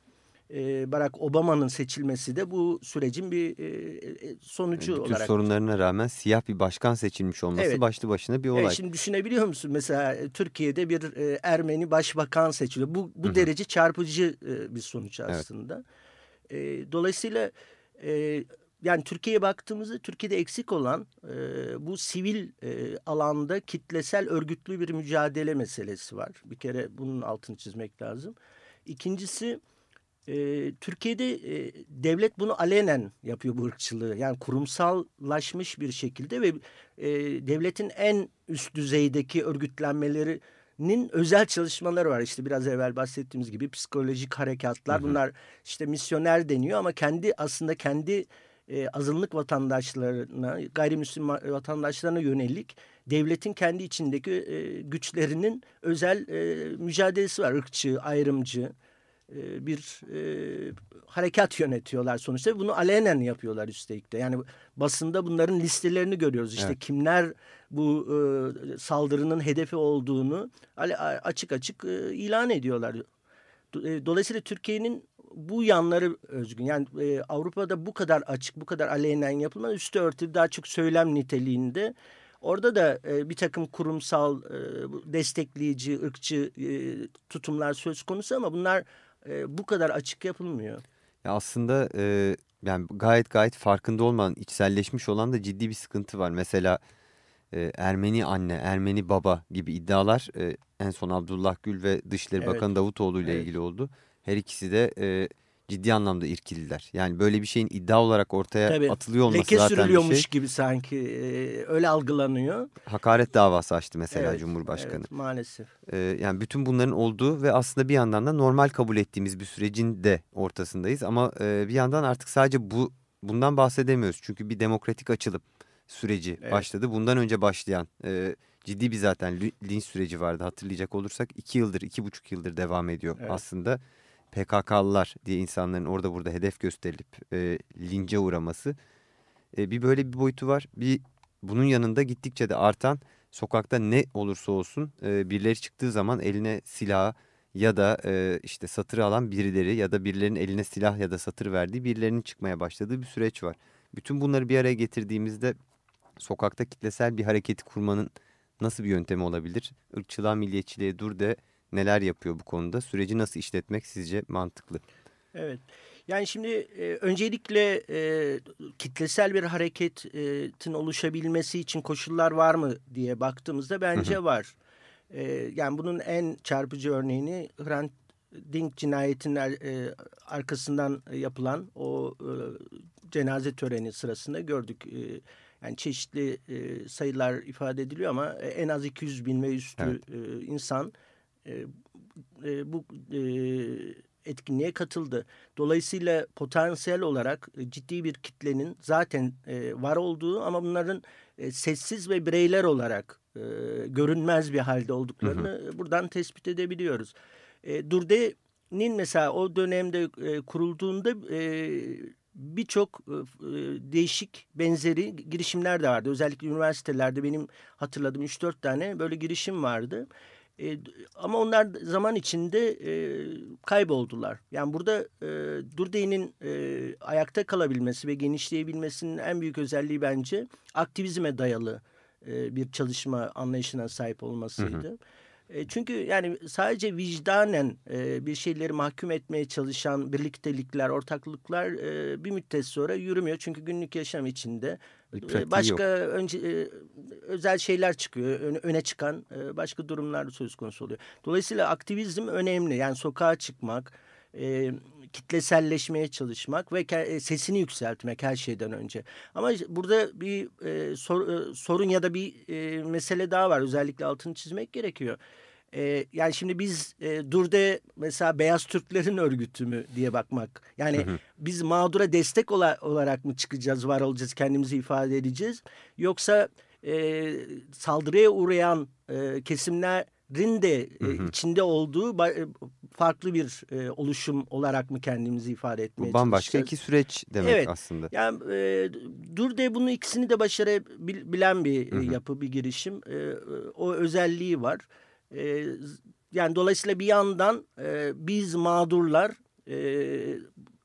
e, Barack Obama'nın seçilmesi de bu sürecin bir e, e sonucu Bütün olarak. sorunlarına rağmen siyah bir başkan seçilmiş olması evet. başlı başına bir olay. Evet, şimdi düşünebiliyor musun mesela e, Türkiye'de bir e, Ermeni başbakan seçiliyor. Bu, bu Hı -hı. derece çarpıcı e, bir sonuç aslında. Evet. E, dolayısıyla e, yani Türkiye'ye baktığımızda Türkiye'de eksik olan e, bu sivil e, alanda kitlesel örgütlü bir mücadele meselesi var. Bir kere bunun altını çizmek lazım. İkincisi E, Türkiye'de e, devlet bunu alenen yapıyor bu ırkçılığı. Yani kurumsallaşmış bir şekilde ve e, devletin en üst düzeydeki örgütlenmelerinin özel çalışmaları var. İşte biraz evvel bahsettiğimiz gibi psikolojik harekatlar. Hı hı. Bunlar işte misyoner deniyor ama kendi aslında kendi e, azınlık vatandaşlarına, gayrimüslim vatandaşlarına yönelik devletin kendi içindeki e, güçlerinin özel e, mücadelesi var. Irkçı, ayrımcı e, bir e, harekat yönetiyorlar sonuçta. Bunu alenen yapıyorlar üstelik de. Yani basında bunların listelerini görüyoruz. İşte evet. kimler bu e, saldırının hedefi olduğunu açık açık e, ilan ediyorlar. E, dolayısıyla Türkiye'nin bu yanları özgün. Yani e, Avrupa'da bu kadar açık, bu kadar alenen yapılma üstü örtülü daha çok söylem niteliğinde. Orada da e, bir takım kurumsal, e, destekleyici, ırkçı e, tutumlar söz konusu ama bunlar e, bu kadar açık yapılmıyor. Ya aslında e, yani gayet gayet farkında olmadan, içselleşmiş olan da ciddi bir sıkıntı var. Mesela e, Ermeni anne, Ermeni baba gibi iddialar e, en son Abdullah Gül ve Dışişleri evet. Bakanı Davutoğlu ile evet. ilgili oldu. Her ikisi de e, ciddi anlamda irkililer. Yani böyle bir şeyin iddia olarak ortaya Tabii, atılıyor olması leke zaten sürülüyormuş bir şey. gibi sanki e, öyle algılanıyor. Hakaret davası açtı mesela evet, Cumhurbaşkanı. Evet, maalesef. E, yani bütün bunların olduğu ve aslında bir yandan da normal kabul ettiğimiz bir sürecin de ortasındayız. Ama e, bir yandan artık sadece bu bundan bahsedemiyoruz. Çünkü bir demokratik açılım süreci evet. başladı. Bundan önce başlayan e, ciddi bir zaten linç süreci vardı hatırlayacak olursak. iki yıldır, iki buçuk yıldır devam ediyor evet. aslında. PKK'lılar diye insanların orada burada hedef gösterilip e, lince uğraması. E, bir böyle bir boyutu var. Bir bunun yanında gittikçe de artan sokakta ne olursa olsun e, birileri çıktığı zaman eline silah ya da e, işte satır alan birileri ya da birilerinin eline silah ya da satır verdiği birilerinin çıkmaya başladığı bir süreç var. Bütün bunları bir araya getirdiğimizde sokakta kitlesel bir hareketi kurmanın nasıl bir yöntemi olabilir? Irkçılığa, milliyetçiliğe dur de neler yapıyor bu konuda? Süreci nasıl işletmek sizce mantıklı? Evet. Yani şimdi e, öncelikle e, kitlesel bir hareketin oluşabilmesi için koşullar var mı diye baktığımızda bence hı hı. var. E, yani bunun en çarpıcı örneğini Hrant Dink cinayetinin e, arkasından yapılan o e, cenaze töreni sırasında gördük. E, yani çeşitli e, sayılar ifade ediliyor ama en az 200 bin ve üstü evet. e, insan e, e, bu e, etkinliğe katıldı. Dolayısıyla potansiyel olarak e, ciddi bir kitlenin zaten e, var olduğu ama bunların e, sessiz ve bireyler olarak e, görünmez bir halde olduklarını hı hı. buradan tespit edebiliyoruz. E, Durde'nin mesela o dönemde e, kurulduğunda e, birçok e, e, değişik benzeri girişimler de vardı. Özellikle üniversitelerde benim hatırladığım 3-4 tane böyle girişim vardı. E, ama onlar zaman içinde e, kayboldular. Yani burada e, Durdey'nin e, ayakta kalabilmesi ve genişleyebilmesinin en büyük özelliği bence aktivizme dayalı e, bir çalışma anlayışına sahip olmasıydı. Hı hı. E, çünkü yani sadece vicdanen e, bir şeyleri mahkum etmeye çalışan birliktelikler, ortaklıklar e, bir müddet sonra yürümüyor. Çünkü günlük yaşam içinde e, başka önce e, özel şeyler çıkıyor. Öne, öne çıkan e, başka durumlar söz konusu oluyor. Dolayısıyla aktivizm önemli. Yani sokağa çıkmak, e, kitleselleşmeye çalışmak ve e, sesini yükseltmek her şeyden önce. Ama burada bir e, sor, e, sorun ya da bir e, mesele daha var. Özellikle altını çizmek gerekiyor. E, yani şimdi biz e, Durde mesela Beyaz Türklerin örgütü mü diye bakmak. Yani hı hı. biz mağdura destek ola, olarak mı çıkacağız, var olacağız, kendimizi ifade edeceğiz? Yoksa e, saldırıya uğrayan e, kesimlerin de e, hı hı. içinde olduğu e, farklı bir e, oluşum olarak mı kendimizi ifade etmeye Bu bambaşka iki süreç demek evet, aslında. Yani e, Durde bunu ikisini de başarabilen bir hı hı. yapı, bir girişim. E, o özelliği var. E, yani dolayısıyla bir yandan e, biz mağdurlar e,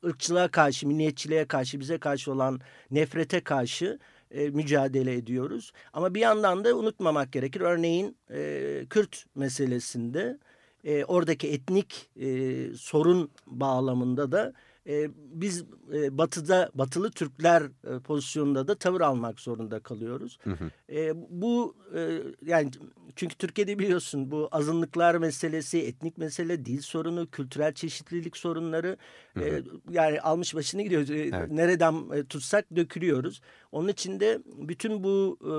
ırkçılığa karşı, milliyetçiliğe karşı, bize karşı olan nefrete karşı e, mücadele ediyoruz. Ama bir yandan da unutmamak gerekir. Örneğin e, Kürt meselesinde e, oradaki etnik e, sorun bağlamında da e, biz e, batıda batılı Türkler e, pozisyonunda da tavır almak zorunda kalıyoruz. Hı hı. E, bu e, yani çünkü Türkiye'de biliyorsun bu azınlıklar meselesi, etnik mesele, dil sorunu, kültürel çeşitlilik sorunları Hı e, hı. yani almış başını gidiyor. E, Evet. Nereden e, tutsak dökülüyoruz. Onun için de bütün bu e,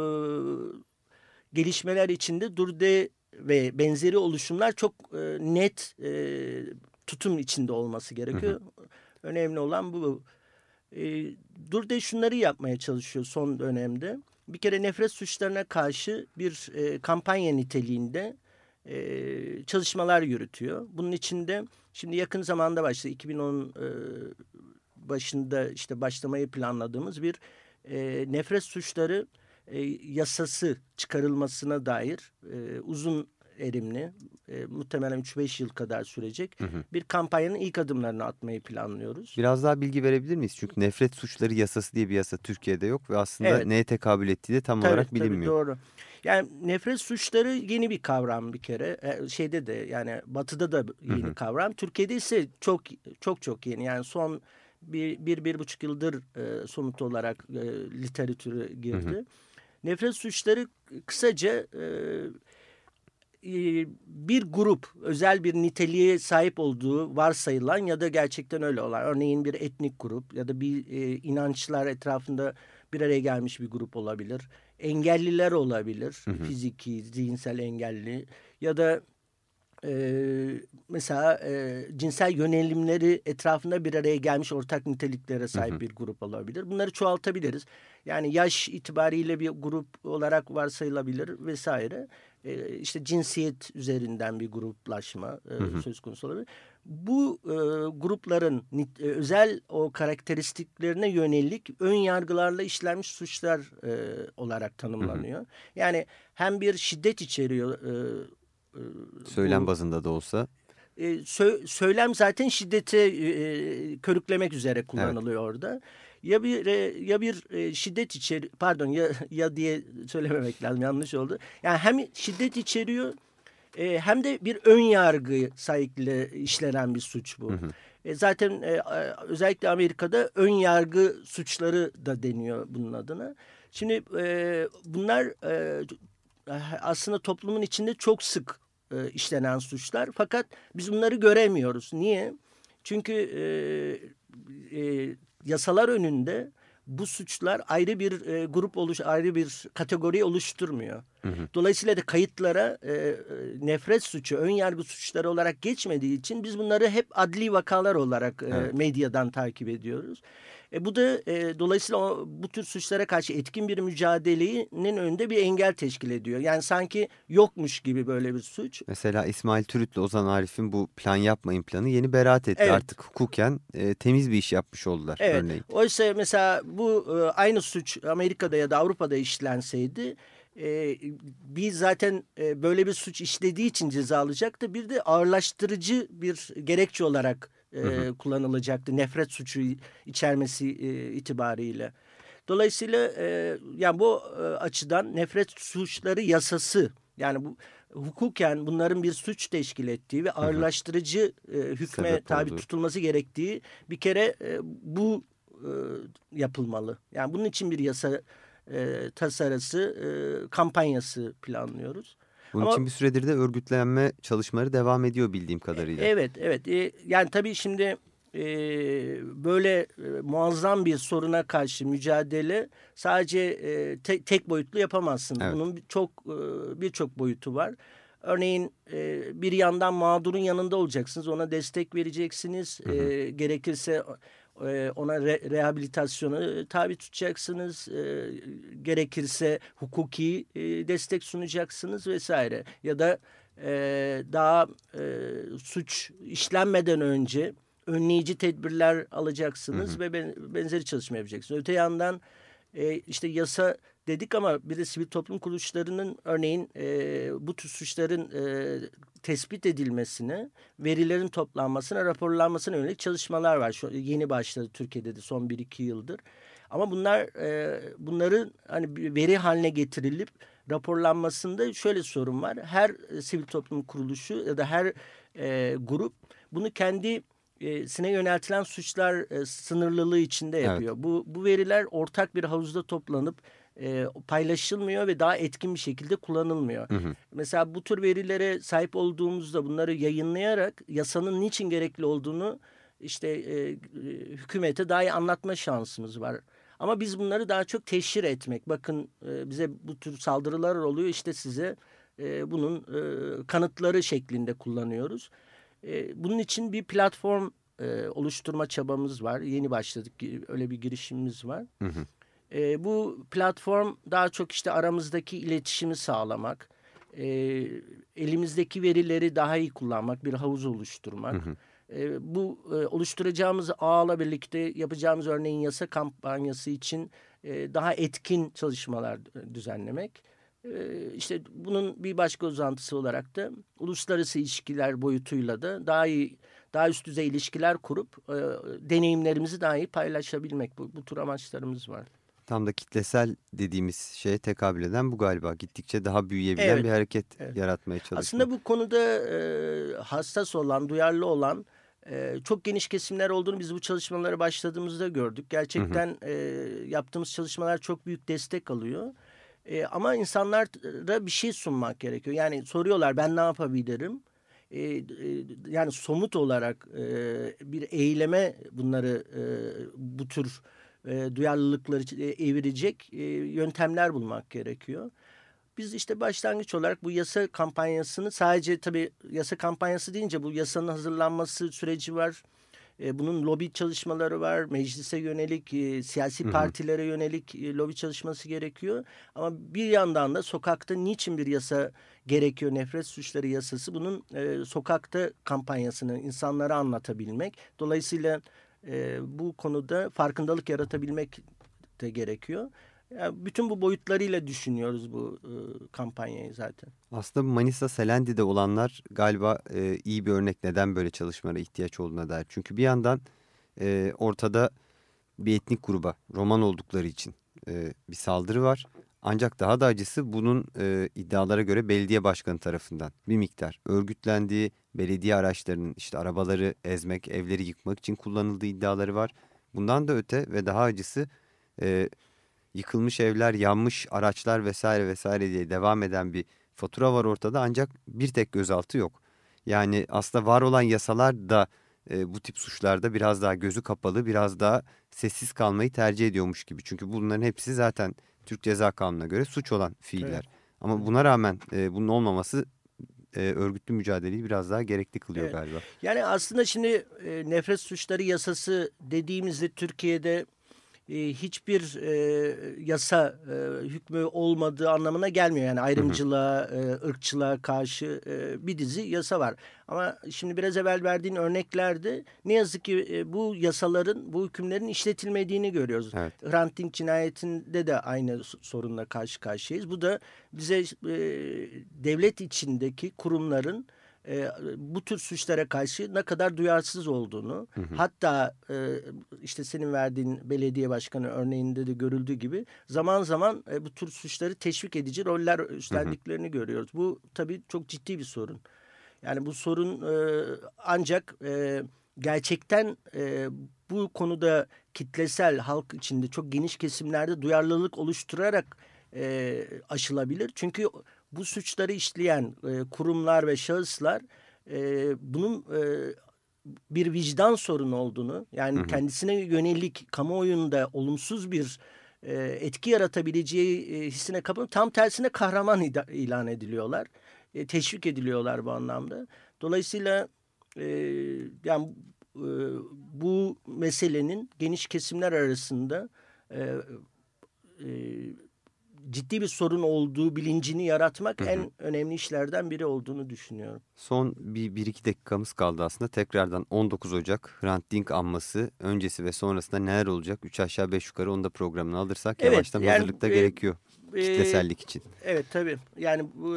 gelişmeler içinde Durde ve benzeri oluşumlar çok e, net e, tutum içinde olması gerekiyor. Önemli olan bu. E, Durde şunları yapmaya çalışıyor son dönemde. Bir kere nefret suçlarına karşı bir e, kampanya niteliğinde e, çalışmalar yürütüyor. Bunun içinde şimdi yakın zamanda başladı 2010 e, başında işte başlamayı planladığımız bir e, nefret suçları e, yasası çıkarılmasına dair e, uzun erimli e, muhtemelen 3-5 yıl kadar sürecek Hı hı. bir kampanyanın ilk adımlarını atmayı planlıyoruz. Biraz daha bilgi verebilir miyiz? Çünkü nefret suçları yasası diye bir yasa Türkiye'de yok ve aslında Evet. neye tekabül ettiği de tam Tabii, olarak tabii, bilinmiyor. doğru. Yani nefret suçları yeni bir kavram bir kere. E, şeyde de yani batıda da yeni Hı hı. kavram. Türkiye'de ise çok çok çok yeni. Yani son bir, bir, bir buçuk yıldır e, somut olarak e, literatüre girdi. Nefret suçları kısaca e, bir grup özel bir niteliğe sahip olduğu varsayılan ya da gerçekten öyle olan örneğin bir etnik grup ya da bir e, inançlar etrafında bir araya gelmiş bir grup olabilir. Engelliler olabilir. Hı hı. Fiziki, zihinsel engelli ya da e, mesela e, cinsel yönelimleri etrafında bir araya gelmiş ortak niteliklere sahip Hı hı. bir grup olabilir. Bunları çoğaltabiliriz. Yani yaş itibariyle bir grup olarak varsayılabilir vesaire. E, işte cinsiyet üzerinden bir gruplaşma e, Hı hı. söz konusu olabilir. Bu e, grupların e, özel o karakteristiklerine yönelik ön yargılarla işlenmiş suçlar e, olarak tanımlanıyor. Yani hem bir şiddet içeriyor e, Söylem bu- bazında da olsa. e, sö- söylem zaten şiddete e, körüklemek üzere kullanılıyor orada. Ya bir e, ya bir e, şiddet içeri pardon ya ya diye söylememek lazım yanlış oldu. Yani hem şiddet içeriyor e, hem de bir ön yargı sayıklı işlenen bir suç bu. Hı hı. E, zaten e, özellikle Amerika'da ön yargı suçları da deniyor bunun adına. Şimdi e, bunlar e, aslında toplumun içinde çok sık e, işlenen suçlar. Fakat biz bunları göremiyoruz. Niye? Çünkü e, e, yasalar önünde bu suçlar ayrı bir e, grup oluş, ayrı bir kategori oluşturmuyor. Hı hı. Dolayısıyla da kayıtlara e, e, nefret suçu, ön yargı suçları olarak geçmediği için biz bunları hep adli vakalar olarak e, Evet. medyadan takip ediyoruz. E, bu da e, dolayısıyla o, bu tür suçlara karşı etkin bir mücadelenin önünde bir engel teşkil ediyor. Yani sanki yokmuş gibi böyle bir suç. Mesela İsmail Türüt'le Ozan Arif'in bu plan yapmayın planı yeni beraat etti. Evet. Artık hukuken e, temiz bir iş yapmış oldular Evet. örneğin. Oysa mesela bu e, aynı suç Amerika'da ya da Avrupa'da işlenseydi e, bir zaten e, böyle bir suç işlediği için ceza alacaktı. Bir de ağırlaştırıcı bir gerekçe olarak e, Hı kullanılacaktı nefret suçu içermesi e, itibariyle. Dolayısıyla e, yani bu e, açıdan nefret suçları yasası yani bu hukuken bunların bir suç teşkil ettiği ve ağırlaştırıcı e, hükme Sebep tabi olduğu. tutulması gerektiği bir kere e, bu e, yapılmalı. Yani bunun için bir yasa e, tasarısı, e, kampanyası planlıyoruz. Bunun Ama- için bir süredir de örgütlenme çalışmaları devam ediyor bildiğim kadarıyla. Evet, evet. E, yani tabii şimdi e, böyle e, muazzam bir soruna karşı mücadele sadece e, te- tek boyutlu yapamazsın. Evet. Bunun çok e, birçok boyutu var. Örneğin e, bir yandan mağdurun yanında olacaksınız, ona destek vereceksiniz. E, gerekirse e, ona re- rehabilitasyonu tabi tutacaksınız. E, gerekirse hukuki e, destek sunacaksınız vesaire. Ya da e, daha e, suç işlenmeden önce önleyici tedbirler alacaksınız ve ben, benzeri çalışma yapacaksınız. Öte yandan e, işte yasa dedik ama bir de sivil toplum kuruluşlarının örneğin e, bu tür suçların e, tespit edilmesine, verilerin toplanmasına, raporlanmasına yönelik çalışmalar var. Şu, yeni başladı Türkiye'de de son 1-2 yıldır. Ama bunlar e, bunların hani veri haline getirilip raporlanmasında şöyle sorun var. Her e, sivil toplum kuruluşu ya da her e, grup bunu kendi e, sine yöneltilen suçlar e, sınırlılığı içinde yapıyor. Bu, bu veriler ortak bir havuzda toplanıp e, paylaşılmıyor ve daha etkin bir şekilde kullanılmıyor. Hı hı. Mesela bu tür verilere sahip olduğumuzda bunları yayınlayarak yasanın niçin gerekli olduğunu işte e, e, hükümete daha iyi anlatma şansımız var. Ama biz bunları daha çok teşhir etmek. Bakın e, bize bu tür saldırılar oluyor işte size e, bunun e, kanıtları şeklinde kullanıyoruz. E, bunun için bir platform e, oluşturma çabamız var. Yeni başladık öyle bir girişimimiz var. Hı hı. E, bu platform daha çok işte aramızdaki iletişimi sağlamak, e, elimizdeki verileri daha iyi kullanmak, bir havuz oluşturmak. Hı hı. E, bu e, oluşturacağımız ağla birlikte yapacağımız örneğin yasa kampanyası için e, daha etkin çalışmalar düzenlemek. E, işte bunun bir başka uzantısı olarak da uluslararası ilişkiler boyutuyla da daha iyi, daha üst düzey ilişkiler kurup e, deneyimlerimizi daha iyi paylaşabilmek. Bu, bu tür amaçlarımız var. Tam da kitlesel dediğimiz şeye tekabül eden bu galiba. Gittikçe daha büyüyebilen Evet, bir hareket evet. yaratmaya çalışmak. Aslında bu konuda e, hassas olan, duyarlı olan e, çok geniş kesimler olduğunu biz bu çalışmalara başladığımızda gördük. Gerçekten E, yaptığımız çalışmalar çok büyük destek alıyor. E, ama insanlara bir şey sunmak gerekiyor. Yani soruyorlar ben ne yapabilirim? E, e, yani somut olarak e, bir eyleme bunları e, bu tür e, duyarlılıkları e, evirecek e, yöntemler bulmak gerekiyor. Biz işte başlangıç olarak bu yasa kampanyasını sadece tabii yasa kampanyası deyince bu yasanın hazırlanması süreci var. E, bunun lobi çalışmaları var. Meclise yönelik, e, siyasi Hı hı. partilere yönelik e, lobi çalışması gerekiyor. Ama bir yandan da sokakta niçin bir yasa gerekiyor? Nefret suçları yasası. Bunun e, sokakta kampanyasını insanlara anlatabilmek. Dolayısıyla e, bu konuda farkındalık yaratabilmek de gerekiyor. Yani bütün bu boyutlarıyla düşünüyoruz bu e, kampanyayı zaten. Aslında Manisa Selendi'de olanlar galiba e, iyi bir örnek neden böyle çalışmalara ihtiyaç olduğuna dair. Çünkü bir yandan e, ortada bir etnik gruba Roman oldukları için e, bir saldırı var. Ancak daha da acısı bunun e, iddialara göre belediye başkanı tarafından bir miktar örgütlendiği belediye araçlarının işte arabaları ezmek, evleri yıkmak için kullanıldığı iddiaları var. Bundan da öte ve daha acısı e, yıkılmış evler, yanmış araçlar vesaire vesaire diye devam eden bir fatura var ortada ancak bir tek gözaltı yok. Yani aslında var olan yasalar da e, bu tip suçlarda biraz daha gözü kapalı, biraz daha sessiz kalmayı tercih ediyormuş gibi. Çünkü bunların hepsi zaten Türk Ceza Kanunu'na göre suç olan fiiller. Evet. Ama buna rağmen e, bunun olmaması e, örgütlü mücadeleyi biraz daha gerekli kılıyor Evet. galiba. Yani aslında şimdi e, nefret suçları yasası dediğimizde Türkiye'de e, hiçbir e, yasa e, hükmü olmadığı anlamına gelmiyor. Yani ayrımcılığa, e, ırkçılığa karşı e, bir dizi yasa var. Ama şimdi biraz evvel verdiğin örneklerde ne yazık ki e, bu yasaların, bu hükümlerin işletilmediğini görüyoruz. Evet. Hrant Dink cinayetinde de aynı sorunla karşı karşıyayız. Bu da bize e, devlet içindeki kurumların e, bu tür suçlara karşı ne kadar duyarsız olduğunu hatta e, işte senin verdiğin belediye başkanı örneğinde de görüldüğü gibi zaman zaman e, bu tür suçları teşvik edici roller üstlendiklerini görüyoruz. Bu tabii çok ciddi bir sorun. Yani bu sorun e, ancak e, gerçekten e, bu konuda kitlesel halk içinde çok geniş kesimlerde duyarlılık oluşturarak e, aşılabilir. Çünkü bu suçları işleyen e, kurumlar ve şahıslar e, bunun e, bir vicdan sorunu olduğunu yani kendisine yönelik kamuoyunda olumsuz bir e, etki yaratabileceği e, hissine kapılıp tam tersine kahraman ilan ediliyorlar. E, teşvik ediliyorlar bu anlamda. Dolayısıyla e, yani e, bu meselenin geniş kesimler arasında e, e, ciddi bir sorun olduğu bilincini yaratmak en önemli işlerden biri olduğunu düşünüyorum. Son bir, bir iki dakikamız kaldı aslında. Tekrardan 19 Ocak Hrant Dink anması öncesi ve sonrasında neler olacak? 3 aşağı 5 yukarı onu da programına alırsak Evet, yavaştan yani, hazırlıkta e, gerekiyor e, kitlesellik için. Evet tabii. Yani bu,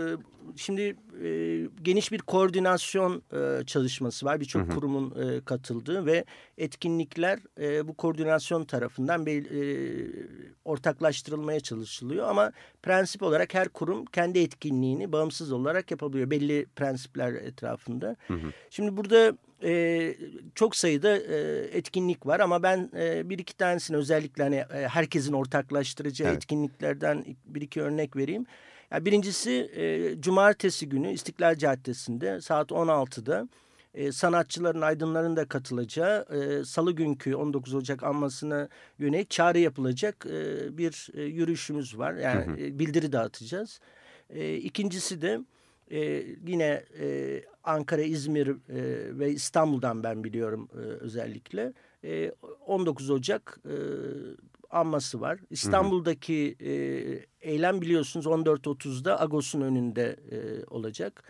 şimdi e, geniş bir koordinasyon e, çalışması var. Birçok kurumun e, katıldığı ve etkinlikler e, bu koordinasyon tarafından be, e, ortaklaştırılmaya çalışılıyor. Ama prensip olarak her kurum kendi etkinliğini bağımsız olarak yapabiliyor. Belli prensipler etrafında. Şimdi burada e, çok sayıda e, etkinlik var ama ben e, bir iki tanesini özellikle hani e, herkesin ortaklaştıracağı Evet. etkinliklerden bir iki örnek vereyim. Ya birincisi e, cumartesi günü İstiklal Caddesi'nde saat 16'da e, sanatçıların, aydınların da katılacağı e, salı günkü 19 Ocak anmasına yönelik çağrı yapılacak e, bir e, yürüyüşümüz var. Yani e, bildiri dağıtacağız. E, ikincisi de e, yine e, Ankara, İzmir e, ve İstanbul'dan ben biliyorum e, özellikle. E, 19 Ocak e, anması var. İstanbul'daki e, eylem biliyorsunuz 14.30'da Agos'un önünde e, olacak.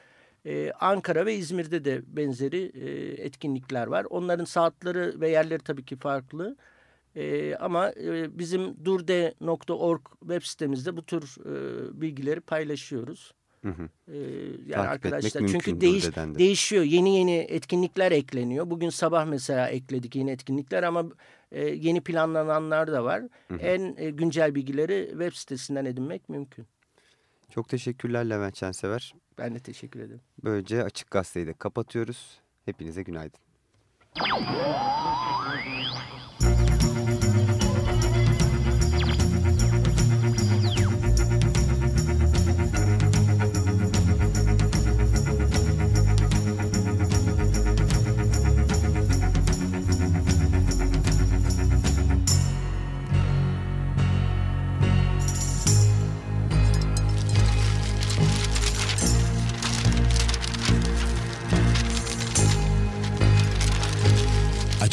E, Ankara ve İzmir'de de benzeri e, etkinlikler var. Onların saatleri ve yerleri tabii ki farklı. E, ama e, bizim durde.org web sitemizde bu tür e, bilgileri paylaşıyoruz. Hı hı. E, yani Takip arkadaşlar çünkü değiş, de. değişiyor. Yeni yeni etkinlikler ekleniyor. Bugün sabah mesela ekledik yeni etkinlikler ama e, yeni planlananlar da var. En e, güncel bilgileri web sitesinden edinmek mümkün. Çok teşekkürler Levent Şensever. Ben de teşekkür ederim. Böylece Açık Gazete'yi de kapatıyoruz. Hepinize günaydın.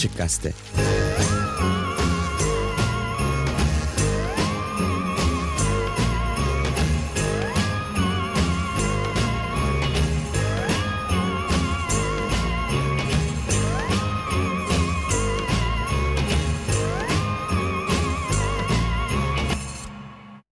Açık Gazete.